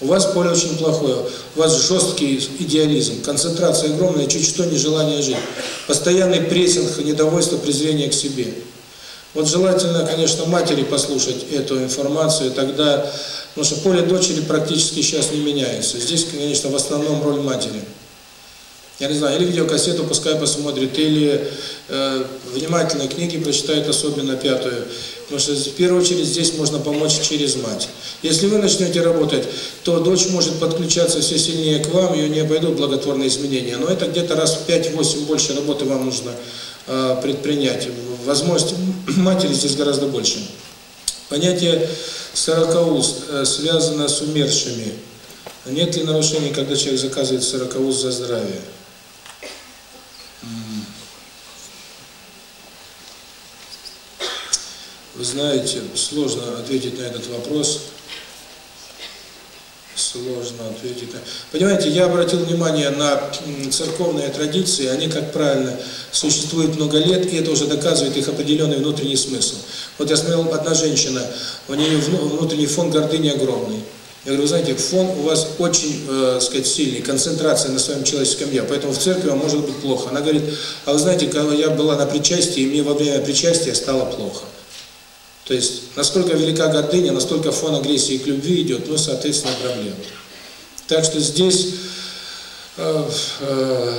У вас поле очень плохое, у вас жесткий идеализм, концентрация огромная, чуть что нежелание жить. Постоянный прессинг, недовольство, презрение к себе. Вот желательно, конечно, матери послушать эту информацию, тогда Потому что поле дочери практически сейчас не меняется. Здесь, конечно, в основном роль матери. Я не знаю, или видеокассету пускай посмотрит, или э, внимательно книги прочитает, особенно пятую. Потому что в первую очередь здесь можно помочь через мать. Если вы начнете работать, то дочь может подключаться все сильнее к вам, ее не обойдут благотворные изменения. Но это где-то раз в 5-8 больше работы вам нужно э, предпринять. Возможность матери здесь гораздо больше. Понятие Сорокауст э, связано с умершими. Нет ли нарушений, когда человек заказывает сорокауст за здравие? Вы знаете, сложно ответить на этот вопрос. Сложно ответить. Понимаете, я обратил внимание на церковные традиции, они, как правильно, существуют много лет, и это уже доказывает их определенный внутренний смысл. Вот я смотрел, одна женщина, у нее внутренний фон гордыни огромный. Я говорю, вы знаете, фон у вас очень, э, сказать, сильный, концентрация на своем человеческом я, поэтому в церкви вам может быть плохо. Она говорит, а вы знаете, когда я была на причастии, мне во время причастия стало плохо. То есть, насколько велика гордыня, настолько фон агрессии к любви идет, ну, соответственно, проблема. Так что здесь, э, э,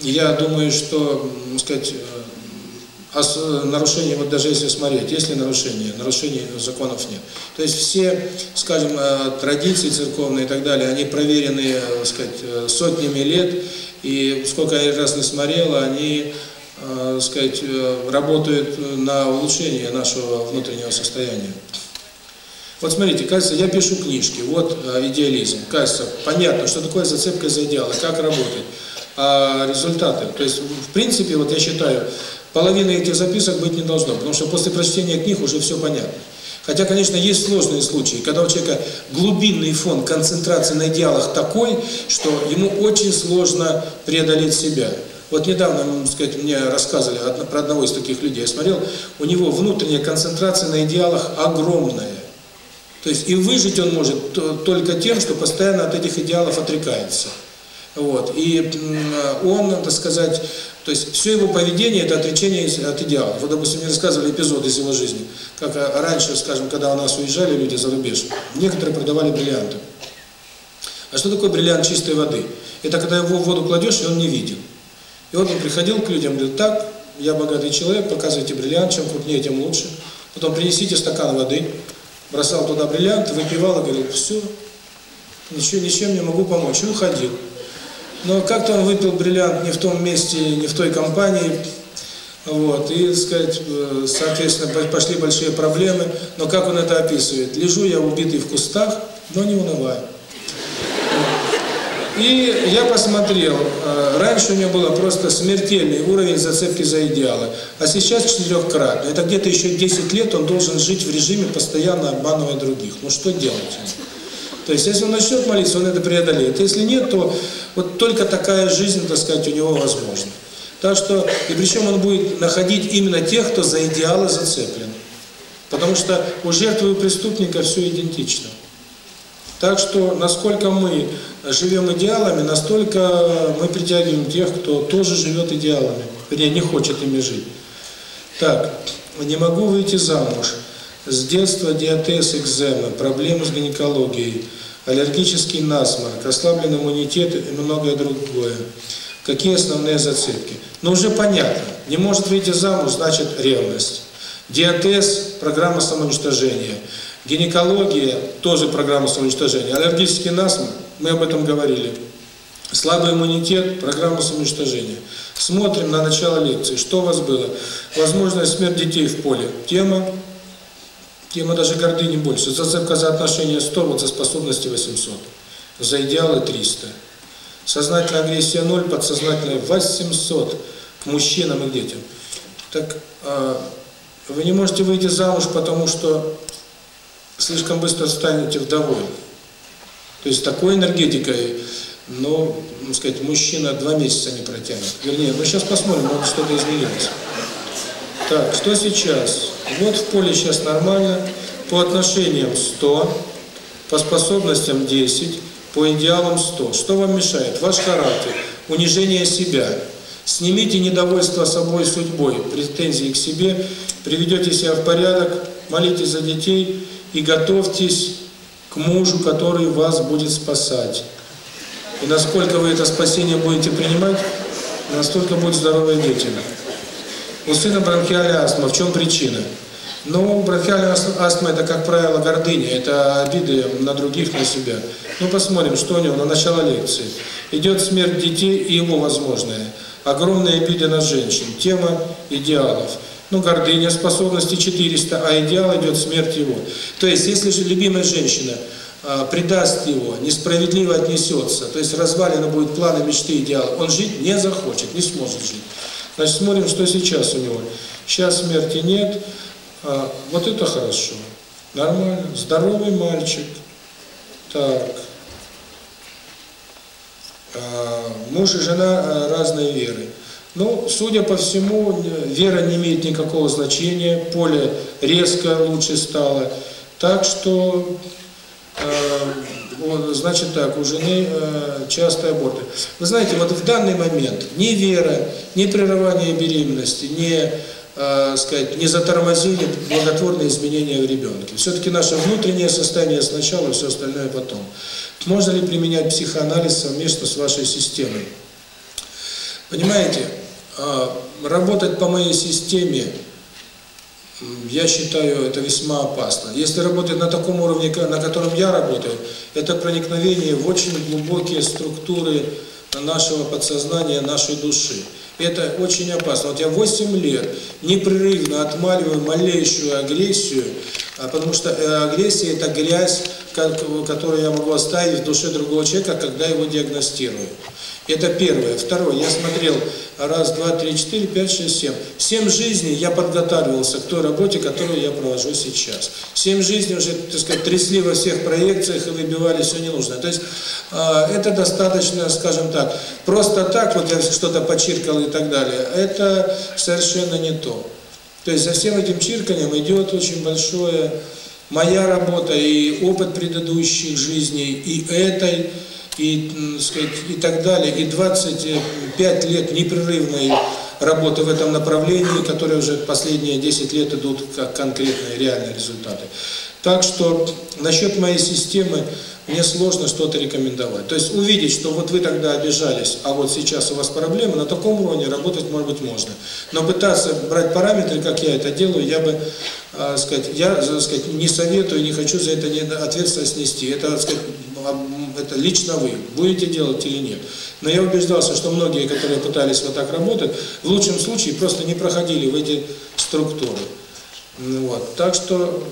я думаю, что, сказать, а нарушение, вот даже если смотреть, есть ли нарушение, нарушений законов нет. То есть все, скажем, э, традиции церковные и так далее, они проверены, так э, сказать, сотнями лет, и сколько я раз не смотрела, они, так сказать, работают на улучшение нашего внутреннего состояния. Вот смотрите, кажется, я пишу книжки, вот идеализм, кажется, понятно, что такое зацепка за идеалы, как работает, а результаты, то есть, в принципе, вот я считаю, Половины этих записок быть не должно, потому что после прочтения книг уже все понятно. Хотя, конечно, есть сложные случаи, когда у человека глубинный фон концентрации на идеалах такой, что ему очень сложно преодолеть себя. Вот недавно, так сказать, мне рассказывали про одного из таких людей, я смотрел, у него внутренняя концентрация на идеалах огромная. То есть и выжить он может только тем, что постоянно от этих идеалов отрекается. Вот. И он, так сказать, то есть все его поведение – это отречение от идеалов. Вот, допустим, мне рассказывали эпизоды из его жизни, как а, раньше, скажем, когда у нас уезжали люди за рубеж, некоторые продавали бриллианты. А что такое бриллиант чистой воды? Это когда его в воду кладешь, и он не виден. И вот он приходил к людям, говорит, так, я богатый человек, показывайте бриллиант, чем крупнее, тем лучше. Потом принесите стакан воды, бросал туда бриллиант, выпивал и говорил, все, ничего, ничем не могу помочь, и уходил. Но как-то он выпил бриллиант не в том месте, не в той компании, вот, и, сказать, э, соответственно, пошли большие проблемы. Но как он это описывает? Лежу я убитый в кустах, но не унываю. И я посмотрел, э, раньше у него было просто смертельный уровень зацепки за идеалы, а сейчас четырехкратно. Это где-то еще 10 лет он должен жить в режиме, постоянно обманывая других. Ну что делать? То есть, если он начнет молиться, он это преодолеет. Если нет, то вот только такая жизнь, так сказать, у него возможна. Так что, и причем он будет находить именно тех, кто за идеалы зацеплен. Потому что у жертвы преступника все идентично. Так что, насколько мы живем идеалами, настолько мы притягиваем тех, кто тоже живет идеалами. Вернее, не хочет ими жить. Так, не могу выйти замуж. С детства диатез, экзема, проблемы с гинекологией, аллергический насморк, ослабленный иммунитет и многое другое. Какие основные зацепки? Ну, уже понятно. Не может выйти замуж, значит ревность. Диатез – программа самоуничтожения. Гинекология – тоже программа самоуничтожения. Аллергический насморк – мы об этом говорили. Слабый иммунитет – программа самоуничтожения. Смотрим на начало лекции. Что у вас было? Возможность смерть детей в поле. Тема Тема даже гордыни больше. Зацепка за отношения 100, вот за способности 800. За идеалы 300. Сознательная агрессия 0, подсознательная 800 к мужчинам и детям. Так а, вы не можете выйти замуж, потому что слишком быстро станете вдовой. То есть такой энергетикой, ну, ну сказать, мужчина два месяца не протянет. Вернее, ну сейчас посмотрим, может что-то изменилось. Так, что сейчас? Вот в поле сейчас нормально. По отношениям 100, по способностям 10, по идеалам 100. Что вам мешает? Ваш характер, унижение себя. Снимите недовольство собой, судьбой, претензии к себе, приведете себя в порядок, молитесь за детей и готовьтесь к мужу, который вас будет спасать. И насколько вы это спасение будете принимать, настолько будут здоровые дети. У сына бронхиальная астма. В чем причина? Ну, бронхиальная астма – это, как правило, гордыня, это обиды на других, на себя. Ну, посмотрим, что у него на начало лекции. Идет смерть детей и его возможная. Огромные обиды на женщин. Тема идеалов. Ну, гордыня, способности 400, а идеал идет смерть его. То есть, если же любимая женщина а, предаст его, несправедливо отнесется, то есть развалина будет планы, мечты, идеалы, он жить не захочет, не сможет жить. Значит, смотрим, что сейчас у него. Сейчас смерти нет. А, вот это хорошо. Нормально. Здоровый мальчик. Так. А, муж и жена разной веры. Ну, судя по всему, вера не имеет никакого значения, поле резко лучше стало. Так что вот, значит так, у жены э, частые аборты. Вы знаете, вот в данный момент ни вера, ни прерывание беременности, ни, э, сказать, не затормозили благотворные изменения в ребенке. Все-таки наше внутреннее состояние сначала, все остальное потом. Можно ли применять психоанализ совместно с вашей системой? Понимаете, э, работать по моей системе я считаю, это весьма опасно. Если работать на таком уровне, на котором я работаю, это проникновение в очень глубокие структуры нашего подсознания, нашей души. Это очень опасно. Вот я 8 лет непрерывно отмаливаю малейшую агрессию, а потому что э, агрессия – это грязь, которую я могу оставить в душе другого человека, когда его диагностирую. Это первое. Второе. Я смотрел раз, два, три, четыре, пять, шесть, семь. Семь жизней я подготавливался к той работе, которую я провожу сейчас. Семь жизней уже, так сказать, трясли во всех проекциях и выбивали все ненужное. То есть э, это достаточно, скажем так, просто так, вот я что-то почиркал и так далее, это совершенно не то. То есть за всем этим чирканием идет очень большое моя работа и опыт предыдущих жизней, и этой, и, сказать, и так далее, и 25 лет непрерывной работы в этом направлении, которые уже последние 10 лет идут как конкретные реальные результаты. Так что насчет моей системы мне сложно что-то рекомендовать. То есть увидеть, что вот вы тогда обижались, а вот сейчас у вас проблемы, на таком уровне работать, может быть, можно. Но пытаться брать параметры, как я это делаю, я бы, э, сказать, я, так сказать, не советую, не хочу за это ответственность нести. Это, сказать, это лично вы, будете делать или нет. Но я убеждался, что многие, которые пытались вот так работать, в лучшем случае просто не проходили в эти структуры. Вот. Так что,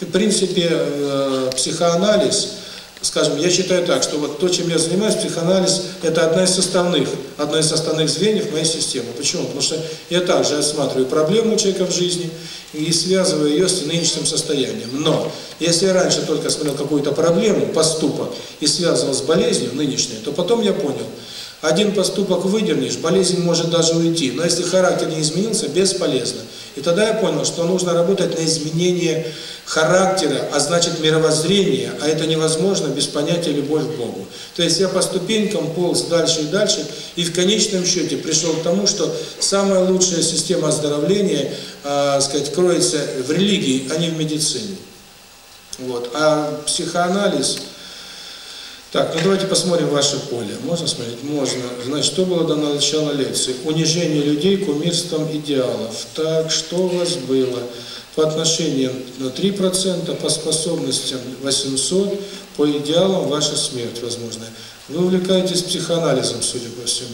в принципе, э, психоанализ – Скажем, я считаю так, что вот то, чем я занимаюсь, психоанализ, это одна из составных, одна из составных звеньев моей системы. Почему? Потому что я также осматриваю проблему человека в жизни и связываю ее с нынешним состоянием. Но, если я раньше только смотрел какую-то проблему, поступок, и связывал с болезнью нынешней, то потом я понял, один поступок выдернешь, болезнь может даже уйти, но если характер не изменился, бесполезно. И тогда я понял, что нужно работать на изменение характера, а значит мировоззрения, а это невозможно без понятия любовь к Богу. То есть я по ступенькам полз дальше и дальше, и в конечном счете пришел к тому, что самая лучшая система оздоровления, э, сказать, кроется в религии, а не в медицине. Вот. А психоанализ... Так, ну давайте посмотрим ваше поле. Можно смотреть? Можно. Значит, что было до начала лекции? Унижение людей кумирством идеалов. Так, что у вас было? по отношениям на 3%, по способностям 800, по идеалам ваша смерть возможная. Вы увлекаетесь психоанализом, судя по всему.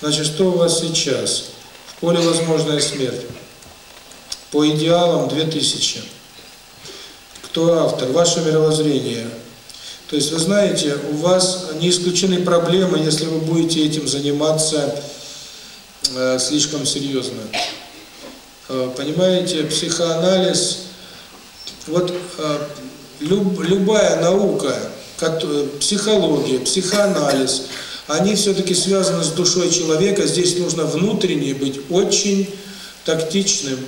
Значит, что у вас сейчас? В поле возможная смерть. По идеалам 2000. Кто автор? Ваше мировоззрение. То есть, вы знаете, у вас не исключены проблемы, если вы будете этим заниматься э, слишком серьезно. Э, понимаете, психоанализ, вот э, люб, любая наука, психология, психоанализ, они все-таки связаны с душой человека, здесь нужно внутренне быть очень тактичным.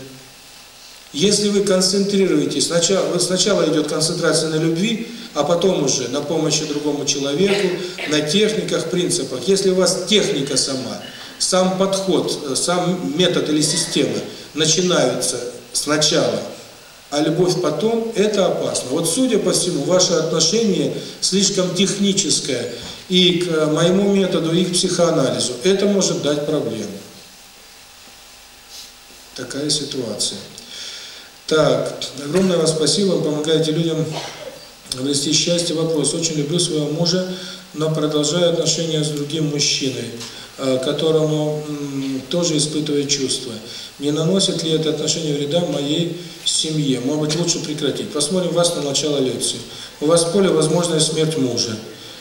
Если вы концентрируетесь, сначала, сначала идет концентрация на любви, а потом уже на помощи другому человеку, на техниках, принципах. Если у вас техника сама, сам подход, сам метод или система – начинаются сначала, а любовь потом, это опасно. Вот судя по всему, ваше отношение слишком техническое и к моему методу, и к психоанализу. Это может дать проблему. Такая ситуация. Так, огромное вам спасибо, вы помогаете людям обрести счастье. Вопрос. Очень люблю своего мужа, но продолжаю отношения с другим мужчиной. Э, которому тоже испытывает чувства. Не наносит ли это отношение вреда моей семье? Может быть, лучше прекратить. Посмотрим вас на начало лекции. У вас в поле возможная смерть мужа.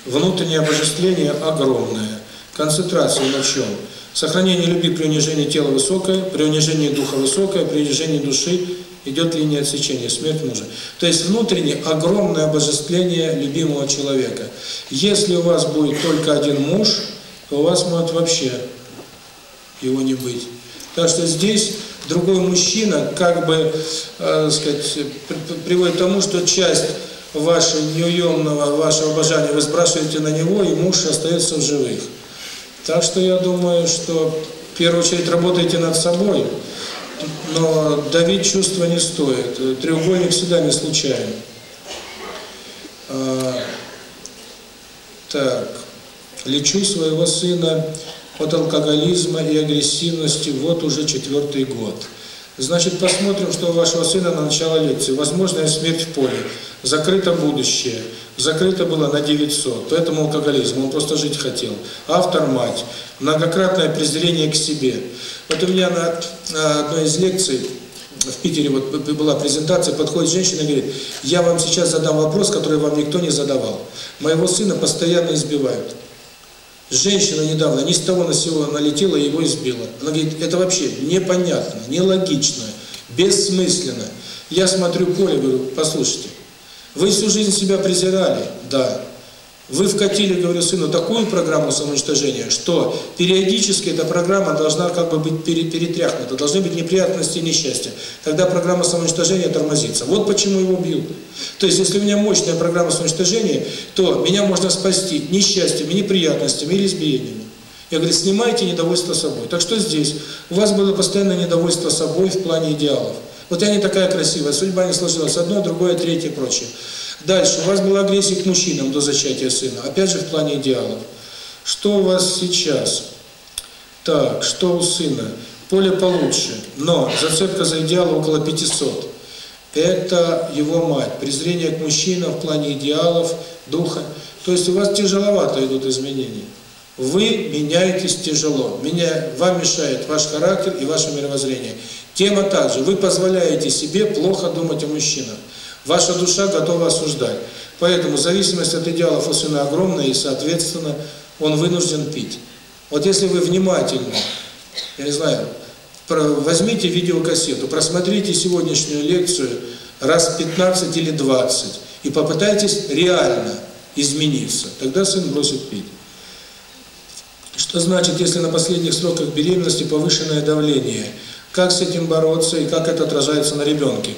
Внутреннее обожествление огромное. Концентрация на чем? Сохранение любви при унижении тела высокое, при унижении духа высокое, при унижении души идет линия отсечения, смерть мужа. То есть внутренне огромное обожествление любимого человека. Если у вас будет только один муж, то у вас может вообще его не быть. Так что здесь другой мужчина как бы, э, сказать, приводит к тому, что часть ваше неуемного, вашего обожания вы сбрасываете на него, и муж остается в живых. Так что я думаю, что в первую очередь работайте над собой, но давить чувства не стоит. Треугольник всегда не случайен. А, так, лечу своего сына от алкоголизма и агрессивности вот уже четвертый год. Значит, посмотрим, что у вашего сына на начало лекции. Возможная смерть в поле, закрыто будущее, закрыто было на 900, поэтому алкоголизм, он просто жить хотел. Автор мать, многократное презрение к себе. Вот у меня на одной из лекций в Питере вот была презентация, подходит женщина и говорит, я вам сейчас задам вопрос, который вам никто не задавал. Моего сына постоянно избивают. Женщина недавно ни с того на сего налетела и его избила. Она говорит, это вообще непонятно, нелогично, бессмысленно. Я смотрю поле, говорю, послушайте, вы всю жизнь себя презирали? Да. Вы вкатили, говорю сыну, такую программу самоуничтожения, что периодически эта программа должна как бы быть перетряхнута, должны быть неприятности и несчастья. Тогда программа самоуничтожения тормозится. Вот почему его бьют. То есть, если у меня мощная программа самоуничтожения, то меня можно спасти несчастьями, неприятностями или избиениями. Я говорю, снимайте недовольство собой. Так что здесь? У вас было постоянное недовольство собой в плане идеалов. Вот я не такая красивая, судьба не сложилась, одно, другое, третье, прочее. Дальше. У вас была агрессия к мужчинам до зачатия сына. Опять же, в плане идеалов. Что у вас сейчас? Так, что у сына? Поле получше, но зацепка за идеал около 500. Это его мать. Презрение к мужчинам в плане идеалов, духа. То есть у вас тяжеловато идут изменения. Вы меняетесь тяжело. Меня, вам мешает ваш характер и ваше мировоззрение. Тема также. Вы позволяете себе плохо думать о мужчинах. Ваша душа готова осуждать. Поэтому зависимость от идеалов у сына огромная, и, соответственно, он вынужден пить. Вот если вы внимательно, я не знаю, возьмите видеокассету, просмотрите сегодняшнюю лекцию раз 15 или 20 и попытайтесь реально измениться. Тогда сын бросит пить. Что значит, если на последних сроках беременности повышенное давление? Как с этим бороться и как это отражается на ребенке?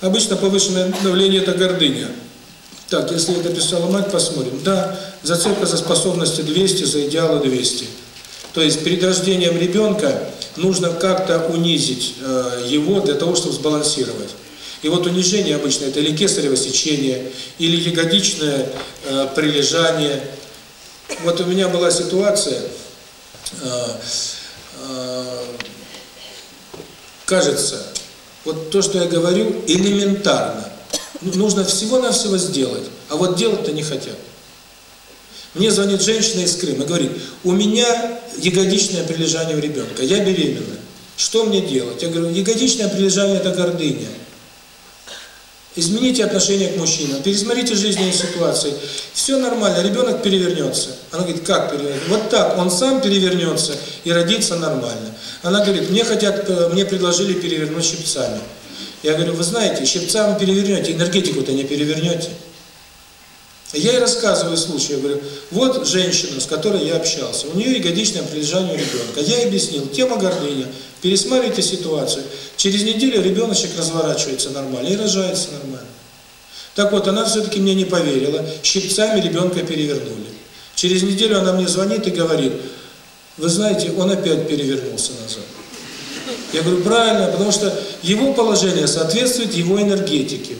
Обычно повышенное давление – это гордыня. Так, если это писала мать, посмотрим. Да, зацепка за способности 200, за идеалы 200. То есть перед рождением ребенка нужно как-то унизить э, его для того, чтобы сбалансировать. И вот унижение обычно это или кесарево сечение, или ягодичное э, прилежание. Вот у меня была ситуация, э, э, кажется, вот то, что я говорю, элементарно. Нужно всего-навсего сделать, а вот делать-то не хотят. Мне звонит женщина из Крыма говорит, у меня ягодичное прилежание у ребенка, я беременна. Что мне делать? Я говорю, ягодичное прилежание – это гордыня. Измените отношение к мужчинам, пересмотрите жизненные ситуации. Все нормально, ребенок перевернется. Она говорит, как перевернется? Вот так, он сам перевернется и родится нормально. Она говорит, мне хотят, э, мне предложили перевернуть щипцами. Я говорю, вы знаете, щипцами перевернете, энергетику-то не перевернете. Я ей рассказываю случай, я говорю, вот женщина, с которой я общался, у нее ягодичное прилежание ребенка. Я ей объяснил, тема гордыня, пересмотрите ситуацию. Через неделю ребеночек разворачивается нормально и рожается нормально. Так вот, она все-таки мне не поверила, щипцами ребенка перевернули. Через неделю она мне звонит и говорит, вы знаете, он опять перевернулся назад. Я говорю, правильно, потому что его положение соответствует его энергетике.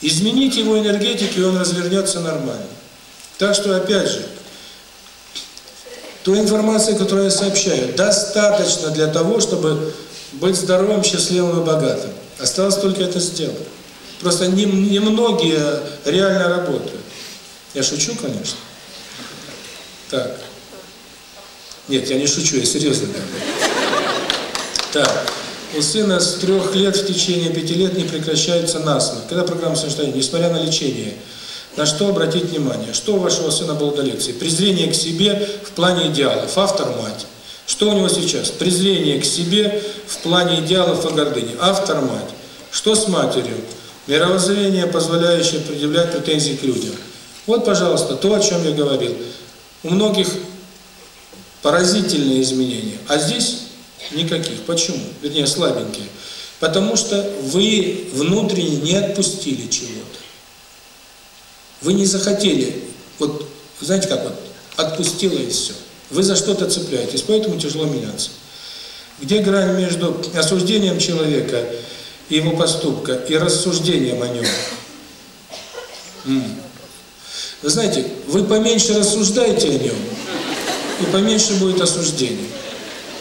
Изменить его энергетику, и он развернется нормально. Так что, опять же, той информации, которую я сообщаю, достаточно для того, чтобы быть здоровым, счастливым и богатым. Осталось только это сделать. Просто немногие не реально работают. Я шучу, конечно. Так. Нет, я не шучу, я серьезно говорю. Так. У сына с трех лет в течение пяти лет не прекращается насморк. Когда программа самостоятельно, несмотря на лечение, на что обратить внимание? Что у вашего сына было до лекции? Презрение к себе в плане идеалов. Автор – мать. Что у него сейчас? Презрение к себе в плане идеалов и гордыни. Автор – мать. Что с матерью? Мировоззрение, позволяющее предъявлять претензии к людям. Вот, пожалуйста, то, о чем я говорил. У многих поразительные изменения, а здесь Никаких. Почему? Вернее, слабенькие. Потому что вы внутренне не отпустили чего-то. Вы не захотели, вот, знаете как вот, отпустило и все. Вы за что-то цепляетесь, поэтому тяжело меняться. Где грань между осуждением человека и его поступка и рассуждением о нем? Вы знаете, вы поменьше рассуждаете о нем, и поменьше будет осуждения.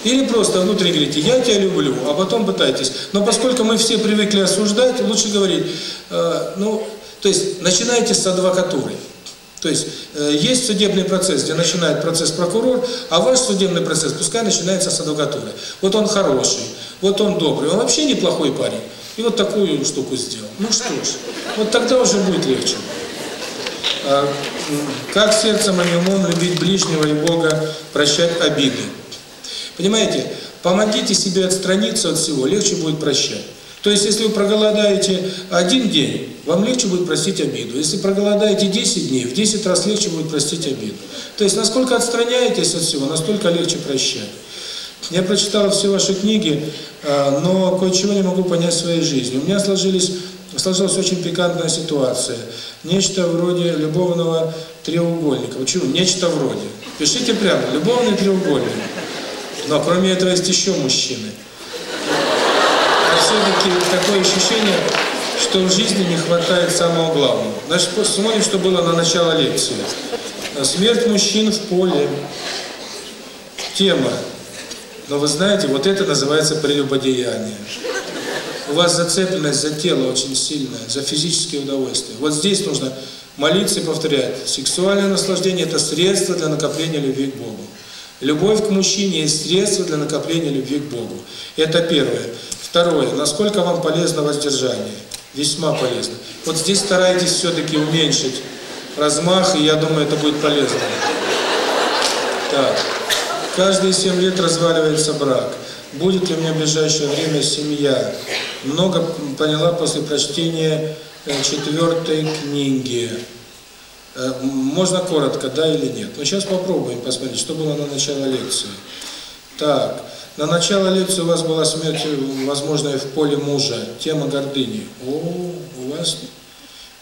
Или просто внутренне говорите, я тебя люблю, а потом пытайтесь. Но поскольку мы все привыкли осуждать, лучше говорить, э, ну, то есть начинайте с адвокатуры. То есть э, есть судебный процесс, где начинает процесс прокурор, а ваш судебный процесс пускай начинается с адвокатуры. Вот он хороший, вот он добрый, он вообще неплохой парень. И вот такую штуку сделал. Ну что ж, вот тогда уже будет легче. А, как сердцем и умом любить ближнего и Бога, прощать обиды. Понимаете, помогите себе отстраниться от всего, легче будет прощать. То есть, если вы проголодаете один день, вам легче будет простить обиду. Если проголодаете 10 дней, в 10 раз легче будет простить обиду. То есть, насколько отстраняетесь от всего, настолько легче прощать. Я прочитал все ваши книги, а, но кое-чего не могу понять в своей жизни. У меня сложились, сложилась очень пикантная ситуация. Нечто вроде любовного треугольника. Почему? Нечто вроде. Пишите прямо, любовный треугольник. Но кроме этого есть еще мужчины. А все-таки такое ощущение, что в жизни не хватает самого главного. Значит, посмотрим, что было на начало лекции. Смерть мужчин в поле. Тема. Но вы знаете, вот это называется прелюбодеяние. У вас зацепленность за тело очень сильная, за физические удовольствия. Вот здесь нужно молиться и повторять. Сексуальное наслаждение – это средство для накопления любви к Богу. Любовь к мужчине есть средство для накопления любви к Богу. Это первое. Второе. Насколько вам полезно воздержание? Весьма полезно. Вот здесь старайтесь все-таки уменьшить размах, и я думаю, это будет полезно. Так. Каждые семь лет разваливается брак. Будет ли у меня в ближайшее время семья? Много поняла после прочтения э, четвертой книги. Э, можно коротко, да или нет? Но сейчас попробуем посмотреть, что было на начало лекции. Так, на начало лекции у вас была смерть, возможно, в поле мужа, тема гордыни. О, у вас,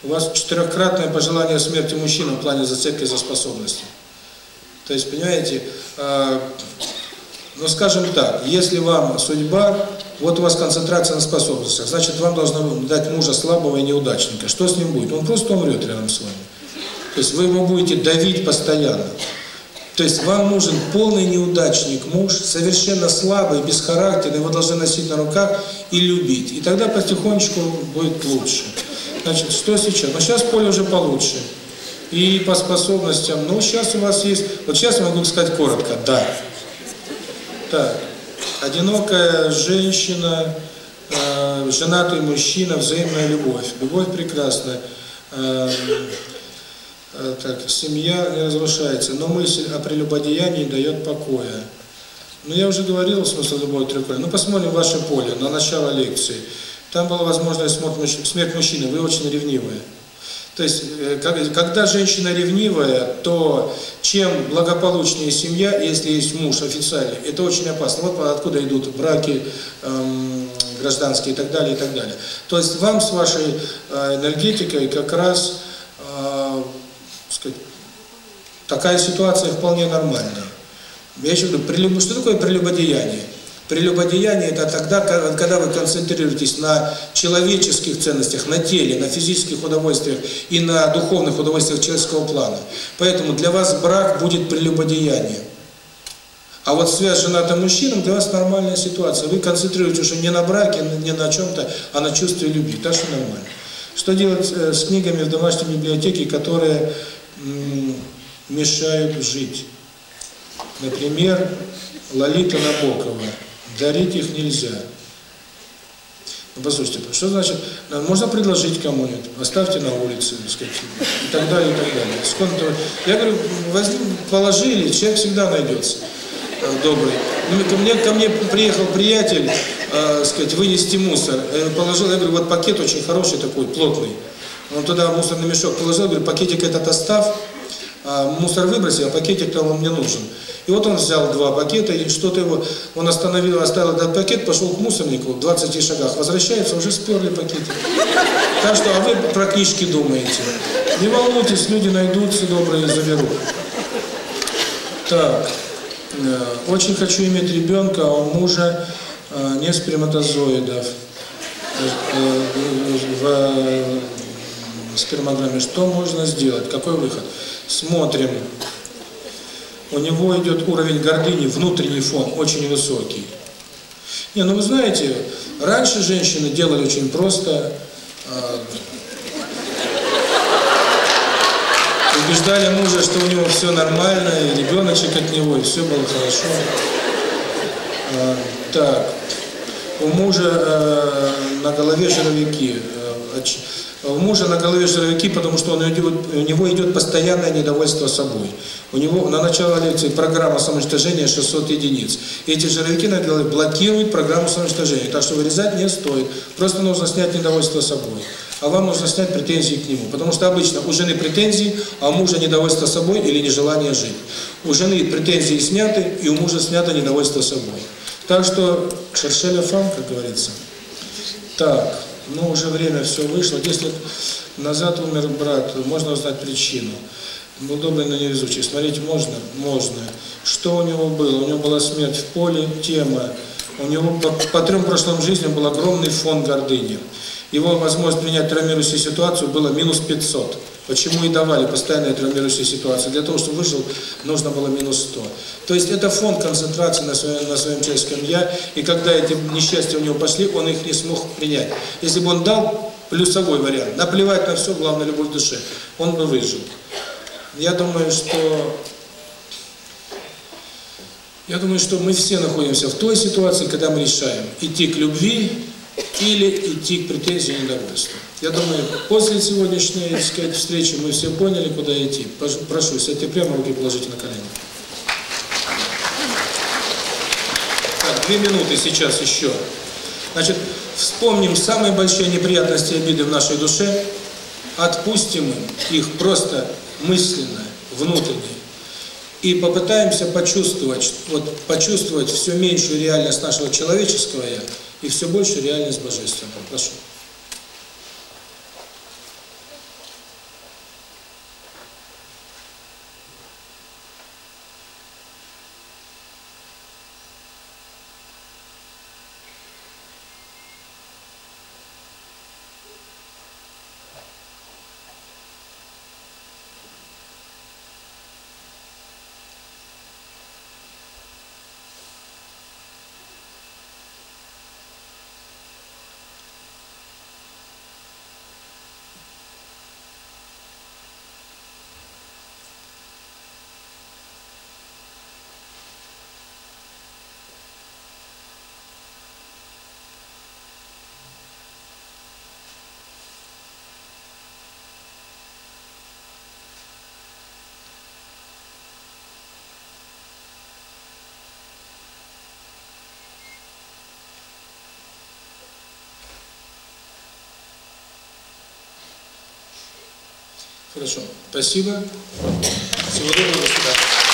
у вас четырехкратное пожелание смерти мужчины в плане зацепки за способности. То есть, понимаете, э, ну, скажем так, если вам судьба, вот у вас концентрация на способностях, значит, вам должно дать мужа слабого и неудачника. Что с ним будет? Он просто умрет рядом с вами. То есть вы его будете давить постоянно. То есть вам нужен полный неудачник, муж, совершенно слабый, бесхарактерный, его должны носить на руках и любить. И тогда потихонечку будет лучше. Значит, что сейчас? Ну, сейчас поле уже получше. И по способностям, ну, сейчас у вас есть... Вот сейчас я могу сказать коротко, да. Так, одинокая женщина, э, женатый мужчина, взаимная любовь. Любовь прекрасная. Э, так, семья не разрушается, но мысль о прелюбодеянии дает покоя. Но ну, я уже говорил в смысле любой треугольник. Ну, посмотрим ваше поле на начало лекции. Там была возможность смерть мужчины, вы очень ревнивые. То есть, э, когда женщина ревнивая, то чем благополучнее семья, если есть муж официальный, это очень опасно. Вот откуда идут браки эм, гражданские и так далее, и так далее. То есть, вам с вашей э, энергетикой как раз такая ситуация вполне нормальная. Я еще говорю, прелюб... что такое прелюбодеяние? Прелюбодеяние – это тогда, когда вы концентрируетесь на человеческих ценностях, на теле, на физических удовольствиях и на духовных удовольствиях человеческого плана. Поэтому для вас брак будет прелюбодеянием. А вот связь с женатым мужчиной для вас нормальная ситуация. Вы концентрируетесь уже не на браке, не на чем-то, а на чувстве любви. Так что нормально. Что делать э, с книгами в домашней библиотеке, которые мешают жить. Например, Лолита Набокова. Дарить их нельзя. Ну, послушайте, что значит, можно предложить кому-нибудь, оставьте на улице, так сказать, и так далее, и так далее. Сколько я говорю, возьми, положили, человек всегда найдется э, добрый. Ну, ко мне, ко мне приехал приятель, э, сказать, вынести мусор, э, положил, я говорю, вот пакет очень хороший такой, плотный, он туда мусорный мешок положил, говорит, пакетик этот оставь, а мусор выбросил, а пакетик там он мне нужен. И вот он взял два пакета, и что-то его, он остановил, оставил этот пакет, пошел к мусорнику в 20 шагах, возвращается, уже сперли пакетик. Так что, а вы про книжки думаете. Не волнуйтесь, люди найдутся добрые и заберут. Так, э, очень хочу иметь ребенка, а у мужа э, нет сперматозоидов э, в спермограмме. Что можно сделать? Какой выход? Смотрим. У него идет уровень гордыни, внутренний фон очень высокий. Не, ну вы знаете, раньше женщины делали очень просто. убеждали мужа, что у него все нормально, и ребеночек от него, и все было хорошо. А, так, у мужа э, на голове жировики. Э, у мужа на голове жировики, потому что он идет, у него идет постоянное недовольство собой. У него на начало лекции программа самоуничтожения 600 единиц. Эти жировики на голове блокируют программу самоуничтожения, так что вырезать не стоит. Просто нужно снять недовольство собой а вам нужно снять претензии к нему. Потому что обычно у жены претензии, а у мужа недовольство собой или нежелание жить. У жены претензии сняты, и у мужа снято недовольство собой. Так что, шершеля фан, как говорится. Так, ну уже время все вышло. 10 лет назад умер брат, можно узнать причину. Был добрый, но невезучий. Смотреть можно? Можно. Что у него было? У него была смерть в поле, тема. У него по, по трем прошлым жизням был огромный фон гордыни его возможность принять травмирующую ситуацию было минус 500. Почему и давали постоянные травмирующие ситуации? Для того, чтобы выжил, нужно было минус 100. То есть это фон концентрации на своем, на своем человеческом «я», и когда эти несчастья у него пошли, он их не смог принять. Если бы он дал плюсовой вариант, наплевать на все, главное любовь в душе, он бы выжил. Я думаю, что я думаю, что мы все находимся в той ситуации, когда мы решаем идти к любви или идти к претензии и недовольству. Я думаю, после сегодняшней так сказать, встречи мы все поняли, куда идти. Прошу, сядьте прямо, руки положите на колени. Так, две минуты сейчас еще. Значит, вспомним самые большие неприятности и обиды в нашей душе, отпустим их просто мысленно, внутренне, и попытаемся почувствовать, вот почувствовать все меньшую реальность нашего человеческого «я», и все больше реальность божественная. Прошу. Хорошо. Спасибо. Всего доброго. До свидания.